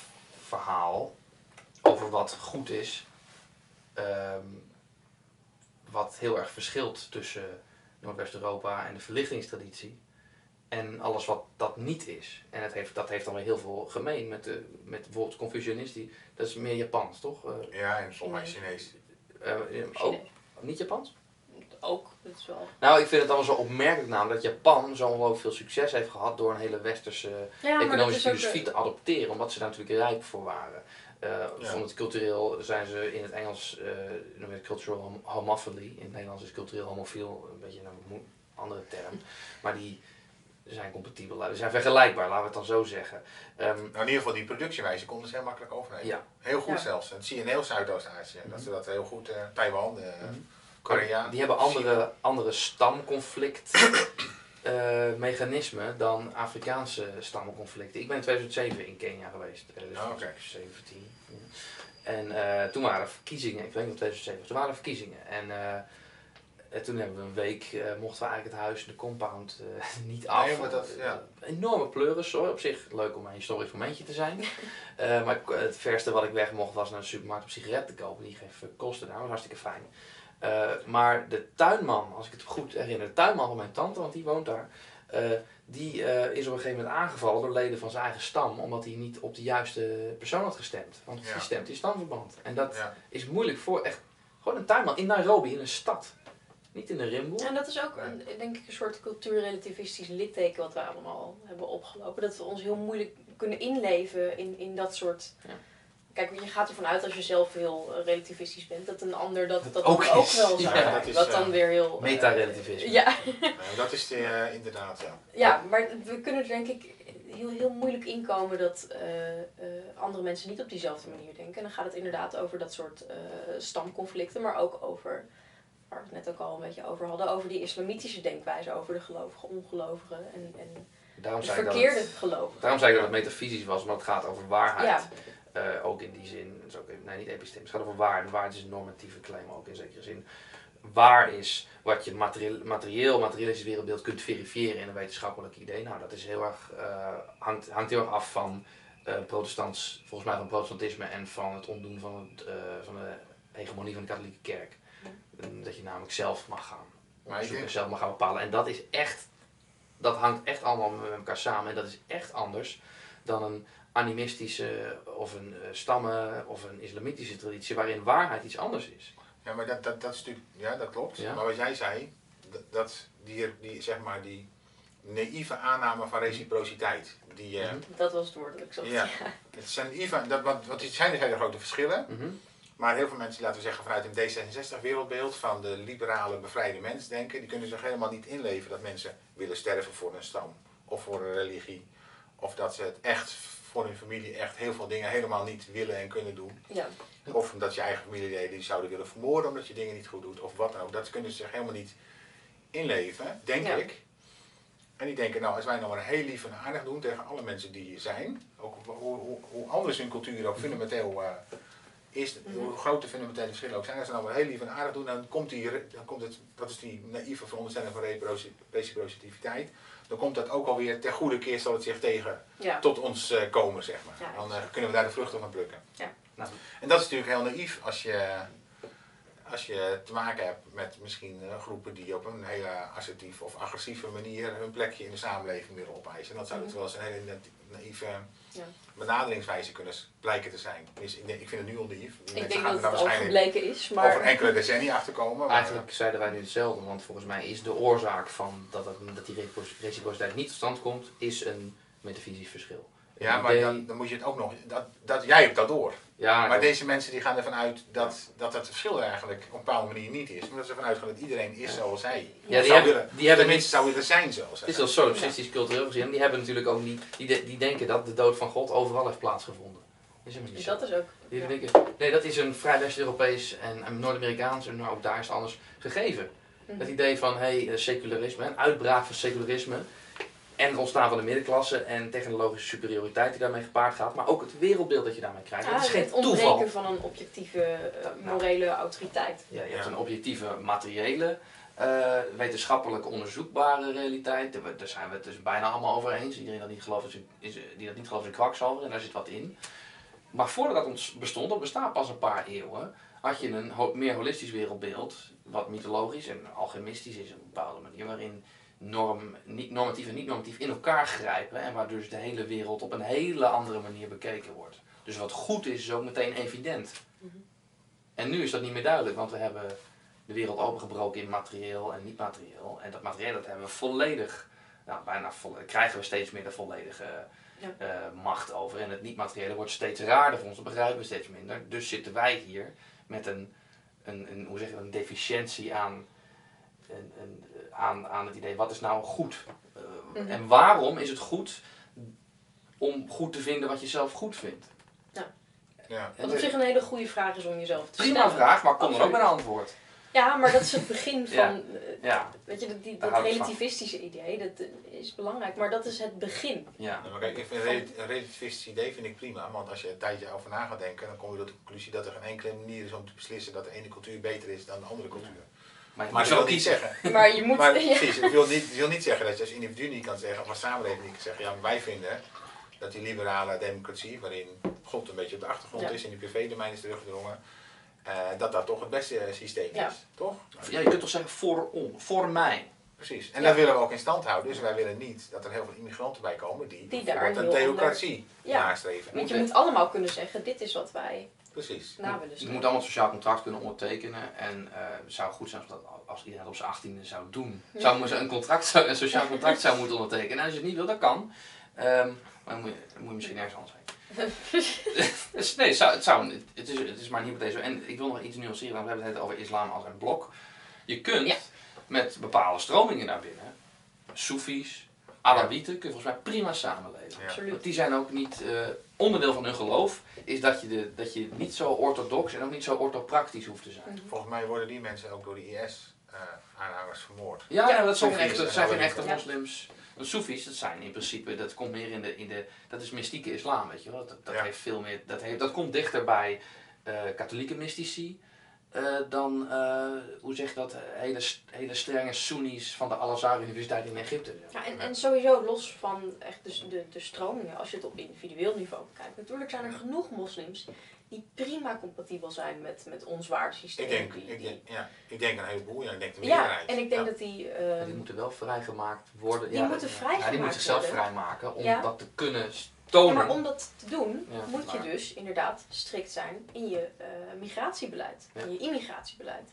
verhaal over wat goed is. Ehm, wat heel erg verschilt tussen Noordwest-Europa en de verlichtingstraditie. En alles wat dat niet is. En het heeft, dat heeft dan weer heel veel gemeen met, de, met bijvoorbeeld Confucianistisch. Dat is meer Japans, toch? Eh, Ja, en mij Chinees. eh, eh, ook, niet Japans? Ook, dat is wel. Nou, ik vind het allemaal zo opmerkelijk namelijk dat Japan zo ongelooflijk veel succes heeft gehad door een hele westerse Ja, economische ook. filosofie te adopteren, omdat ze daar natuurlijk rijp voor waren. Eh Ja. Van het cultureel zijn ze in het Engels, eh noemen we het cultural hom- homophily. In het Nederlands is cultureel homofiel een beetje een andere term. Maar die zijn compatibel, die zijn vergelijkbaar, laten we het dan zo zeggen. Ehm, Nou, in ieder geval die productiewijze konden ze heel makkelijk overnemen. ja, Heel goed Ja. zelfs. Dat zie je in heel Zuidoost-Azië. Dat ze dat heel goed, eh, Taiwan, eh, Mhm. Korea. die hebben andere, andere stamconflict [COUGHS] eh, mechanismen dan Afrikaanse stamconflicten. Ik ben in 2007 in Kenia geweest, eh, dus Ah, oké. 17. ja. En eh, toen waren er verkiezingen, ik weet niet of 2007, toen waren er verkiezingen. En toen hebben we een week, mochten we eigenlijk het huis, de compound, [LAUGHS] niet af. Nee, maar dat- ja. Enorme pleuris hoor, op zich leuk om een historisch momentje te zijn. [LAUGHS] Maar het verste wat ik weg mocht was naar de supermarkt om sigaretten te kopen, die geen fuck kostten. Nou, dat was hartstikke fijn. Eh, maar de tuinman, als ik het goed herinner, de tuinman van mijn tante, want die woont daar, eh, die eh, is op een gegeven moment aangevallen door leden van zijn eigen stam, omdat hij niet op de juiste persoon had gestemd. Want Ja. die stemt in stamverband. En dat Ja. is moeilijk voor echt gewoon een tuinman in Nairobi, in een stad. Niet in een rimboe. En dat is ook, een, denk ik, een soort cultuurrelativistisch litteken wat we allemaal hebben opgelopen. Dat we ons heel moeilijk kunnen inleven in, in dat soort... Ja. Kijk, je gaat ervan uit als je zelf heel eh, relativistisch bent, dat een ander dat, dat ook wel Ja, zou zijn. dat is, wat dan eh, weer heel... eh, Meta-relativisme. Ja, [LAUGHS] Nou, dat is de, inderdaad, ja. ja, maar we kunnen er denk ik heel, heel moeilijk inkomen dat eh, eh, andere mensen niet op diezelfde manier denken. En dan gaat het inderdaad over dat soort eh, stamconflicten, maar ook over, waar we het net ook al een beetje over hadden, over die islamitische denkwijze, over de gelovigen, ongelovigen en, en Daarom de zei, ik dat verkeerde gelovigen. daarom zei ik dat het metafysisch was, maar het gaat over waarheid. Ja. Eh, ook in die zin, het is ook, nee niet epistemisch, het gaat over waarheid. Waarheid is een normatieve claim ook in zekere zin. Waar is wat je materieel, materieel materialistisch wereldbeeld kunt verifiëren in een wetenschappelijk idee? Nou, dat is heel erg, eh, hangt, hangt heel erg af van eh protestants, volgens mij van protestantisme en van het ontdoen van, het, eh, van de hegemonie van de katholieke kerk. Dat je namelijk zelf mag gaan onderzoeken, denk, zelf mag gaan bepalen. En dat is echt, dat hangt echt allemaal met elkaar samen. En dat is echt anders dan een animistische of een eh, stammen of een islamitische traditie waarin waarheid iets anders is. ja, maar dat, dat, dat is natuurlijk, ja, dat klopt. Ja. Maar wat jij zei, dat, dat die, die, zeg maar, die naïeve aanname van reciprociteit, die, eh, Mhm. Dat was het woord dat ik. Ja. [LAUGHS] het zijn naïeve, dat, want, want het zijn dus hele grote verschillen. Mhm. Maar heel veel mensen, laten we zeggen, vanuit een D66-wereldbeeld van de liberale bevrijde mens denken, die kunnen zich helemaal niet inleven dat mensen willen sterven voor een stam of voor een religie. Of dat ze het echt voor hun familie echt heel veel dingen helemaal niet willen en kunnen doen. Ja. Of omdat je eigen familieleden die zouden willen vermoorden omdat je dingen niet goed doet. Of wat dan ook. Dat kunnen ze zich helemaal niet inleven, denk Ja. ik. En die denken, nou, als wij nou maar heel lief en aardig doen tegen alle mensen die hier zijn, ook hoe, hoe, hoe anders hun cultuur ook fundamenteel eh, is, Mhm. hoe groot de fundamentele verschillen ook zijn, als ze nou wel heel lief en aardig doen, dan komt, die, dan komt het, dat is die naïeve veronderstelling van reciprociteit, dan komt dat ook alweer ter goede keer zal het zich tegen Ja. tot ons eh, komen, zeg maar. Ja, dan eh, kunnen we daar de vruchten van plukken. Nou, En dat is natuurlijk heel naïef als je, als je te maken hebt met misschien eh, groepen die op een hele assertieve of agressieve manier hun plekje in de samenleving willen opeisen. En dat zou Mhm. dus wel eens een hele naïeve Ja. benaderingswijze kunnen blijken te zijn. Dus ik, vind het nu al naïef. Ik denk dat er het waarschijnlijk is, over maar enkele decennia achter komen. maar- Eigenlijk zeiden wij nu hetzelfde, want volgens mij is de oorzaak van dat, het, dat die reciprociteit niet tot stand komt, is een metafysisch verschil. Ja, maar dan, dan moet je het ook nog, dat, dat, jij hebt dat door. Ja, Maar deze mensen die gaan ervan uit dat, dat het verschil er eigenlijk op een bepaalde manier niet is. Maar dat ze ervan uitgaan dat iedereen is zoals hij. Ja, die zou hebben, willen. die hebben Tenminste niet, zou willen zijn zoals hij. het is wel solipsistisch cultureel gezien, die hebben natuurlijk ook niet, die, de- die denken dat de dood van God overal heeft plaatsgevonden. Dat is helemaal niet zo. dat is ook. Die ja. denken, nee, dat is een vrij West-Europees en, en Noord-Amerikaans, en ook daar is het anders gegeven. Mhm. Het idee van hey, eh, secularisme, een uitbraak van secularisme en het ontstaan van de middenklasse en technologische superioriteit die daarmee gepaard gaat, maar ook het wereldbeeld dat je daarmee krijgt. Ah, dat is geen het ontbreken toeval. van een objectieve eh, Nou. morele autoriteit. Ja, je hebt een objectieve, materiële, eh, wetenschappelijk onderzoekbare realiteit. Daar, zijn we het dus bijna allemaal over eens. Iedereen dat niet gelooft is, een- is, die dat niet gelooft is een kwakzalver en daar zit wat in. Maar voordat dat ons bestond, dat bestaat pas een paar eeuwen, had je een ho- meer holistisch wereldbeeld, wat mythologisch en alchemistisch is op een bepaalde manier, waarin norm, niet, normatief en niet-normatief in elkaar grijpen en waar dus de hele wereld op een hele andere manier bekeken wordt. Dus wat goed is, is ook meteen evident. Mhm. En nu is dat niet meer duidelijk, want we hebben de wereld opengebroken in materieel en niet-materieel. En dat materieel dat hebben we volledig, nou bijna volledig, krijgen we steeds meer de volledige Ja. eh, macht over. En het niet-materiële wordt steeds raarder voor ons, dat begrijpen we steeds minder. Dus zitten wij hier met een, een, een, hoe zeg je, een deficiëntie aan, een, een, aan, aan het idee, wat is nou goed? Eh, Mhm. En waarom is het goed om goed te vinden wat je zelf goed vindt? Ja. Wat op zich een hele goede vraag is om jezelf te Prima stellen. vraag, maar kom er ook met een antwoord. Ja, maar dat is het begin [LAUGHS] van, eh, Ja, weet je, dat, die, dat van. relativistische idee, dat eh, is belangrijk, maar dat is het begin. ja. Maar kijk, ik vind een relativistisch idee vind ik prima, want als je een tijdje over na gaat denken, dan kom je tot de conclusie dat er geen enkele manier is om te beslissen dat de ene cultuur beter is dan de andere cultuur. Maar je Maar wil niet zeggen. [LAUGHS] Maar je moet, Maar [LAUGHS] ja. precies, ik wil niet, ik wil niet zeggen dat je als individu niet kan zeggen, of als samenleving niet kan zeggen, ja, maar wij vinden dat die liberale democratie, waarin God een beetje op de achtergrond Ja. is en die privédomein is teruggedrongen, eh, dat dat toch het beste systeem Ja. is. Toch? Ja, je kunt toch zeggen voor, on, voor mij. Precies. En Ja. dat willen we ook in stand houden. Dus wij willen niet dat er heel veel immigranten bij komen die, Die daar een theocratie Ja. nastreven. Want je moet allemaal kunnen zeggen, dit is wat wij Precies. na willen Je moet allemaal een sociaal contract kunnen ondertekenen. En eh, het zou goed zijn als, dat, als iedereen dat op zijn achttiende zou doen. Zou maar een, contract, zou- een sociaal contract zou moeten ondertekenen. En als je het niet wil, dat kan. Ehm, maar dan moet, je, dan moet je misschien ergens anders heen. [LAUGHS] Dus nee, het, zou, het, zou, het, is, het is maar een hypothese. En ik wil nog iets nuanceren, want we hebben het over islam als een blok. Je kunt Ja. met bepaalde stromingen naar binnen, Soefies, Alawieten, kun je volgens mij prima samenleven. Ja. Absoluut. Want die zijn ook niet, eh, onderdeel van hun geloof is dat je, de, dat je niet zo orthodox en ook niet zo orthopraktisch hoeft te zijn. Volgens mij worden die mensen ook door de IS-aanhangers vermoord. Ja, Ja, dat zijn geen echte, dat zijn geen echte moslims. De Soefies, dat zijn in principe, dat komt meer in de, in de dat is mystieke islam, weet je wel. Dat, dat Ja. heeft veel meer, dat, heeft, dat komt dichter bij eh, katholieke mystici eh, dan, eh, hoe zeg je dat, hele, hele strenge Soenies van de Al-Azhar Universiteit in Egypte. Ja, en, en sowieso los van echt dus de, de stromingen, als je het op individueel niveau bekijkt. Natuurlijk zijn er genoeg moslims die prima compatibel zijn met, met ons waardesysteem. Ik denk, Die- ik, denk, ja, ik denk een heleboel, ja, ik denk de ja, en ik denk Ja. dat die... Ehm, die moeten wel vrijgemaakt worden. Die ja, moeten vrijgemaakt Ja, die moeten zichzelf worden. vrijmaken om Ja. dat te kunnen ja, maar om dat te doen, Ja, moet je dus inderdaad strikt zijn in je eh, migratiebeleid, Ja. in je immigratiebeleid.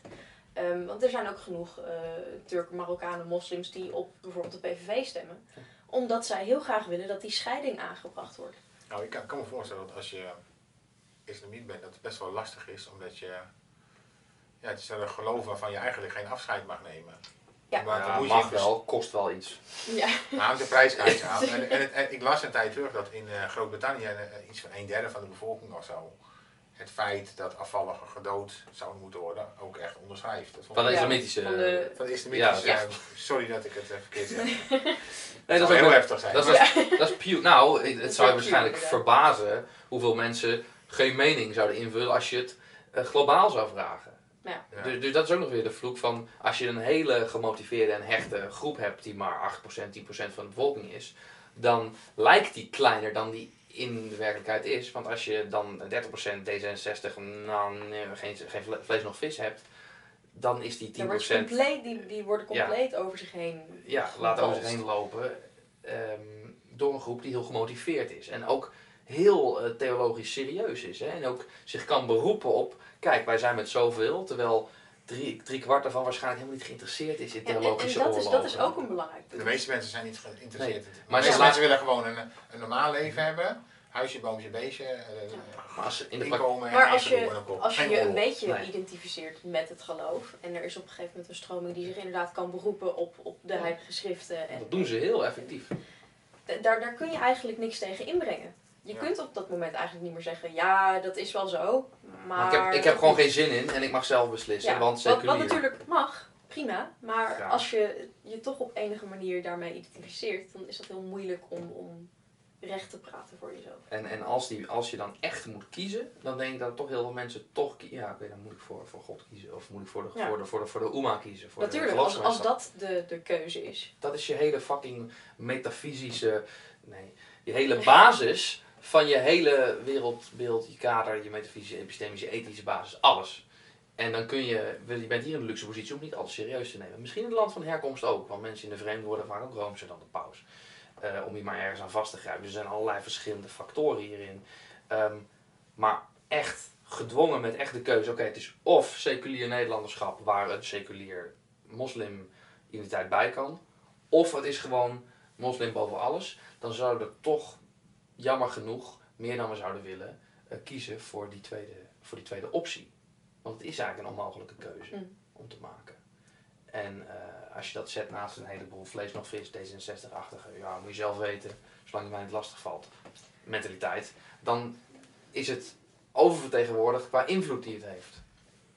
Ehm, want er zijn ook genoeg eh Turken, Marokkanen, moslims die op bijvoorbeeld de PVV stemmen. Omdat zij heel graag willen dat die scheiding aangebracht wordt. Nou, ik kan, kan me voorstellen dat als je islamiet bent, dat het best wel lastig is, omdat je... Ja, het is een geloof waarvan je eigenlijk geen afscheid mag nemen. Ja. Maar Ja, moet je mag principe- wel, kost wel iets. Ja, Nou, hangt de prijskaartje aan. [LAUGHS] En, en, het- en ik las een tijd terug dat in eh, Groot-Brittannië eh, iets van een derde van de bevolking of zo het feit dat afvalligen gedood zouden moeten worden ook echt onderschrijft. Dat vond Van de Ja, islamitische... van de- van de islamitische, Ja, ja. eh, sorry dat ik het eh, verkeerd zeg. [LAUGHS] Nee, dat dat zou is heel heftig zijn. dat maar- is, [LAUGHS] dat is puur. Nou, het zou je waarschijnlijk puur, verbazen hoeveel mensen geen mening zouden invullen als je het eh, globaal zou vragen. Ja. Ja. Dus, dus dat is ook nog weer de vloek van als je een hele gemotiveerde en hechte groep hebt die maar 8%, 10% van de bevolking is, dan lijkt die kleiner dan die in de werkelijkheid is. Want als je dan 30% D66, nou, nee, geen, geen vle- vlees nog vis hebt, dan is die 10%. Dan wordt compleet, die, die worden compleet over zich heen. ja, laat over zich heen lopen ehm, door een groep die heel gemotiveerd is. En ook heel eh, theologisch serieus is. Hè? En ook zich kan beroepen op, kijk, wij zijn met zoveel, terwijl drie, drie kwart daarvan waarschijnlijk helemaal niet geïnteresseerd is in Ja, en, en theologische dat, is, dat is ook een belangrijk De punt. meeste mensen zijn niet geïnteresseerd. maar de meeste ze mensen willen gewoon een, een normaal leven hebben. Huisje, boompje, beestje. eh, Maar als in de praktijk inkomen en Maar als je, als je je een beetje Nee. identificeert met het geloof en er is op een gegeven moment een stroming die zich inderdaad kan beroepen op, op de heilige schriften. En, dat doen ze heel effectief. Da- Daar, daar kun je eigenlijk niks tegen inbrengen. Je Ja. kunt op dat moment eigenlijk niet meer zeggen, ja, dat is wel zo, maar... Maar ik heb, ik heb gewoon geen zin in en ik mag zelf beslissen, Ja, want wat, wat natuurlijk mag, prima, maar Ja. als je je toch op enige manier daarmee identificeert, dan is dat heel moeilijk om, om recht te praten voor jezelf. En, en als, die, als je dan echt moet kiezen, dan denk ik dat toch heel veel mensen toch kiezen. Ja, oké, dan moet ik voor, voor God kiezen. Of moet ik voor de, Ja. voor de, voor de, voor de Oema kiezen. Voor Natuurlijk, de als, als dat de, de keuze is. Dat is je hele fucking metafysische... Nee, je hele basis van je hele wereldbeeld, je kader, je metafysische, epistemische, ethische basis. Alles. En dan kun je, je bent hier in de luxe positie om niet alles serieus te nemen. Misschien in het land van herkomst ook, want mensen in de vreemde worden vaak ook roomser dan de paus. Eh, om je maar ergens aan vast te grijpen. Dus er zijn allerlei verschillende factoren hierin. Ehm, maar echt gedwongen met echt de keuze. Oké, het is of seculier Nederlanderschap waar een seculier moslim identiteit bij kan. Of het is gewoon moslim boven alles. Dan zouden we toch, jammer genoeg, meer dan we zouden willen, eh, kiezen voor die, tweede, voor die tweede optie. Want het is eigenlijk een onmogelijke keuze Mm. om te maken. En eh, als je dat zet naast een heleboel vlees nog vis, D66-achtige, ja, moet je zelf weten, zolang je mij niet lastig valt, mentaliteit, dan is het oververtegenwoordigd qua invloed die het heeft.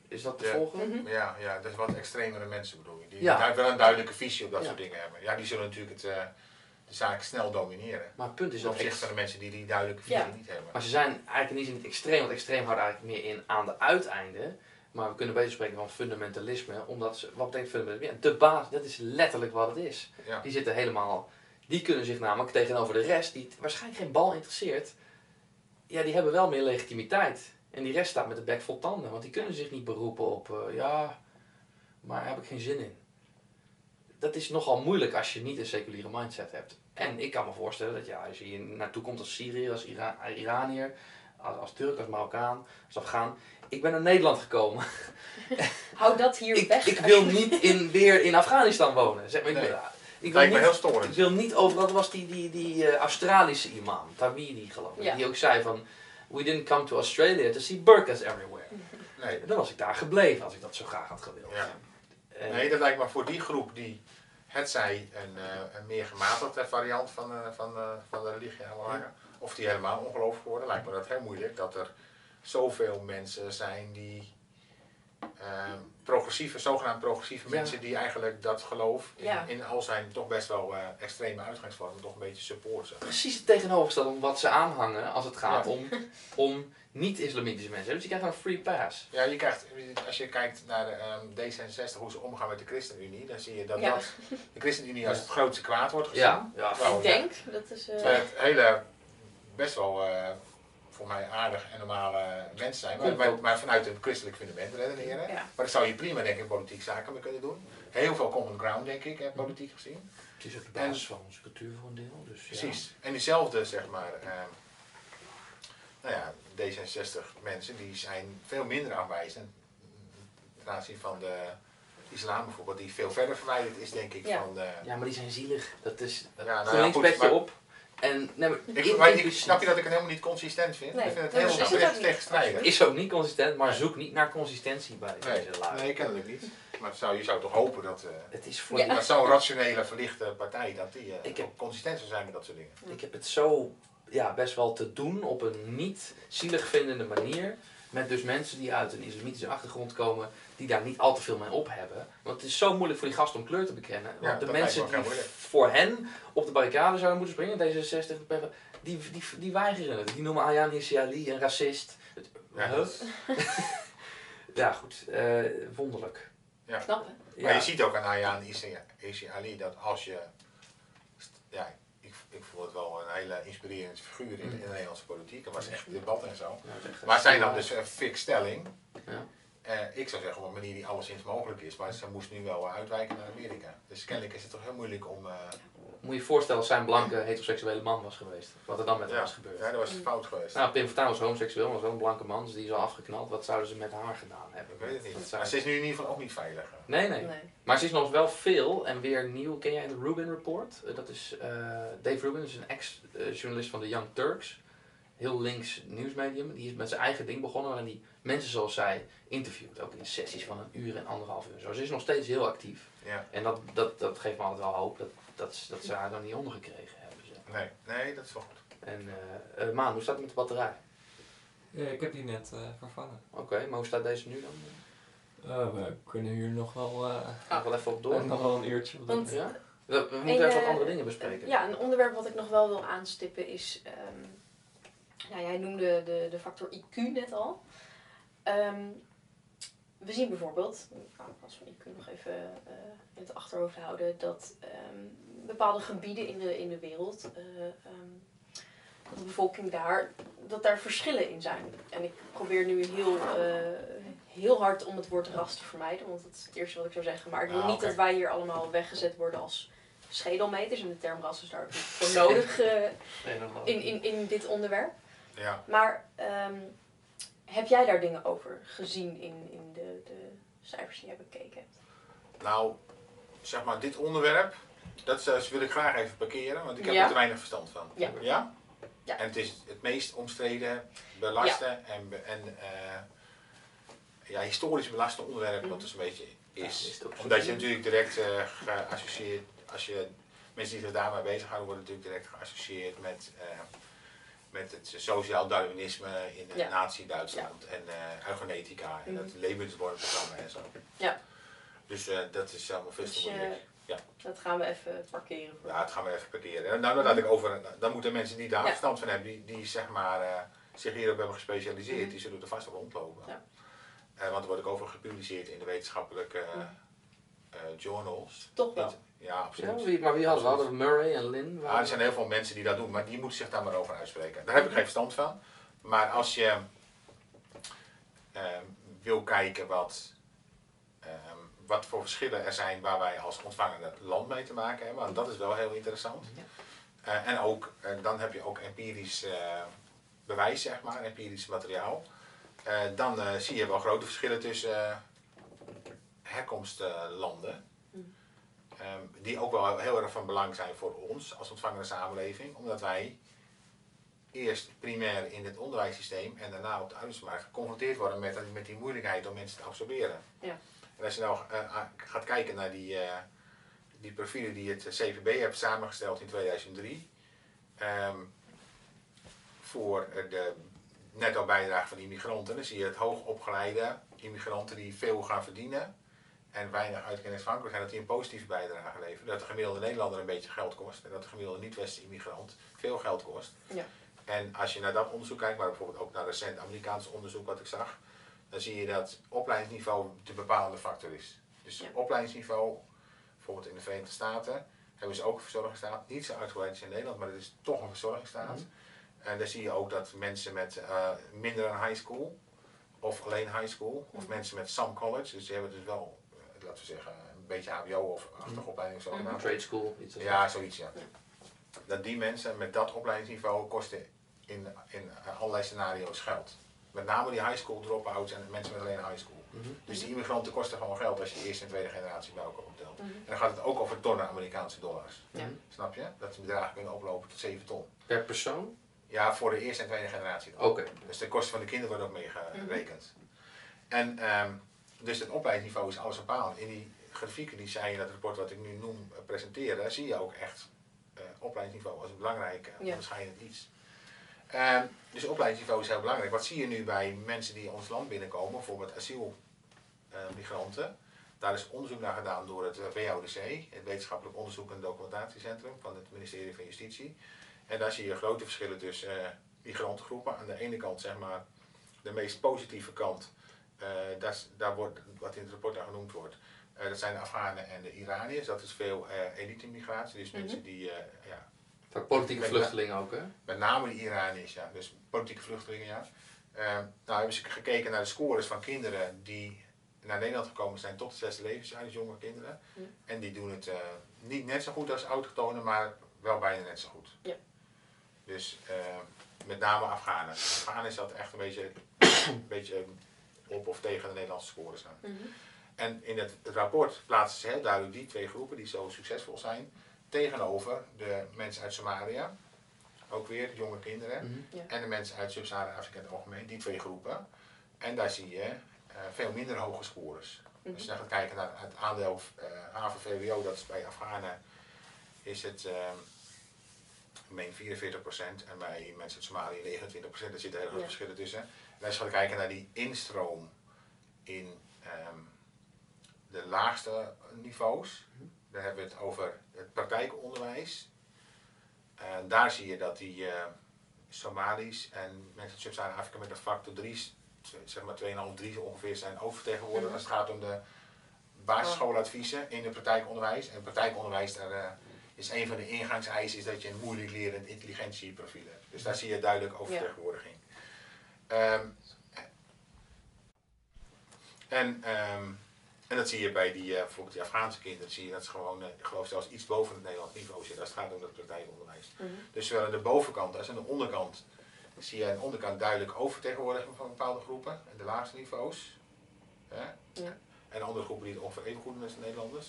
Is dat te Ja. volgen? Mhm. Ja, ja, dat is wat extremere mensen bedoel je. Die Ja. wel een duidelijke visie op dat Ja. soort dingen hebben. Ja, die zullen natuurlijk het, eh, de zaak snel domineren. Maar het punt is Ten dat opzichte ex- van de mensen die die duidelijke visie Ja. niet hebben. Maar ze zijn eigenlijk in die zin niet extreem, want extreem houdt eigenlijk meer in aan de uiteinden. Maar we kunnen beter spreken van fundamentalisme, omdat ze, wat betekent fundamentalisme? Ja, de basis, dat is letterlijk wat het is. Ja. Die zitten helemaal, die kunnen zich namelijk tegenover de rest, die het waarschijnlijk geen bal interesseert, ja, die hebben wel meer legitimiteit. En die rest staat met de bek vol tanden, want die kunnen zich niet beroepen op, eh, ja, maar daar heb ik geen zin in. Dat is nogal moeilijk als je niet een seculiere mindset hebt. En ik kan me voorstellen dat ja, als je hier naartoe komt als Syriër, als Ira Iranier, als, als Turk, als Marokkaan, als Afghaan. Ik ben naar Nederland gekomen. [LAUGHS] Hou dat hier Ik, weg. ik wil niet in, weer in Afghanistan wonen. Zeg maar, ik, Nee. wil- ik, wil Lijkt me niet, heel storend. ik wil niet over, dat was die, die, die eh, Australische imam, Tawhidi geloof ik, Ja. die ook zei van, we didn't come to Australia to see burkas everywhere. Nee. En dan was ik daar gebleven als ik dat zo graag had gewild. Ja. En- nee, dat lijkt me voor die groep die het zij een, eh, een meer gematigde variant van, eh, van, eh, van de religie aanwagen, of die helemaal ongelooflijk worden, lijkt me dat heel moeilijk dat er zoveel mensen zijn die eh, progressieve, zogenaamd progressieve Ja. mensen die eigenlijk dat geloof in, Ja. in al zijn toch best wel eh, extreme uitgangsvormen toch een beetje supporten. precies het tegenovergestelde van wat ze aanhangen als het gaat Ja. om, om niet-islamitische mensen. Dus die krijgen een free pass. Ja, je krijgt, als je kijkt naar de ehm, D66, hoe ze omgaan met de ChristenUnie, dan zie je dat, Ja. dat de ChristenUnie als het grootste kwaad wordt gezien. Ja, ja. Ik denk, dat is... eh, Terwijl het hele, best wel eh, voor mij aardig en normale mensen zijn, maar, maar, vanuit een christelijk fundament redeneren. Ja. Maar dat zou je prima denk ik in politiek zaken mee kunnen doen. Heel veel common ground denk ik, hè, politiek gezien. Het is ook de basis van onze cultuur voor een deel. Dus, ja. Precies. En diezelfde, zeg maar, ehm, nou ja, D66 mensen, die zijn veel minder afwijzend ten aanzien van de islam bijvoorbeeld, die veel verder verwijderd is denk ik Ja. van de... Ja, maar die zijn zielig. Dat is Ja, nou ja, GroenLinks goed, petje maar- op. En nee, maar Ik, maar snap je dat ik het helemaal niet consistent vind? Nee, ik vind het heel is het tegenstrijdig. Is ook niet consistent, maar Nee. zoek niet naar consistentie bij Nee, deze lui. nee, kennelijk niet. Maar zou, je zou toch hopen dat, eh, Het is voor Ja. dat zo'n rationele, verlichte partij, dat die eh, Ik heb- ook consistent zou zijn met dat soort dingen. Ik heb het zo ja, best wel te doen op een niet zielig vindende manier. Met dus mensen die uit een islamitische achtergrond komen, die daar niet al te veel mee op hebben. Want het is zo moeilijk voor die gasten om kleur te bekennen. Ja, Want de mensen die voor hen op de barricade zouden moeten springen, D66, die, die, die weigeren het. Die noemen Ayaan Hirsi Ali een racist. Het- Ja, dat- [LAUGHS] Ja, goed. eh, wonderlijk. Knap hè? Maar je ziet ook aan Ayaan Ali dat als je... Ja, het wel een hele inspirerende figuur in, in de Nederlandse politiek. Er was echt debat en zo. Ja, Maar zij nam stil- dus een fix stelling. Ja. Eh, ik zou zeggen op een manier die alleszins mogelijk is. Maar ze moest nu wel uitwijken naar Amerika. Dus kennelijk is het toch heel moeilijk om... eh, Moet je je voorstellen als zij een blanke heteroseksuele man was geweest. Wat er dan met hem ja, was gebeurd. ja, dat was fout geweest. Nou, Pim Fortuyn was homoseksueel, maar was wel een blanke man, dus die is al afgeknald. Wat zouden ze met haar gedaan hebben? ik weet het niet. zou- ze is nu in ieder geval ook niet veilig. Nee, nee, Nee. Maar ze is nog wel veel en weer nieuw. Ken jij de Rubin Report? Eh, Dat is eh, Dave Rubin, is een ex-journalist van de Young Turks. Heel links nieuwsmedium. Die is met zijn eigen ding begonnen waarin hij mensen zoals zij interviewt. Ook in sessies van een uur en anderhalf uur. Zo. Ze is nog steeds heel actief. Ja. En dat, dat, dat geeft me altijd wel hoop dat, dat, ze- dat ze haar dan niet ondergekregen hebben. Zeg. Nee, nee, dat is wel goed. En uh, Maan, hoe staat het met de batterij? Ja, ik heb die net eh, vervangen. Oké, maar hoe staat deze nu dan? Eh, we kunnen hier nog wel, eh, Ga wel even op door. nog wel een uurtje op doen. Want- Ja? We, we moeten En, even wat eh, andere dingen bespreken. Ja, een onderwerp wat ik nog wel wil aanstippen is. ehm, nou, jij noemde de, de factor IQ net al. Ehm, we zien bijvoorbeeld, nou, als we nog even eh, in het achterhoofd houden, dat ehm, bepaalde gebieden in de, in de wereld, eh, ehm, dat de bevolking daar, dat daar verschillen in zijn. En ik probeer nu heel, eh, heel hard om het woord ras te vermijden, want dat is het eerste wat ik zou zeggen. Maar ik wil Ah, niet dat wij hier allemaal weggezet worden als schedelmeters. En de term ras is daar ook niet voor nodig eh, in, in, in dit onderwerp. Ja. Maar ehm, heb jij daar dingen over gezien in, in de, de cijfers die jij bekeken hebt? Nou, zeg maar, dit onderwerp, dat wil ik graag even parkeren, want ik heb Ja. er te weinig verstand van. Ja. Ja? Ja. En het is het meest omstreden, belasten en, en eh, ja, historisch belaste onderwerp wat dus een beetje Ja, is. Omdat je natuurlijk direct eh, geassocieerd, als je mensen die zich daarmee bezighouden, worden natuurlijk direct geassocieerd met, eh, met het sociaal Darwinisme in Ja. nazi-Duitsland en eh eugenetica en Mhm. het levenswormprogramma en zo. Ja. Dus eh, dat is allemaal veel te Dus je- moeilijk. Dat gaan we even parkeren. Ja, dat gaan we even parkeren. En nou, dan laat ik over. Dan moeten mensen die daar Ja. verstand van hebben, die, die zeg maar, eh, zich hierop hebben gespecialiseerd, Mhm. die zullen er vast wel rondlopen. Ja. Eh, want er wordt ook over gepubliceerd in de wetenschappelijke eh, Mhm. eh, journals. Toch wel. Ja, absoluut. Ja, wie, maar wie hadden we? Hadden Murray en Lynn? Ja, er zijn heel veel mensen die dat doen, maar die moeten zich daar maar over uitspreken. Daar heb ik geen verstand van. Maar als je ehm, wil kijken wat, ehm, wat voor verschillen er zijn waar wij als ontvangende land mee te maken hebben, want dat is wel heel interessant. Ja. Eh, en ook, eh, dan heb je ook empirisch eh, bewijs, zeg maar, empirisch materiaal. Dan zie je wel grote verschillen tussen herkomstlanden. Ehm, die ook wel heel erg van belang zijn voor ons als ontvangende samenleving, omdat wij eerst primair in het onderwijssysteem en daarna op de arbeidsmarkt geconfronteerd worden met, met die moeilijkheid om mensen te absorberen. Ja. En als je nou eh, gaat kijken naar die, eh, die profielen die het CVB heeft samengesteld in 2003, ehm, voor de netto bijdrage van immigranten, dan zie je het hoogopgeleide immigranten die veel gaan verdienen en weinig uitkenningsafhankelijk zijn, dat die een positieve bijdrage leveren. Dat de gemiddelde Nederlander een beetje geld kost en dat de gemiddelde niet-westerse immigrant veel geld kost. Ja. En als je naar dat onderzoek kijkt, maar bijvoorbeeld ook naar recent Amerikaans onderzoek wat ik zag, dan zie je dat opleidingsniveau de bepalende factor is. Dus Ja. opleidingsniveau, bijvoorbeeld in de Verenigde Staten, hebben ze ook een verzorgingsstaat. Niet zo uitgebreid als in Nederland, maar het is toch een verzorgingsstaat. Mhm. En daar zie je ook dat mensen met eh, minder dan high school, of alleen high school, of Mhm. mensen met some college, dus die hebben dus wel, laten we zeggen, een beetje HBO of achtige opleiding zo. Mhm. Trade school, iets als Ja, dat. zoiets ja. Dat die mensen met dat opleidingsniveau kosten in, in allerlei scenario's geld. Met name die high school drop-outs en mensen met alleen high school. Mhm. Dus die immigranten kosten gewoon geld als je eerste en tweede generatie bij elkaar optelt. Mhm. En dan gaat het ook over tonnen Amerikaanse dollars. Ja. Mhm. Snap je? Dat die bedragen kunnen oplopen tot 7 ton. Per persoon? Ja, voor de eerste en tweede generatie. Oké. Dus de kosten van de kinderen worden ook meegerekend. En ehm, dus het opleidingsniveau is alles bepalend. In die grafieken die zij in dat rapport wat ik nu noem eh, presenteren, zie je ook echt eh, opleidingsniveau als een belangrijk eh, Ja. onderscheidend iets. Ehm, dus opleidingsniveau is heel belangrijk. Wat zie je nu bij mensen die ons land binnenkomen, bijvoorbeeld asielmigranten? Daar is onderzoek naar gedaan door het eh, WODC, het Wetenschappelijk Onderzoek en Documentatiecentrum van het ministerie van Justitie. En daar zie je grote verschillen tussen eh, migrantengroepen. Aan de ene kant zeg maar de meest positieve kant, eh, dat is, daar wordt, wat in het rapport dan genoemd wordt, eh, dat zijn de Afghanen en de Iraniërs. Dat is veel eh elite-immigratie, dus Mhm. mensen die, eh, ja, Vaak politieke vluchtelingen ook, hè? met name de Iraniërs, ja, dus politieke vluchtelingen, ja. Eh, nou hebben ze gekeken naar de scores van kinderen die naar Nederland gekomen zijn tot het zesde levensjaar, dus jonge kinderen. Ja. En die doen het eh, niet net zo goed als autochtonen, maar wel bijna net zo goed. Ja. Dus eh, met name Afghanen. Afghanen is dat echt een beetje, [COUGHS] een beetje op of tegen de Nederlandse scores aan. Mhm. En in het, het rapport plaatsen ze heel duidelijk die twee groepen die zo succesvol zijn tegenover de mensen uit Somalia, ook weer jonge kinderen, Mhm. en de mensen uit Sub-Sahara-Afrika in het algemeen, die twee groepen. En daar zie je eh, veel minder hoge scores. Mhm. Als je dan gaat kijken naar het aandeel uh, HAVO-VWO, dat is bij Afghanen, is het uh, ik meen 44% en bij mensen uit Somalië 29%. Er zitten heel veel Ja. verschillen tussen. Je gaat kijken naar die instroom in ehm, de laagste niveaus, dan hebben we het over het praktijkonderwijs. En daar zie je dat die eh, Somali's en mensen uit Sub-Sahara-Afrika met een factor 3, zeg maar 2,5, 3 ongeveer, zijn oververtegenwoordigd Mhm. als het gaat om de basisschooladviezen in het praktijkonderwijs. En praktijkonderwijs, daar eh, is een van de ingangseisen is dat je een moeilijk lerend intelligentieprofiel hebt. Dus daar zie je duidelijk oververtegenwoordiging. Ehm, en, ehm, en dat zie je bij die, eh, bijvoorbeeld die Afghaanse kinderen, zie je dat ze gewoon, eh, ik geloof zelfs iets boven het Nederlands niveau zitten als het gaat om het praktijkonderwijs. Mhm. Dus zowel aan de bovenkant als aan de onderkant zie je aan de onderkant duidelijk oververtegenwoordiging van bepaalde groepen en de laagste niveaus. Hè? Ja. En andere groepen die het ongeveer even goed doen als de Nederlanders.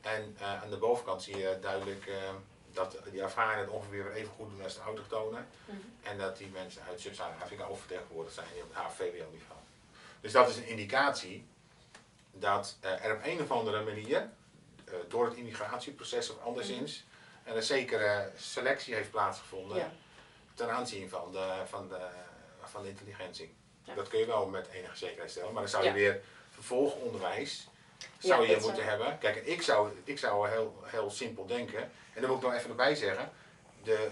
En eh, aan de bovenkant zie je duidelijk eh, dat die Afghanen het ongeveer even goed doen als de autochtonen. Mhm. En dat die mensen uit Sub-Sahara-Afrika oververtegenwoordigd zijn op het HVWO-niveau. Dus dat is een indicatie dat eh, er op een of andere manier, eh, door het immigratieproces of anderszins, er een zekere selectie heeft plaatsgevonden Ja. ten aanzien van de, van de, van de intelligentie. Ja. Dat kun je wel met enige zekerheid stellen, maar dan zou je Ja. weer vervolgonderwijs zou je dat moeten hebben. Kijk, ik zou, ik zou heel, heel simpel denken, en dan moet ik nog even erbij zeggen, de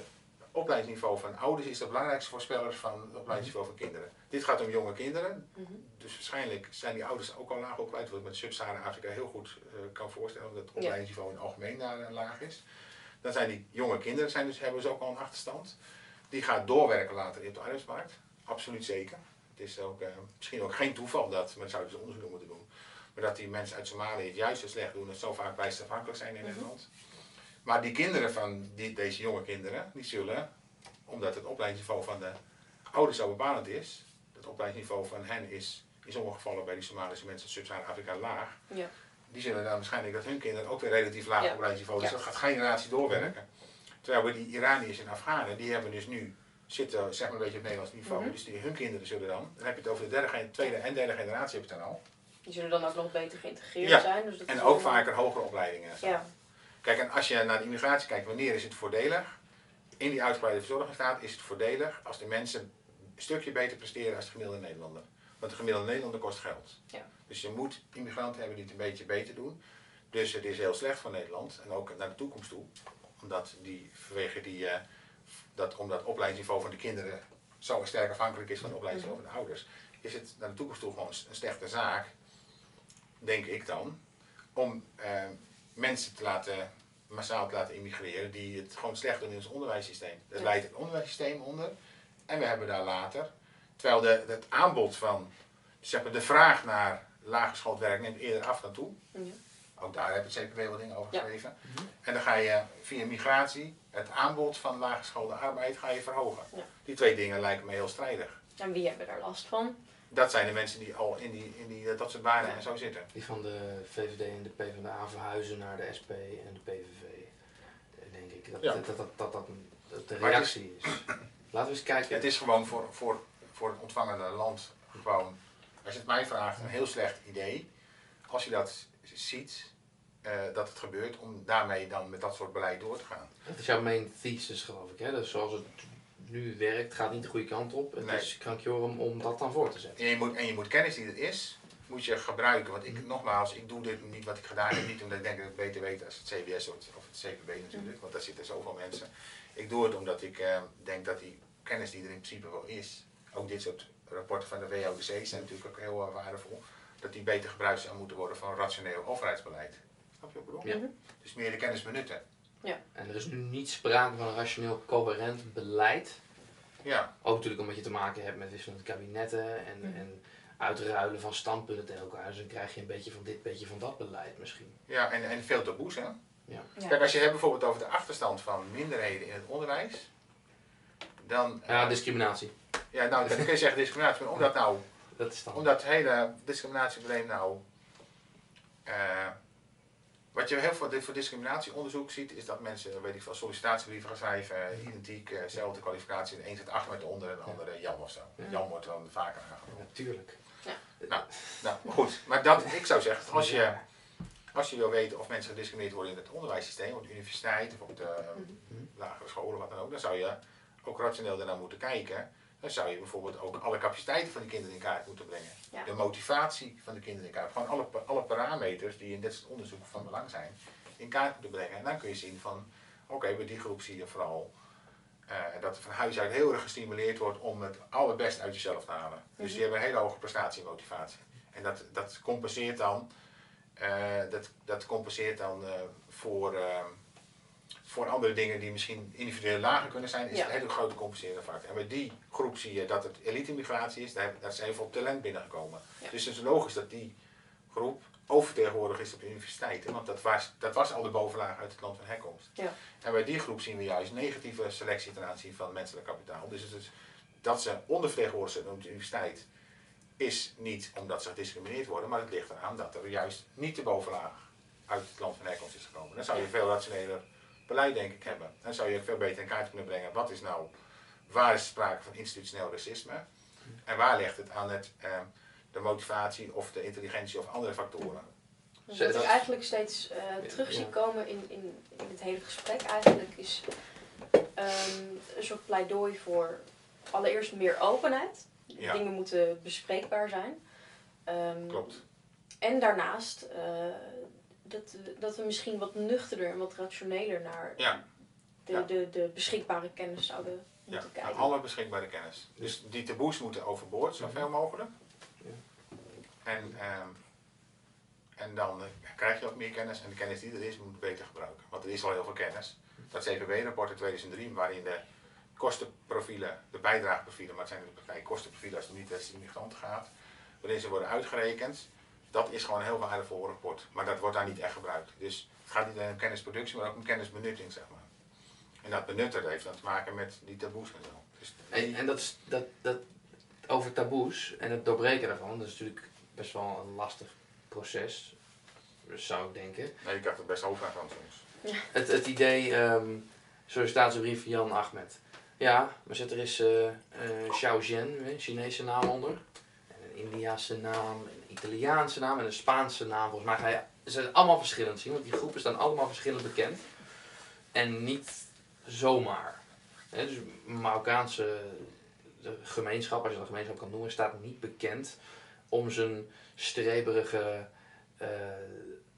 opleidingsniveau van ouders is de belangrijkste voorspeller van het opleidingsniveau van kinderen. Dit gaat om jonge kinderen, Mhm. dus waarschijnlijk zijn die ouders ook al laag opgeleid, wat ik met Sub-Sahara-Afrika heel goed eh, kan voorstellen, omdat het opleidingsniveau in het algemeen daar eh, laag is. Dan zijn die jonge kinderen, zijn dus, hebben dus ook al een achterstand. Die gaat doorwerken later in de arbeidsmarkt, absoluut zeker. Het is ook, eh, misschien ook geen toeval dat, men zou dus onderzoek moeten doen, maar dat die mensen uit Somalië het juist zo slecht doen en zo vaak bijstafhankelijk zijn in Mhm. Nederland. Maar die kinderen van die, deze jonge kinderen, die zullen, omdat het opleidingsniveau van de ouders zo bepalend is, het opleidingsniveau van hen is in sommige gevallen bij die Somalische mensen in Sub-Sahara-Afrika laag, Ja. die zullen dan waarschijnlijk dat hun kinderen ook weer relatief laag Ja. opleidingsniveau, dus Ja. dat gaat generatie doorwerken. Terwijl we die Iraniërs en Afghanen, die hebben dus nu, zitten zeg maar een beetje op Nederlands niveau, Mhm. dus die, hun kinderen zullen dan, dan heb je het over de derde, tweede en derde generatie heb je het dan al, Die zullen dan ook nog beter geïntegreerd Ja, zijn. Dus dat en ook vaker hogere opleidingen. Ja. Kijk, en als je naar de immigratie kijkt, wanneer is het voordelig? In die uitgebreide verzorgingsstaat is het voordelig als de mensen een stukje beter presteren als de gemiddelde Nederlander. Want de gemiddelde Nederlander kost geld. Ja. Dus je moet immigranten hebben die het een beetje beter doen. Dus het is heel slecht voor Nederland en ook naar de toekomst toe. Omdat die vanwege die, eh, dat, omdat het opleidingsniveau van de kinderen zo sterk afhankelijk is van het opleidingsniveau van de ouders, is het naar de toekomst toe gewoon een slechte zaak, denk ik dan, om eh, mensen te laten, massaal te laten immigreren die het gewoon slecht doen in ons onderwijssysteem. Dat Ja. leidt het onderwijssysteem onder. En we hebben daar later, terwijl de, het aanbod van, zeg maar de vraag naar laaggeschoold werk neemt eerder af dan toe. Ja. Ook daar heb je zeker wel dingen over Ja. geschreven. En dan ga je via migratie het aanbod van laaggeschoolde arbeid ga je verhogen. Ja. Die twee dingen lijken me heel strijdig. En wie hebben daar last van? Dat zijn de mensen die al in, die, in die, dat soort banen Ja. en zo zitten. Die van de VVD en de PvdA verhuizen naar de SP en de PVV. Eh, Denk ik dat Ja. dat, dat, dat, dat, dat de is- reactie is. [CLEARS THROAT] Laten we eens kijken. Het is gewoon voor, voor, voor het ontvangende land gewoon, als je het mij vraagt, een heel slecht idee. Als je dat ziet, eh, dat het gebeurt, om daarmee dan met dat soort beleid door te gaan. Dat is jouw main thesis, geloof ik. Hè? Dus zoals het nu werkt, gaat niet de goede kant op. Het Nee. is krankjorum om dat dan voor te zetten. En je moet, en je moet kennis die er is, moet je gebruiken. Want ik, nogmaals, ik doe dit niet wat ik gedaan heb, niet omdat ik denk dat ik het beter weet als het CBS of het, of het CPB natuurlijk, want daar zitten zoveel mensen. Ik doe het omdat ik eh, denk dat die kennis die er in principe wel is, ook dit soort rapporten van de WODC zijn natuurlijk ook heel eh, waardevol, dat die beter gebruikt zou moeten worden van rationeel overheidsbeleid. Snap je wat ik bedoel? Ja. Mhm. Dus meer de kennis benutten. En er is nu niet sprake van een rationeel coherent beleid. Ja, Ook natuurlijk omdat je te maken hebt met wisselende kabinetten en, Mhm. en uitruilen van standpunten tegen elkaar. Dus dan krijg je een beetje van dit, een beetje van dat beleid misschien. ja en, en veel taboes hè. Ja. Ja. Kijk, als je hebt bijvoorbeeld over de achterstand van minderheden in het onderwijs, dan... Ja, eh, discriminatie. ja, nou, dan kun je zeggen discriminatie, maar omdat nou [LAUGHS] Dat is dan. Omdat het hele discriminatieprobleem nou. eh, wat je heel veel voor discriminatieonderzoek ziet, is dat mensen, weet ik veel, sollicitatiebrieven gaan schrijven, identiek, eh, dezelfde kwalificatie, de een zit achter met de onder en de andere Jan of zo. Ja. Jan wordt dan vaker aangenomen. Natuurlijk. Nou, maar [LAUGHS] goed, maar dat, ik zou zeggen, als je, als je wil weten of mensen gediscrimineerd worden in het onderwijssysteem, op de universiteit of op de eh, lagere scholen, wat dan ook, dan zou je ook rationeel daarnaar moeten kijken. Dan zou je bijvoorbeeld ook alle capaciteiten van de kinderen in kaart moeten brengen. Ja. De motivatie van de kinderen in kaart. Gewoon alle, alle parameters die in dit soort onderzoek van belang zijn, in kaart moeten brengen. En dan kun je zien van, oké, bij die groep zie je vooral eh, dat er van huis uit heel erg gestimuleerd wordt om het allerbeste uit jezelf te halen. Dus die hebben een hele hoge prestatie en motivatie. En dat, dat compenseert dan, eh, dat, dat compenseert dan eh, voor, voor andere dingen die misschien individueel lager kunnen zijn, is Ja. het een hele grote compenserende factor. En bij die groep zie je dat het elite-migratie is, daar, daar heel veel talent binnengekomen. Ja. Dus het is logisch dat die groep oververtegenwoordigd is op de universiteiten, want dat was, dat was al de bovenlaag uit het land van herkomst. Ja. En bij die groep zien we juist negatieve selectie ten aanzien van menselijk kapitaal. Dus het is, dat ze ondervertegenwoordigd zijn op de universiteit is niet omdat ze gediscrimineerd worden, maar het ligt eraan dat er juist niet de bovenlaag uit het land van herkomst is gekomen. Dan zou je veel rationeler beleid denk ik hebben. Dan zou je veel beter in kaart kunnen brengen wat is nou, waar is sprake van institutioneel racisme en waar ligt het aan het, eh, de motivatie of de intelligentie of andere factoren. Dus wat ik eigenlijk steeds eh, terug zie komen in, in, in het hele gesprek eigenlijk is ehm, een soort pleidooi voor allereerst meer openheid. Ja. Dingen moeten bespreekbaar zijn. Ehm, Klopt. En daarnaast eh, dat, dat we misschien wat nuchterder en wat rationeler naar Ja. de, Ja. de, de beschikbare kennis zouden Ja, moeten kijken. alle beschikbare kennis. Dus die taboes moeten overboord, zoveel mogelijk. Ja. En, ehm, en dan eh, krijg je ook meer kennis en de kennis die er is, moet je beter gebruiken. Want er is al heel veel kennis. Dat CPB-rapport uit 2003, waarin de kostenprofielen, de bijdrageprofielen, maar het zijn natuurlijk vrij kostenprofielen als het niet als de migranten gaat, waarin ze worden uitgerekend, dat is gewoon een heel waardevol rapport. Maar dat wordt daar niet echt gebruikt. Dus het gaat niet alleen om kennisproductie, maar ook om kennisbenutting, zeg maar. En dat benutten heeft dan te maken met die taboes en zo. Dus En, en dat, is, dat, dat over taboes en het doorbreken daarvan, dat is natuurlijk best wel een lastig proces, zou ik denken. nee, ik dacht er best over aan soms. Het, het idee, ehm sollicitatiebrief Jan Ahmed. Ja, maar zet er eens eh eh Xiao Zhen, een Chinese naam onder. En een Indiase naam, Italiaanse naam en een Spaanse naam. Volgens mij ga je, ze allemaal verschillend zien, want die groepen staan allemaal verschillend bekend. En niet zomaar. Hè, dus Marokkaanse gemeenschap, als je dat een gemeenschap kan noemen, staat niet bekend om zijn streberige eh,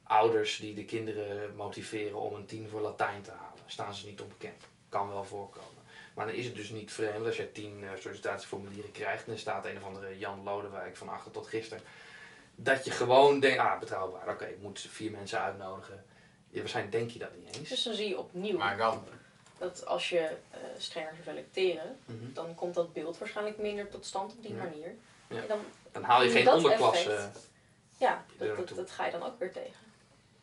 ouders die de kinderen motiveren om een tien voor Latijn te halen. Staan ze niet onbekend. Kan wel voorkomen. Maar dan is het dus niet vreemd als je tien eh, sollicitatieformulieren krijgt en er staat een of andere Jan Lodewijk van achter tot gisteren. Dat je gewoon denkt, ah betrouwbaar, oké, ik moet vier mensen uitnodigen. Ja, waarschijnlijk denk je dat niet eens. Dus dan zie je opnieuw Maar dan, dat als je eh, strenger zou selecteren, Mhm. dan komt dat beeld waarschijnlijk minder tot stand op die Ja. manier. Ja. En dan, Dan haal je geen onderklasse. effect. ja, dat, dat, ga je dan ook weer tegen.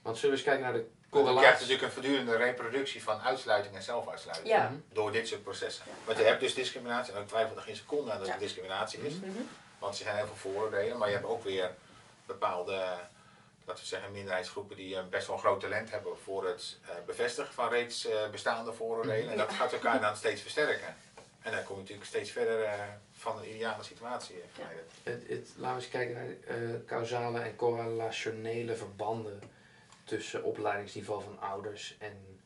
Want zullen we eens kijken naar de je krijgt correlatie? natuurlijk een voortdurende reproductie van uitsluiting en zelfuitsluiting. Ja. Mhm. Door dit soort processen. Ja. Want je hebt dus discriminatie, en ik twijfel er geen seconde aan dat Ja. het discriminatie is. Mhm. Want er zijn heel veel vooroordelen, maar je hebt ook weer bepaalde, laten we zeggen, minderheidsgroepen die eh, best wel een groot talent hebben voor het eh, bevestigen van reeds eh, bestaande vooroordelen. En dat gaat elkaar dan [LAUGHS] steeds versterken. En dan kom je natuurlijk steeds verder eh, van een ideale situatie. verwijderd. Het, het, laten we eens kijken naar eh causale en correlationele verbanden tussen opleidingsniveau van ouders en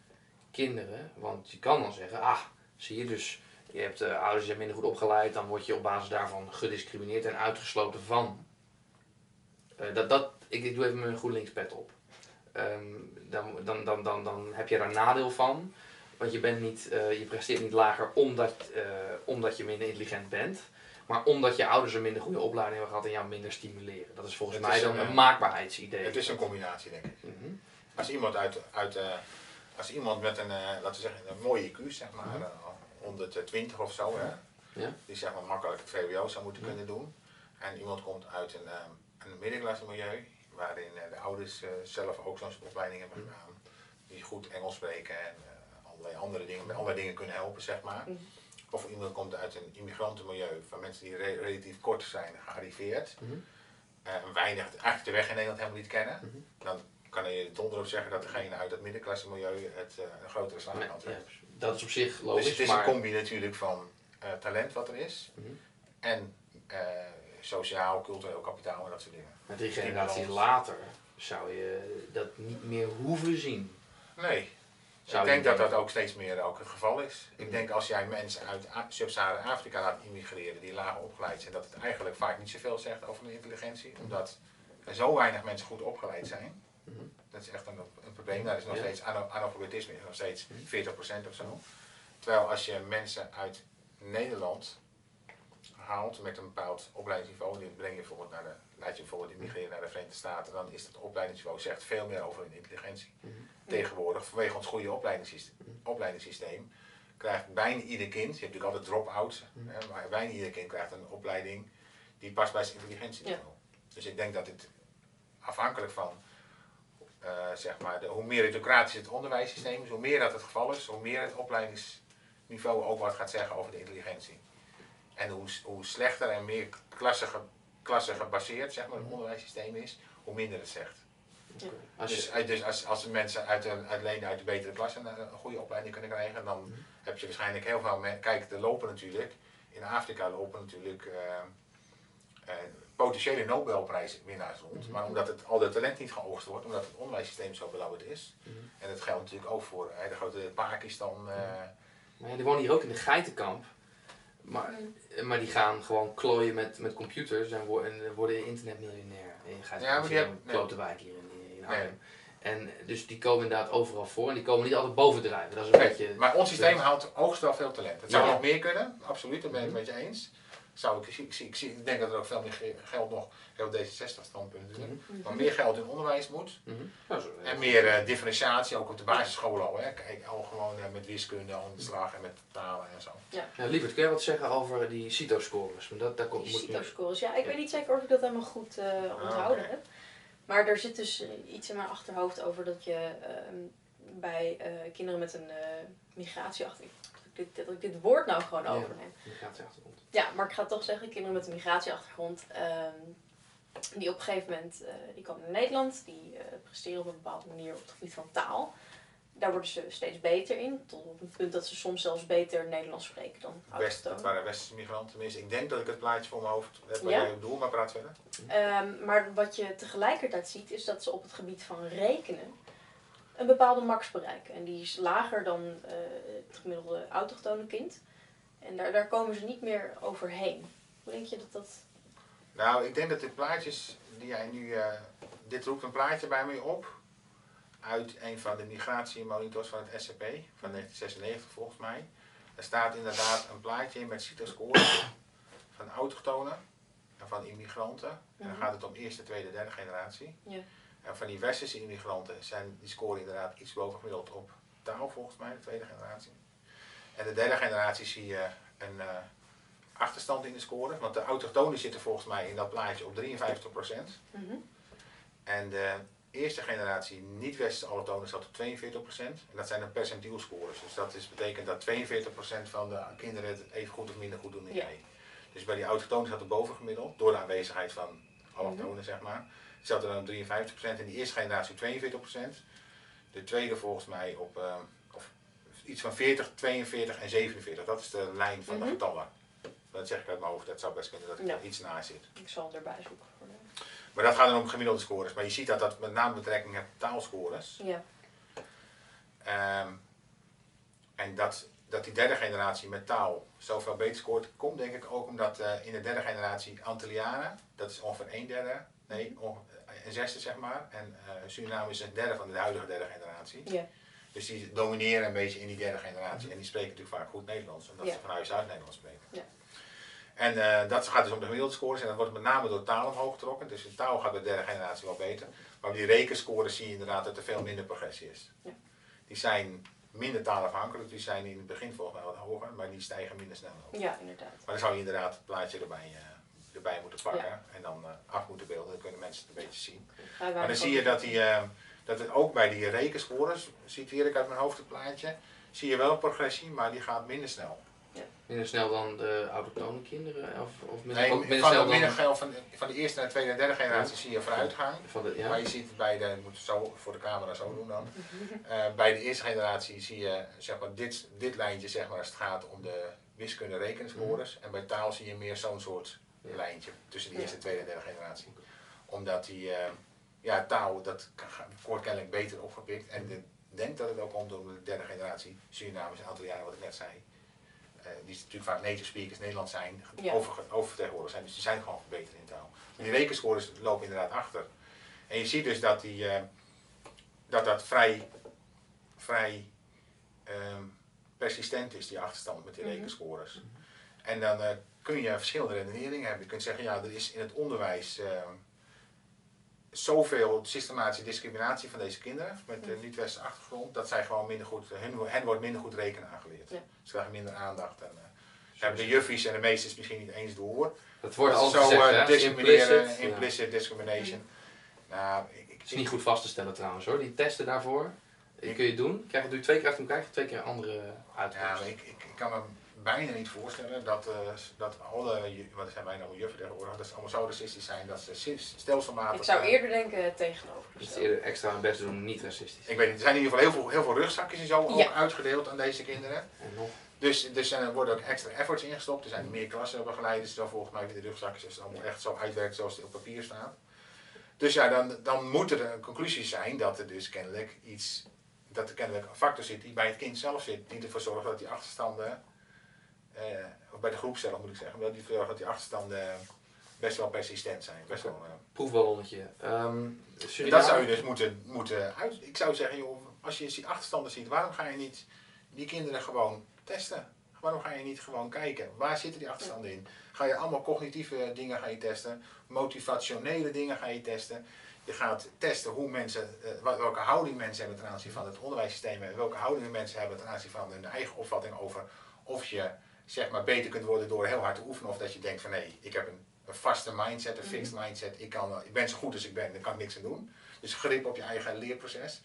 kinderen. Want je kan dan zeggen, ah, zie je dus, je hebt eh, ouders die zijn minder goed opgeleid, dan word je op basis daarvan gediscrimineerd en uitgesloten van. Eh, dat, dat, ik, ik doe even mijn GroenLinks pet op. Ehm, dan, dan, dan, dan, dan heb je daar een nadeel van. Want je, bent niet, eh, je presteert niet lager omdat, eh, omdat je minder intelligent bent. Maar omdat je ouders een minder goede opleiding hebben gehad en jou minder stimuleren. Dat is volgens Het mij is dan een, een, eh, maakbaarheidsidee. Het is een combinatie, denk ik. Mhm. Als iemand, uit, uit, eh, als iemand met een, eh, laten we zeggen, een mooie IQ, zeg maar, Mhm. eh, 120 of zo, hè, Ja. die zeg maar makkelijk het VWO zou moeten kunnen doen. En iemand komt uit een, een middenklasse milieu, waarin eh, de ouders eh, zelf ook zo'n opleiding hebben gedaan, die goed Engels spreken en eh, allerlei andere dingen, met allerlei dingen kunnen helpen, zeg maar. Mhm. Of iemand komt uit een immigrantenmilieu van mensen die re- relatief kort zijn gearriveerd, eh, en weinig, eigenlijk de weg in Nederland helemaal niet kennen, dan kan je donder op zeggen dat degene uit het middenklasse milieu het een grotere slag kan ja, trekken. dat is op zich Dus logisch, het is maar... een combi natuurlijk van talent wat er is Mhm. en sociaal, cultureel kapitaal en dat soort dingen. Maar drie generaties later zou je dat niet meer hoeven zien. Nee, Zou ik denk dat dat ook steeds meer ook het geval is. Ik Mhm. denk als jij mensen uit Sub-Sahara-Afrika laat immigreren die laag opgeleid zijn, dat het eigenlijk vaak niet zoveel zegt over hun intelligentie, omdat er zo weinig mensen goed opgeleid zijn. Mhm. Dat is echt een, een probleem. Daar is nog Ja. steeds analfabetisme, is nog steeds Mhm. 40% of zo. Terwijl als je mensen uit Nederland haalt met een bepaald opleidingsniveau, die breng je bijvoorbeeld naar de, laat je bijvoorbeeld immigreren naar de Verenigde Staten, dan is dat opleidingsniveau zegt veel meer over hun intelligentie. Mhm. Tegenwoordig, vanwege ons goede opleidingssysteem, opleidingssysteem krijgt bijna ieder kind, je hebt natuurlijk altijd drop-outs, Mhm. maar bijna ieder kind krijgt een opleiding die past bij zijn intelligentieniveau. Dus ik denk dat het afhankelijk van eh, zeg maar, de, hoe meritocratisch het onderwijssysteem is, hoe meer dat het geval is, hoe meer het opleidingsniveau ook wat gaat zeggen over de intelligentie. En hoe, slechter en meer klassen gebaseerd zeg maar, het onderwijssysteem is, hoe minder het zegt. Oké. Als je, Dus, uit- dus als, als de mensen uit, een, uit, alleen uit de betere klasse een, een goede opleiding kunnen krijgen, dan Mhm. heb je waarschijnlijk heel veel mensen. Kijk, er lopen natuurlijk, in Afrika lopen natuurlijk eh, eh, potentiële Nobelprijswinnaars rond. Mhm. Maar omdat het, al dat talent niet geoogst wordt, omdat het onderwijssysteem zo belabberd is. Mhm. En dat geldt natuurlijk ook voor eh, de grote Pakistan. eh, maar ja, die wonen hier ook in de geitenkamp. Maar, maar die gaan gewoon klooien met, met computers en, wo- en worden internetmiljonair. En je gaat Ja, maar die een hebben- nee. grote wijk hier in, in Arnhem. En dus die komen inderdaad overal voor en die komen niet altijd bovendrijven. Dat is een Nee, beetje... maar ons systeem haalt oogst wel veel talent. Het zou Ja. nog meer kunnen, absoluut, daar ben ik het met je eens. Zou ik, ik, zie- ik, ik, denk dat er ook veel meer ge- geld nog, heel D66 standpunt natuurlijk, Mhm. maar meer geld in onderwijs moet. Mhm. Zo- En meer eh, differentiatie, ook op de basisschool al. Hè. Kijk, al gewoon eh, met wiskunde aan de slag en met talen en zo. Ja, Liebert, kun je wat zeggen over die CITO-scores? Dat, daar komt, Die CITO-scores. Ja, ik weet niet zeker of ik dat helemaal goed eh, onthouden heb. Maar er zit dus eh, iets in mijn achterhoofd over dat je ehm, bij eh, kinderen met een eh migratieachtergrond. Dat, ik dit- dat ik dit woord nou gewoon Ja. overneem. Migratieachtergrond. Ja, maar ik ga toch zeggen, kinderen met een migratieachtergrond, ehm, die op een gegeven moment, eh, die komen in Nederland, die eh, presteren op een bepaalde manier op het gebied van taal. Daar worden ze steeds beter in, tot op het punt dat ze soms zelfs beter Nederlands spreken dan West, het autochtonen. waren westerse migranten. Tenminste, ik denk dat ik het plaatje voor mijn hoofd heb waar Ja? jij doel, maar praat verder. Ehm, maar wat je tegelijkertijd ziet, is dat ze op het gebied van rekenen een bepaalde max bereiken. En die is lager dan eh, het gemiddelde autochtone kind. En daar, daar komen ze niet meer overheen. Hoe denk je dat dat... Nou, ik denk dat dit plaatjes die jij nu. eh, dit roept een plaatje bij mij op. Uit een van de migratiemonitors van het SCP van 1996 volgens mij. Er staat inderdaad een plaatje in met CITO-scores van autochtonen en van immigranten. En dan Mhm. gaat het om eerste, tweede, derde generatie. Ja. En van die westerse immigranten zijn die scoren inderdaad iets boven gemiddeld op taal volgens mij, de tweede generatie. En de derde generatie zie je een eh, achterstand in de score. Want de autochtonen zitten volgens mij in dat plaatje op 53%. Mhm. En de eerste generatie niet-westerse allochtonen zat op 42%. En dat zijn de percentielscores. Dus dat is, betekent dat 42% van de kinderen het even goed of minder goed doen dan Ja. jij. Dus bij die autochtonen zat het bovengemiddeld, door de aanwezigheid van allochtonen zeg maar. Zat er dan op 53% en die eerste generatie op 42%. De tweede volgens mij op eh, iets van 40, 42 en 47. Dat is de lijn van Mhm. de getallen. Dat zeg ik uit mijn hoofd, dat zou best kunnen dat ik Ja. er iets naast zit. Ik zal hem erbij zoeken. Voor de... Maar dat gaat dan om gemiddelde scores. Maar je ziet dat dat met name betrekking heeft taalscores. Ja. Ehm, en dat, dat die derde generatie met taal zoveel beter scoort, komt denk ik ook omdat eh, in de derde generatie Antillianen, dat is ongeveer een derde, nee, onge- een zesde zeg maar. En eh, Suriname is een derde van de huidige derde generatie. Ja. Dus die domineren een beetje in die derde generatie. En die spreken natuurlijk vaak goed Nederlands, omdat Ja. ze van huis uit Nederlands spreken. Ja. En eh, dat gaat dus om de gemiddelde en dat wordt met name door taal omhoog getrokken. Dus in taal gaat de derde generatie wel beter. Maar op die rekenscores zie je inderdaad dat er veel minder progressie is. Ja. Die zijn minder taalafhankelijk, die zijn in het begin volgens mij wat hoger, maar die stijgen minder snel op. Ja, inderdaad. Maar dan zou je inderdaad het plaatje erbij, eh, erbij moeten pakken en dan eh, af moeten beelden. Dan kunnen mensen het een beetje zien. Maar dan zie je dat, die, dat het ook bij die rekenscores, ziet hier ik uit mijn hoofd het plaatje, zie je wel progressie, maar die gaat minder snel. Minder snel dan de autochtone kinderen? Of, of minder, Nee, minder van, snel de, minder van, de, van de eerste naar de tweede en derde generatie zie je vooruitgang. van de... Ja? Maar je ziet het bij de, ik moet het zo voor de camera zo doen dan. [LAUGHS] Eh, bij de eerste generatie zie je zeg maar, dit, dit lijntje zeg maar, als het gaat om de wiskunde rekenscores. En bij taal zie je meer zo'n soort Ja. lijntje tussen de Ja. eerste, tweede en derde generatie. Omdat die eh, ja, taal, dat wordt kennelijk beter opgepikt. En ik denk dat het ook komt door de derde generatie Surinamers een aantal jaren wat ik net zei. Eh, die natuurlijk vaak native speakers Nederland zijn, Ja. over, oververtegenwoordigd zijn. Dus die zijn gewoon beter in taal. Maar die rekenscores lopen inderdaad achter. En je ziet dus dat die, eh, dat, dat vrij, vrij ehm, persistent is, die achterstand met die Mhm. rekenscores. En dan eh, kun je verschillende redeneringen hebben. Je kunt zeggen, ja, er is in het onderwijs ehm, zoveel systematische discriminatie van deze kinderen met een niet-westerse achtergrond, dat zij gewoon minder goed, hen, hen wordt minder goed rekenen aangeleerd. Ja. Ze krijgen minder aandacht. En, eh, hebben de juffies en de meesters misschien niet eens door. Dat wordt Dat al ze zo gezegd, eh, discrimineren, Implicit, ja. implicit discrimination. Nou, ik, ik, Het is niet goed vast te stellen trouwens hoor. Die testen daarvoor, die kun je doen. Krijg, doe je twee keer achter elkaar, krijg je twee keer een andere Ja, uitkomst. maar ik, ik, ik kan me bijna niet voorstellen dat, eh, dat alle, wat zijn bijna allemaal juffen tegenwoordig, dat ze allemaal zo racistisch zijn dat ze stelselmatig... Ik zou eh, eerder denken het Dus eerder extra hun best doen, niet racistisch. Ik weet niet, er zijn in ieder geval heel veel, heel veel rugzakjes en zo ook uitgedeeld aan deze kinderen. En nog. Dus, dus er worden ook extra efforts ingestopt. Er zijn meer klassenbegeleiders dan volgens mij weer de rugzakjes, als het allemaal echt zo uitwerkt zoals het op papier staat. Dus ja, dan, dan moet er een conclusie zijn dat er dus kennelijk iets, dat er kennelijk een factor zit die bij het kind zelf zit, die ervoor zorgt dat die achterstanden, eh, of bij de groep zelf moet ik zeggen, dat die zorgt dat die achterstanden best wel persistent zijn. Best wel, eh. Proefballonnetje. Suriname. dat zou je dus moeten, moeten uit. Ik zou zeggen, joh, als je die achterstanden ziet, waarom ga je niet die kinderen gewoon testen? Waarom ga je niet gewoon kijken? Waar zitten die achterstanden in? Ga je allemaal cognitieve dingen ga je testen, motivationele dingen ga je testen. Je gaat testen hoe mensen, eh, welke houding mensen hebben ten aanzien van het onderwijssysteem en welke houding mensen hebben ten aanzien van hun eigen opvatting over of je zeg maar beter kunt worden door heel hard te oefenen of dat je denkt van nee, ik heb een, een vaste mindset, een fixed mindset, ik, kan, ik ben zo goed als ik ben, daar kan ik niks aan doen. Dus grip op je eigen leerproces.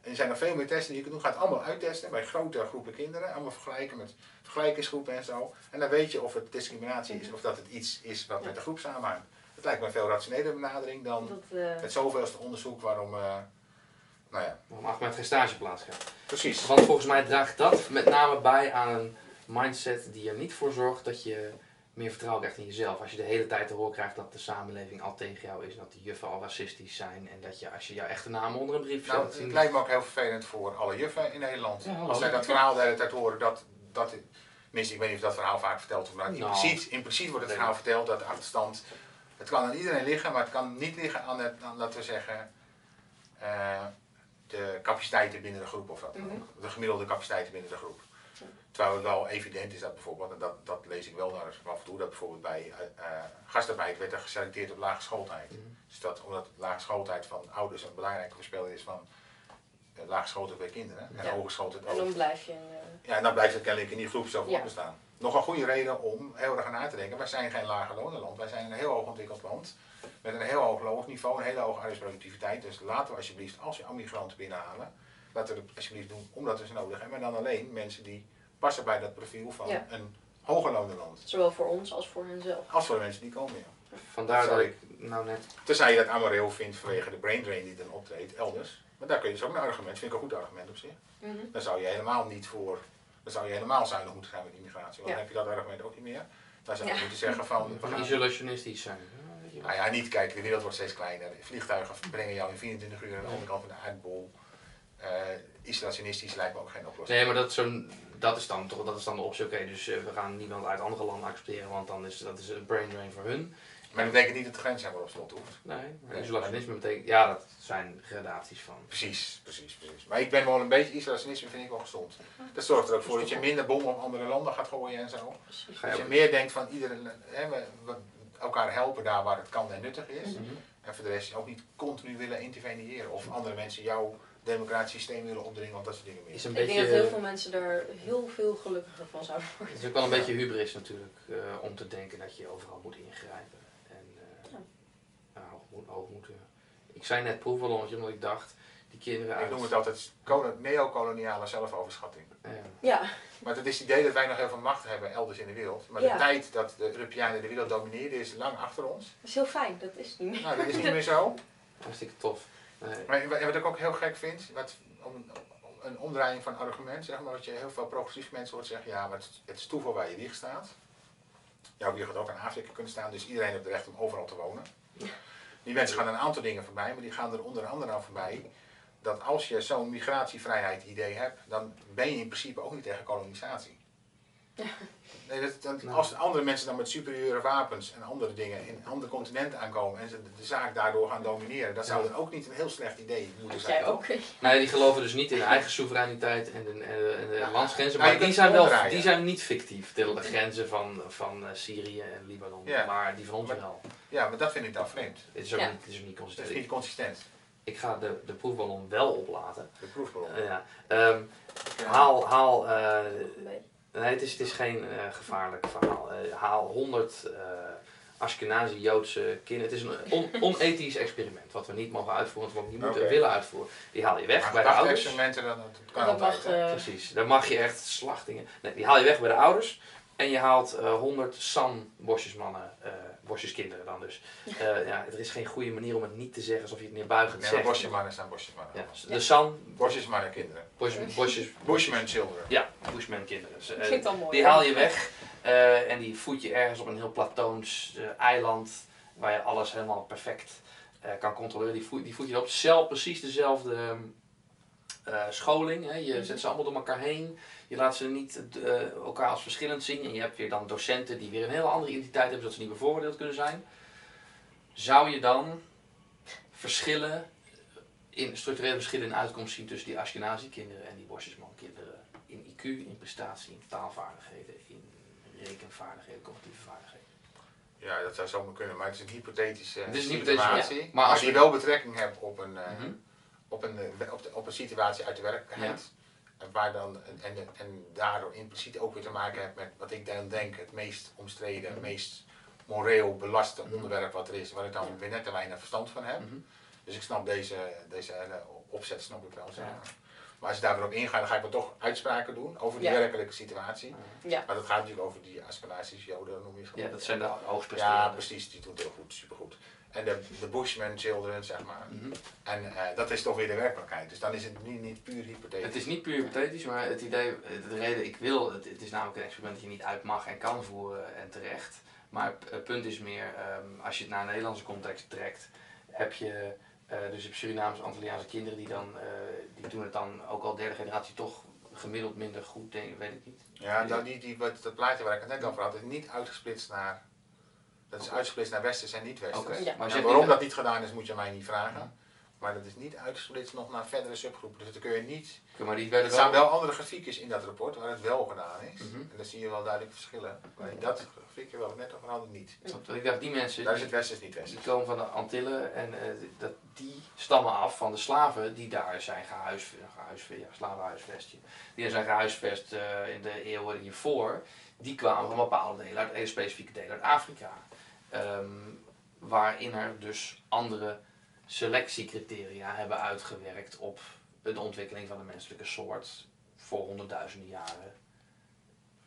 En er zijn nog veel meer testen die je kunt doen. Ga het allemaal uittesten bij grote groepen kinderen. Allemaal vergelijken met vergelijkingsgroepen en zo. En dan weet je of het discriminatie is of dat het iets is wat met de groep samenhangt. Het lijkt me een veel rationele benadering dan Dat, eh, het zoveelste onderzoek waarom... eh, nou ja, Waarom Ahmed geen stageplaats gaat. precies. Want volgens mij draagt dat met name bij aan een mindset die er niet voor zorgt dat je meer vertrouwen krijgt in jezelf. Als je de hele tijd te horen krijgt dat de samenleving al tegen jou is, dat de juffen al racistisch zijn en dat je als je jouw echte naam onder een brief Nou, zet. het lijkt me ook heel vervelend voor alle juffen in Nederland. Ja. Als zij dat verhaal de hele tijd horen, dat, dat, tenminste ik weet niet of dat verhaal vaak verteld wordt, maar Nou. impliciet, impliciet wordt het verhaal verteld dat de achterstand, het kan aan iedereen liggen, maar het kan niet liggen aan, het, aan laten we zeggen, eh, de capaciteiten binnen de groep of wat dan ook. Mhm. De gemiddelde capaciteiten binnen de groep. Terwijl het wel evident is dat bijvoorbeeld, en dat, dat lees ik wel naar af en toe, dat bijvoorbeeld bij eh, gastarbeid werd er geselecteerd op lage schooltijd. Mhm. Dus dat omdat schooltijd van ouders een belangrijke voorspeler is van lage schooltijd bij kinderen en Ja. hogeschooltijd en ook. dan blijf je Ja, en dan blijft het kennelijk in die groep zo Ja. Nog een goede reden om heel erg aan na te denken. Wij zijn geen lage lonenland. Wij zijn een heel hoog ontwikkeld land. Met een heel hoog loonsniveau, een hele hoge arbeidsproductiviteit. Dus laten we alsjeblieft, als je immigranten binnenhalen, laten we het alsjeblieft doen omdat we ze nodig hebben. Maar dan alleen mensen die passen bij dat profiel van Ja. een hoger lonenland. zowel voor ons als voor henzelf. Als voor de mensen die komen, ja. Vandaar dat ik nou net. Tenzij je dat amareel vindt vanwege de brain drain die dan optreedt elders. Maar daar kun je dus ook een argument, vind ik een goed argument op zich. Mhm. Dan zou je helemaal niet voor, dan zou je helemaal zuinig moeten zijn met immigratie. Want Ja. dan heb je dat argument ook niet meer. Dan zou je Ja. moeten zeggen van, we gaan, isolationistisch zijn. Nou ja, niet kijken, de wereld wordt steeds kleiner. Vliegtuigen brengen jou in 24 uur aan de andere kant van de aardbol. Eh isolationistisch lijkt me ook geen oplossing. Nee, maar dat is, zo'n, dat is dan toch dat is dan de optie. Oké, dus eh, we gaan niemand uit andere landen accepteren, want dan is dat is een brain drain voor hun. Maar dat betekent niet dat de grens helemaal op slot hoeft. Nee, maar Nee. isolationisme betekent, ja, dat zijn gradaties van. Precies, precies, precies. Maar ik ben wel een beetje, isolationisme vind ik wel gezond. Dat zorgt er ook voor dat je minder bommen op andere landen gaat gooien en zo. Precies. Dat je meer denkt van iedereen, hè, we, we elkaar helpen daar waar het kan en nuttig is. Mhm. En voor de rest ook niet continu willen interveneren. Of andere mensen jouw democratisch systeem willen opdringen of dat soort dingen meer. Is een Ik beetje, denk dat heel veel mensen daar heel veel gelukkiger van zouden worden. Het is ook wel een beetje hubris natuurlijk, eh, om te denken dat je overal moet ingrijpen. En eh Ja. ja, hoogmoed, hoogmoed, ja. Ik zei net proefballonnetje, omdat ik dacht, die kinderen Ik uit... noem het altijd neocoloniale zelfoverschatting. Ja. Ja, Maar het is het idee dat wij nog heel veel macht hebben elders in de wereld. Maar Ja. de tijd dat de Europeanen de wereld domineerden is lang achter ons. dat is heel fijn. Dat is niet meer. Nou, dat is niet meer zo. [LAUGHS] Hartstikke tof. Nee. Maar wat ik ook heel gek vind, wat, om, een omdraaiing van argument, zeg maar, dat je heel veel progressief mensen hoort zeggen, ja, maar het, is toeval waar je wieg staat. Jouw wieg had ook in Afrika kunnen staan, dus iedereen heeft het recht om overal te wonen. [LAUGHS] Die mensen gaan een aantal dingen voorbij, maar die gaan er onder andere aan voorbij dat als je zo'n migratievrijheid idee hebt, dan ben je in principe ook niet tegen kolonisatie. Nee, dat, dat- Nou. als andere mensen dan met superieure wapens en andere dingen in andere continenten aankomen en ze de, de zaak daardoor gaan domineren, dat zou dan ook niet een heel slecht idee moeten zijn. ook. Nee, die geloven dus niet in eigen soevereiniteit en de, en de, en de Ja. landsgrenzen. Ja, Maar die zijn, wel, die zijn niet fictief, de grenzen van, van eh, Syrië en Libanon. Ja. Maar die van ons Maar- wel. Ja, maar dat vind ik dan vreemd. Het is ook Ja. niet, het is ook niet consistent. is niet Ik, consistent. ik ga de, de proefballon wel oplaten. De proefballon. Eh, ja. Ehm, haal, haal eh, nee, het is, het is geen eh, gevaarlijk verhaal. Eh, haal 100 eh Ashkenazi-Joodse kinderen. Het is een on- [LAUGHS] onethisch experiment, wat we niet mogen uitvoeren, wat we ook niet moeten Oké. willen uitvoeren. Die haal je weg Maar bij de ouders. experimenten, dan, dat kan Dat altijd. mag. Precies, dan mag je echt slachtingen. Nee, die haal je weg bij de ouders. En je haalt eh 100 San bosjesmannen, eh bosjeskinderen dan dus. Eh, ja, er is geen goede manier om het niet te zeggen alsof je het neerbuigend Nee, zegt. bosjesmannen zijn bosjesmannen. Ja, de San, Bosjesmannen kinderen. bosjes, [LAUGHS] bosjes, Bushman children. Ja, Bushman kinderen. Dus, eh, al mooi. die haal je weg eh, en die voed je ergens op een heel platoons eh, eiland waar je alles helemaal perfect eh, kan controleren. Die voed, die voed je op. Zelf precies dezelfde eh, scholing. Hè. Je Mhm. zet ze allemaal door elkaar heen. Je laat ze niet eh, elkaar als verschillend zien. En je hebt weer dan docenten die weer een hele andere identiteit hebben, zodat ze niet bevoordeeld kunnen zijn. Zou je dan verschillen, in, structurele verschillen in uitkomst zien tussen die Ashkenazi kinderen en die Bosjesman kinderen? In IQ, in prestatie, in taalvaardigheden, in rekenvaardigheden, cognitieve vaardigheden. Ja, dat zou zomaar kunnen, maar het is een hypothetische Het is een situatie. ja. Maar als die we- wel betrekking hebt op een, eh, Mhm. op, een, eh, op, de- op een situatie uit de werkelijkheid. Waar dan, en, en, en daardoor impliciet ook weer te maken hebt met wat ik dan denk het meest omstreden, het meest moreel belaste Mhm. onderwerp wat er is, waar ik dan weer net te weinig verstand van heb. Mhm. Dus ik snap deze, deze hele opzet, snap ik wel. Zeg. Ja. maar. maar als je daar weer op ingaat, dan ga ik wel toch uitspraken doen over die Ja. werkelijke situatie. Ja. Maar dat gaat natuurlijk over die Askenazische Joden, noem je het Ja, dat zijn de hoogst Ja, precies, die doen het heel goed, supergoed. En de, de Bushman children, zeg maar. Mhm. En eh, dat is toch weer de werkelijkheid. Dus dan is het niet, niet puur hypothetisch. Het is niet puur hypothetisch, maar het idee, de reden ik wil, het, het is namelijk een experiment dat je niet uit mag en kan voeren en terecht. Maar het- punt is meer, ehm, als je het naar een Nederlandse context trekt, heb je eh, dus hebt Surinaamse, Antilliaanse kinderen die dan, eh, die doen het dan ook al derde generatie toch gemiddeld minder goed, denk, weet ik niet. Ja, dat, die, die, wat, dat plaatje waar ik het net over had, is niet uitgesplitst naar... Dat is uitgesplitst naar westers en niet-westers. Ja. maar Nou, waarom niet- dat niet gedaan is, moet je mij niet vragen. Maar dat is niet uitgesplitst nog naar verdere subgroepen. Dus dan kun je niet... Maar die Er staan wel, wel andere grafiekjes in dat rapport waar het wel gedaan is. Mhm. En dan zie je wel duidelijk verschillen. Maar in dat grafiekje waar we het net over hadden, niet. want ik dacht die mensen, Daar is die, het westers niet die komen van de Antillen en eh, dat, die stammen af van de slaven die daar zijn gehuisvest, gehuisvest ja, slavenhuisvest, die zijn gehuisvest eh, in de eeuwen hiervoor, die kwamen van bepaalde delen uit, specifieke delen uit Afrika. Ehm, waarin er dus andere selectiecriteria hebben uitgewerkt op de ontwikkeling van de menselijke soort voor honderdduizenden jaren.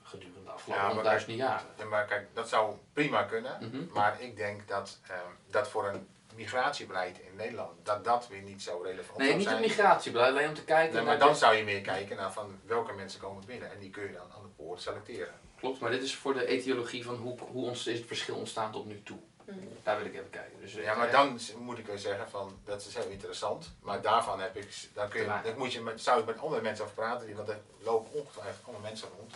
Gedurende de afgelopen Ja, maar honderdduizenden jaren. Ja, maar kijk, dat zou prima kunnen. Mhm. Maar ik denk dat, eh, dat voor een migratiebeleid in Nederland, dat dat weer niet zo relevant Nee, niet zijn. het migratiebeleid, alleen om te kijken Nee, naar maar dan zou je meer kijken naar van welke mensen komen binnen. En die kun je dan aan de poort selecteren. Klopt, maar dit is voor de etiologie van hoe, hoe ons, is het verschil ontstaan tot nu toe. Mhm. Daar wil ik even kijken. Dus, Ja, maar dan moet ik weer zeggen van, dat is heel interessant. Maar daarvan heb ik, dan kun je, moet je met, zou ik met andere mensen over praten, want er lopen ongetwijfeld andere mensen rond.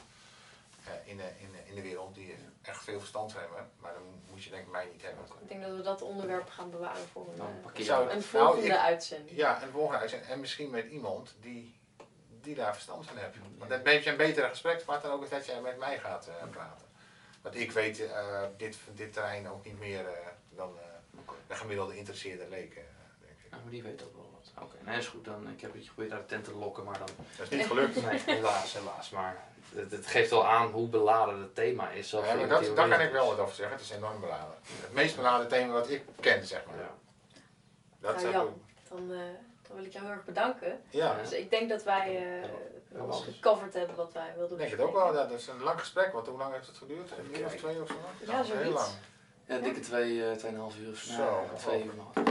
eh, in, de, in, de, in de wereld die echt veel verstand hebben. Maar dan moet je denk ik mij niet hebben. Ik denk dat we dat onderwerp gaan bewaren voor een, Dan eh, Zou- een Nou, volgende ik- uitzending. Ja, en volgende uitzending. En misschien met iemand die, die daar verstand van heeft. Want dan heb je een betere gesprekspartner ook als dat jij met mij gaat eh, praten. Want ik weet eh, dit, dit terrein ook niet meer eh, dan eh, de gemiddelde geïnteresseerde leek. eh, denk ik. Ja, maar die weet ook wel wat. Oké, nee, is goed. Dan, ik heb het geprobeerd uit de tent te lokken, maar dan... Dat is niet [LAUGHS] gelukt. Nee, helaas, helaas. Maar het, het geeft wel aan hoe beladen het thema is. Ja, maar dat, daar kan ik wel is. wat over zeggen. Het is enorm beladen. Het meest beladen thema wat ik ken, zeg maar. Ja. Dat Nou, Jan. Dan, eh, dan wil ik jou heel erg bedanken. ja, Dus ik denk dat wij eh, Ja, alles gecoverd hebben wat wij wilden ik denk het ook wel. Ja, dat is een lang gesprek. Want hoe lang heeft het geduurd? Een uur of twee of zo? Ja, zoiets. Heel lang. Ja, dikke twee, eh, tweeënhalf uur of zo. Zo, Nou, twee uur nog. [LAUGHS]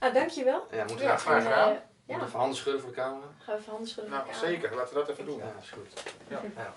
Nou, dankjewel. Ja, moeten we Ja, even, graag gedaan. eh, Moet ja, even handen schudden voor de camera? gaan we even handen schudden Nou, voor elkaar. zeker. Laten we dat even doen. Ja, is goed. Ja. Ja.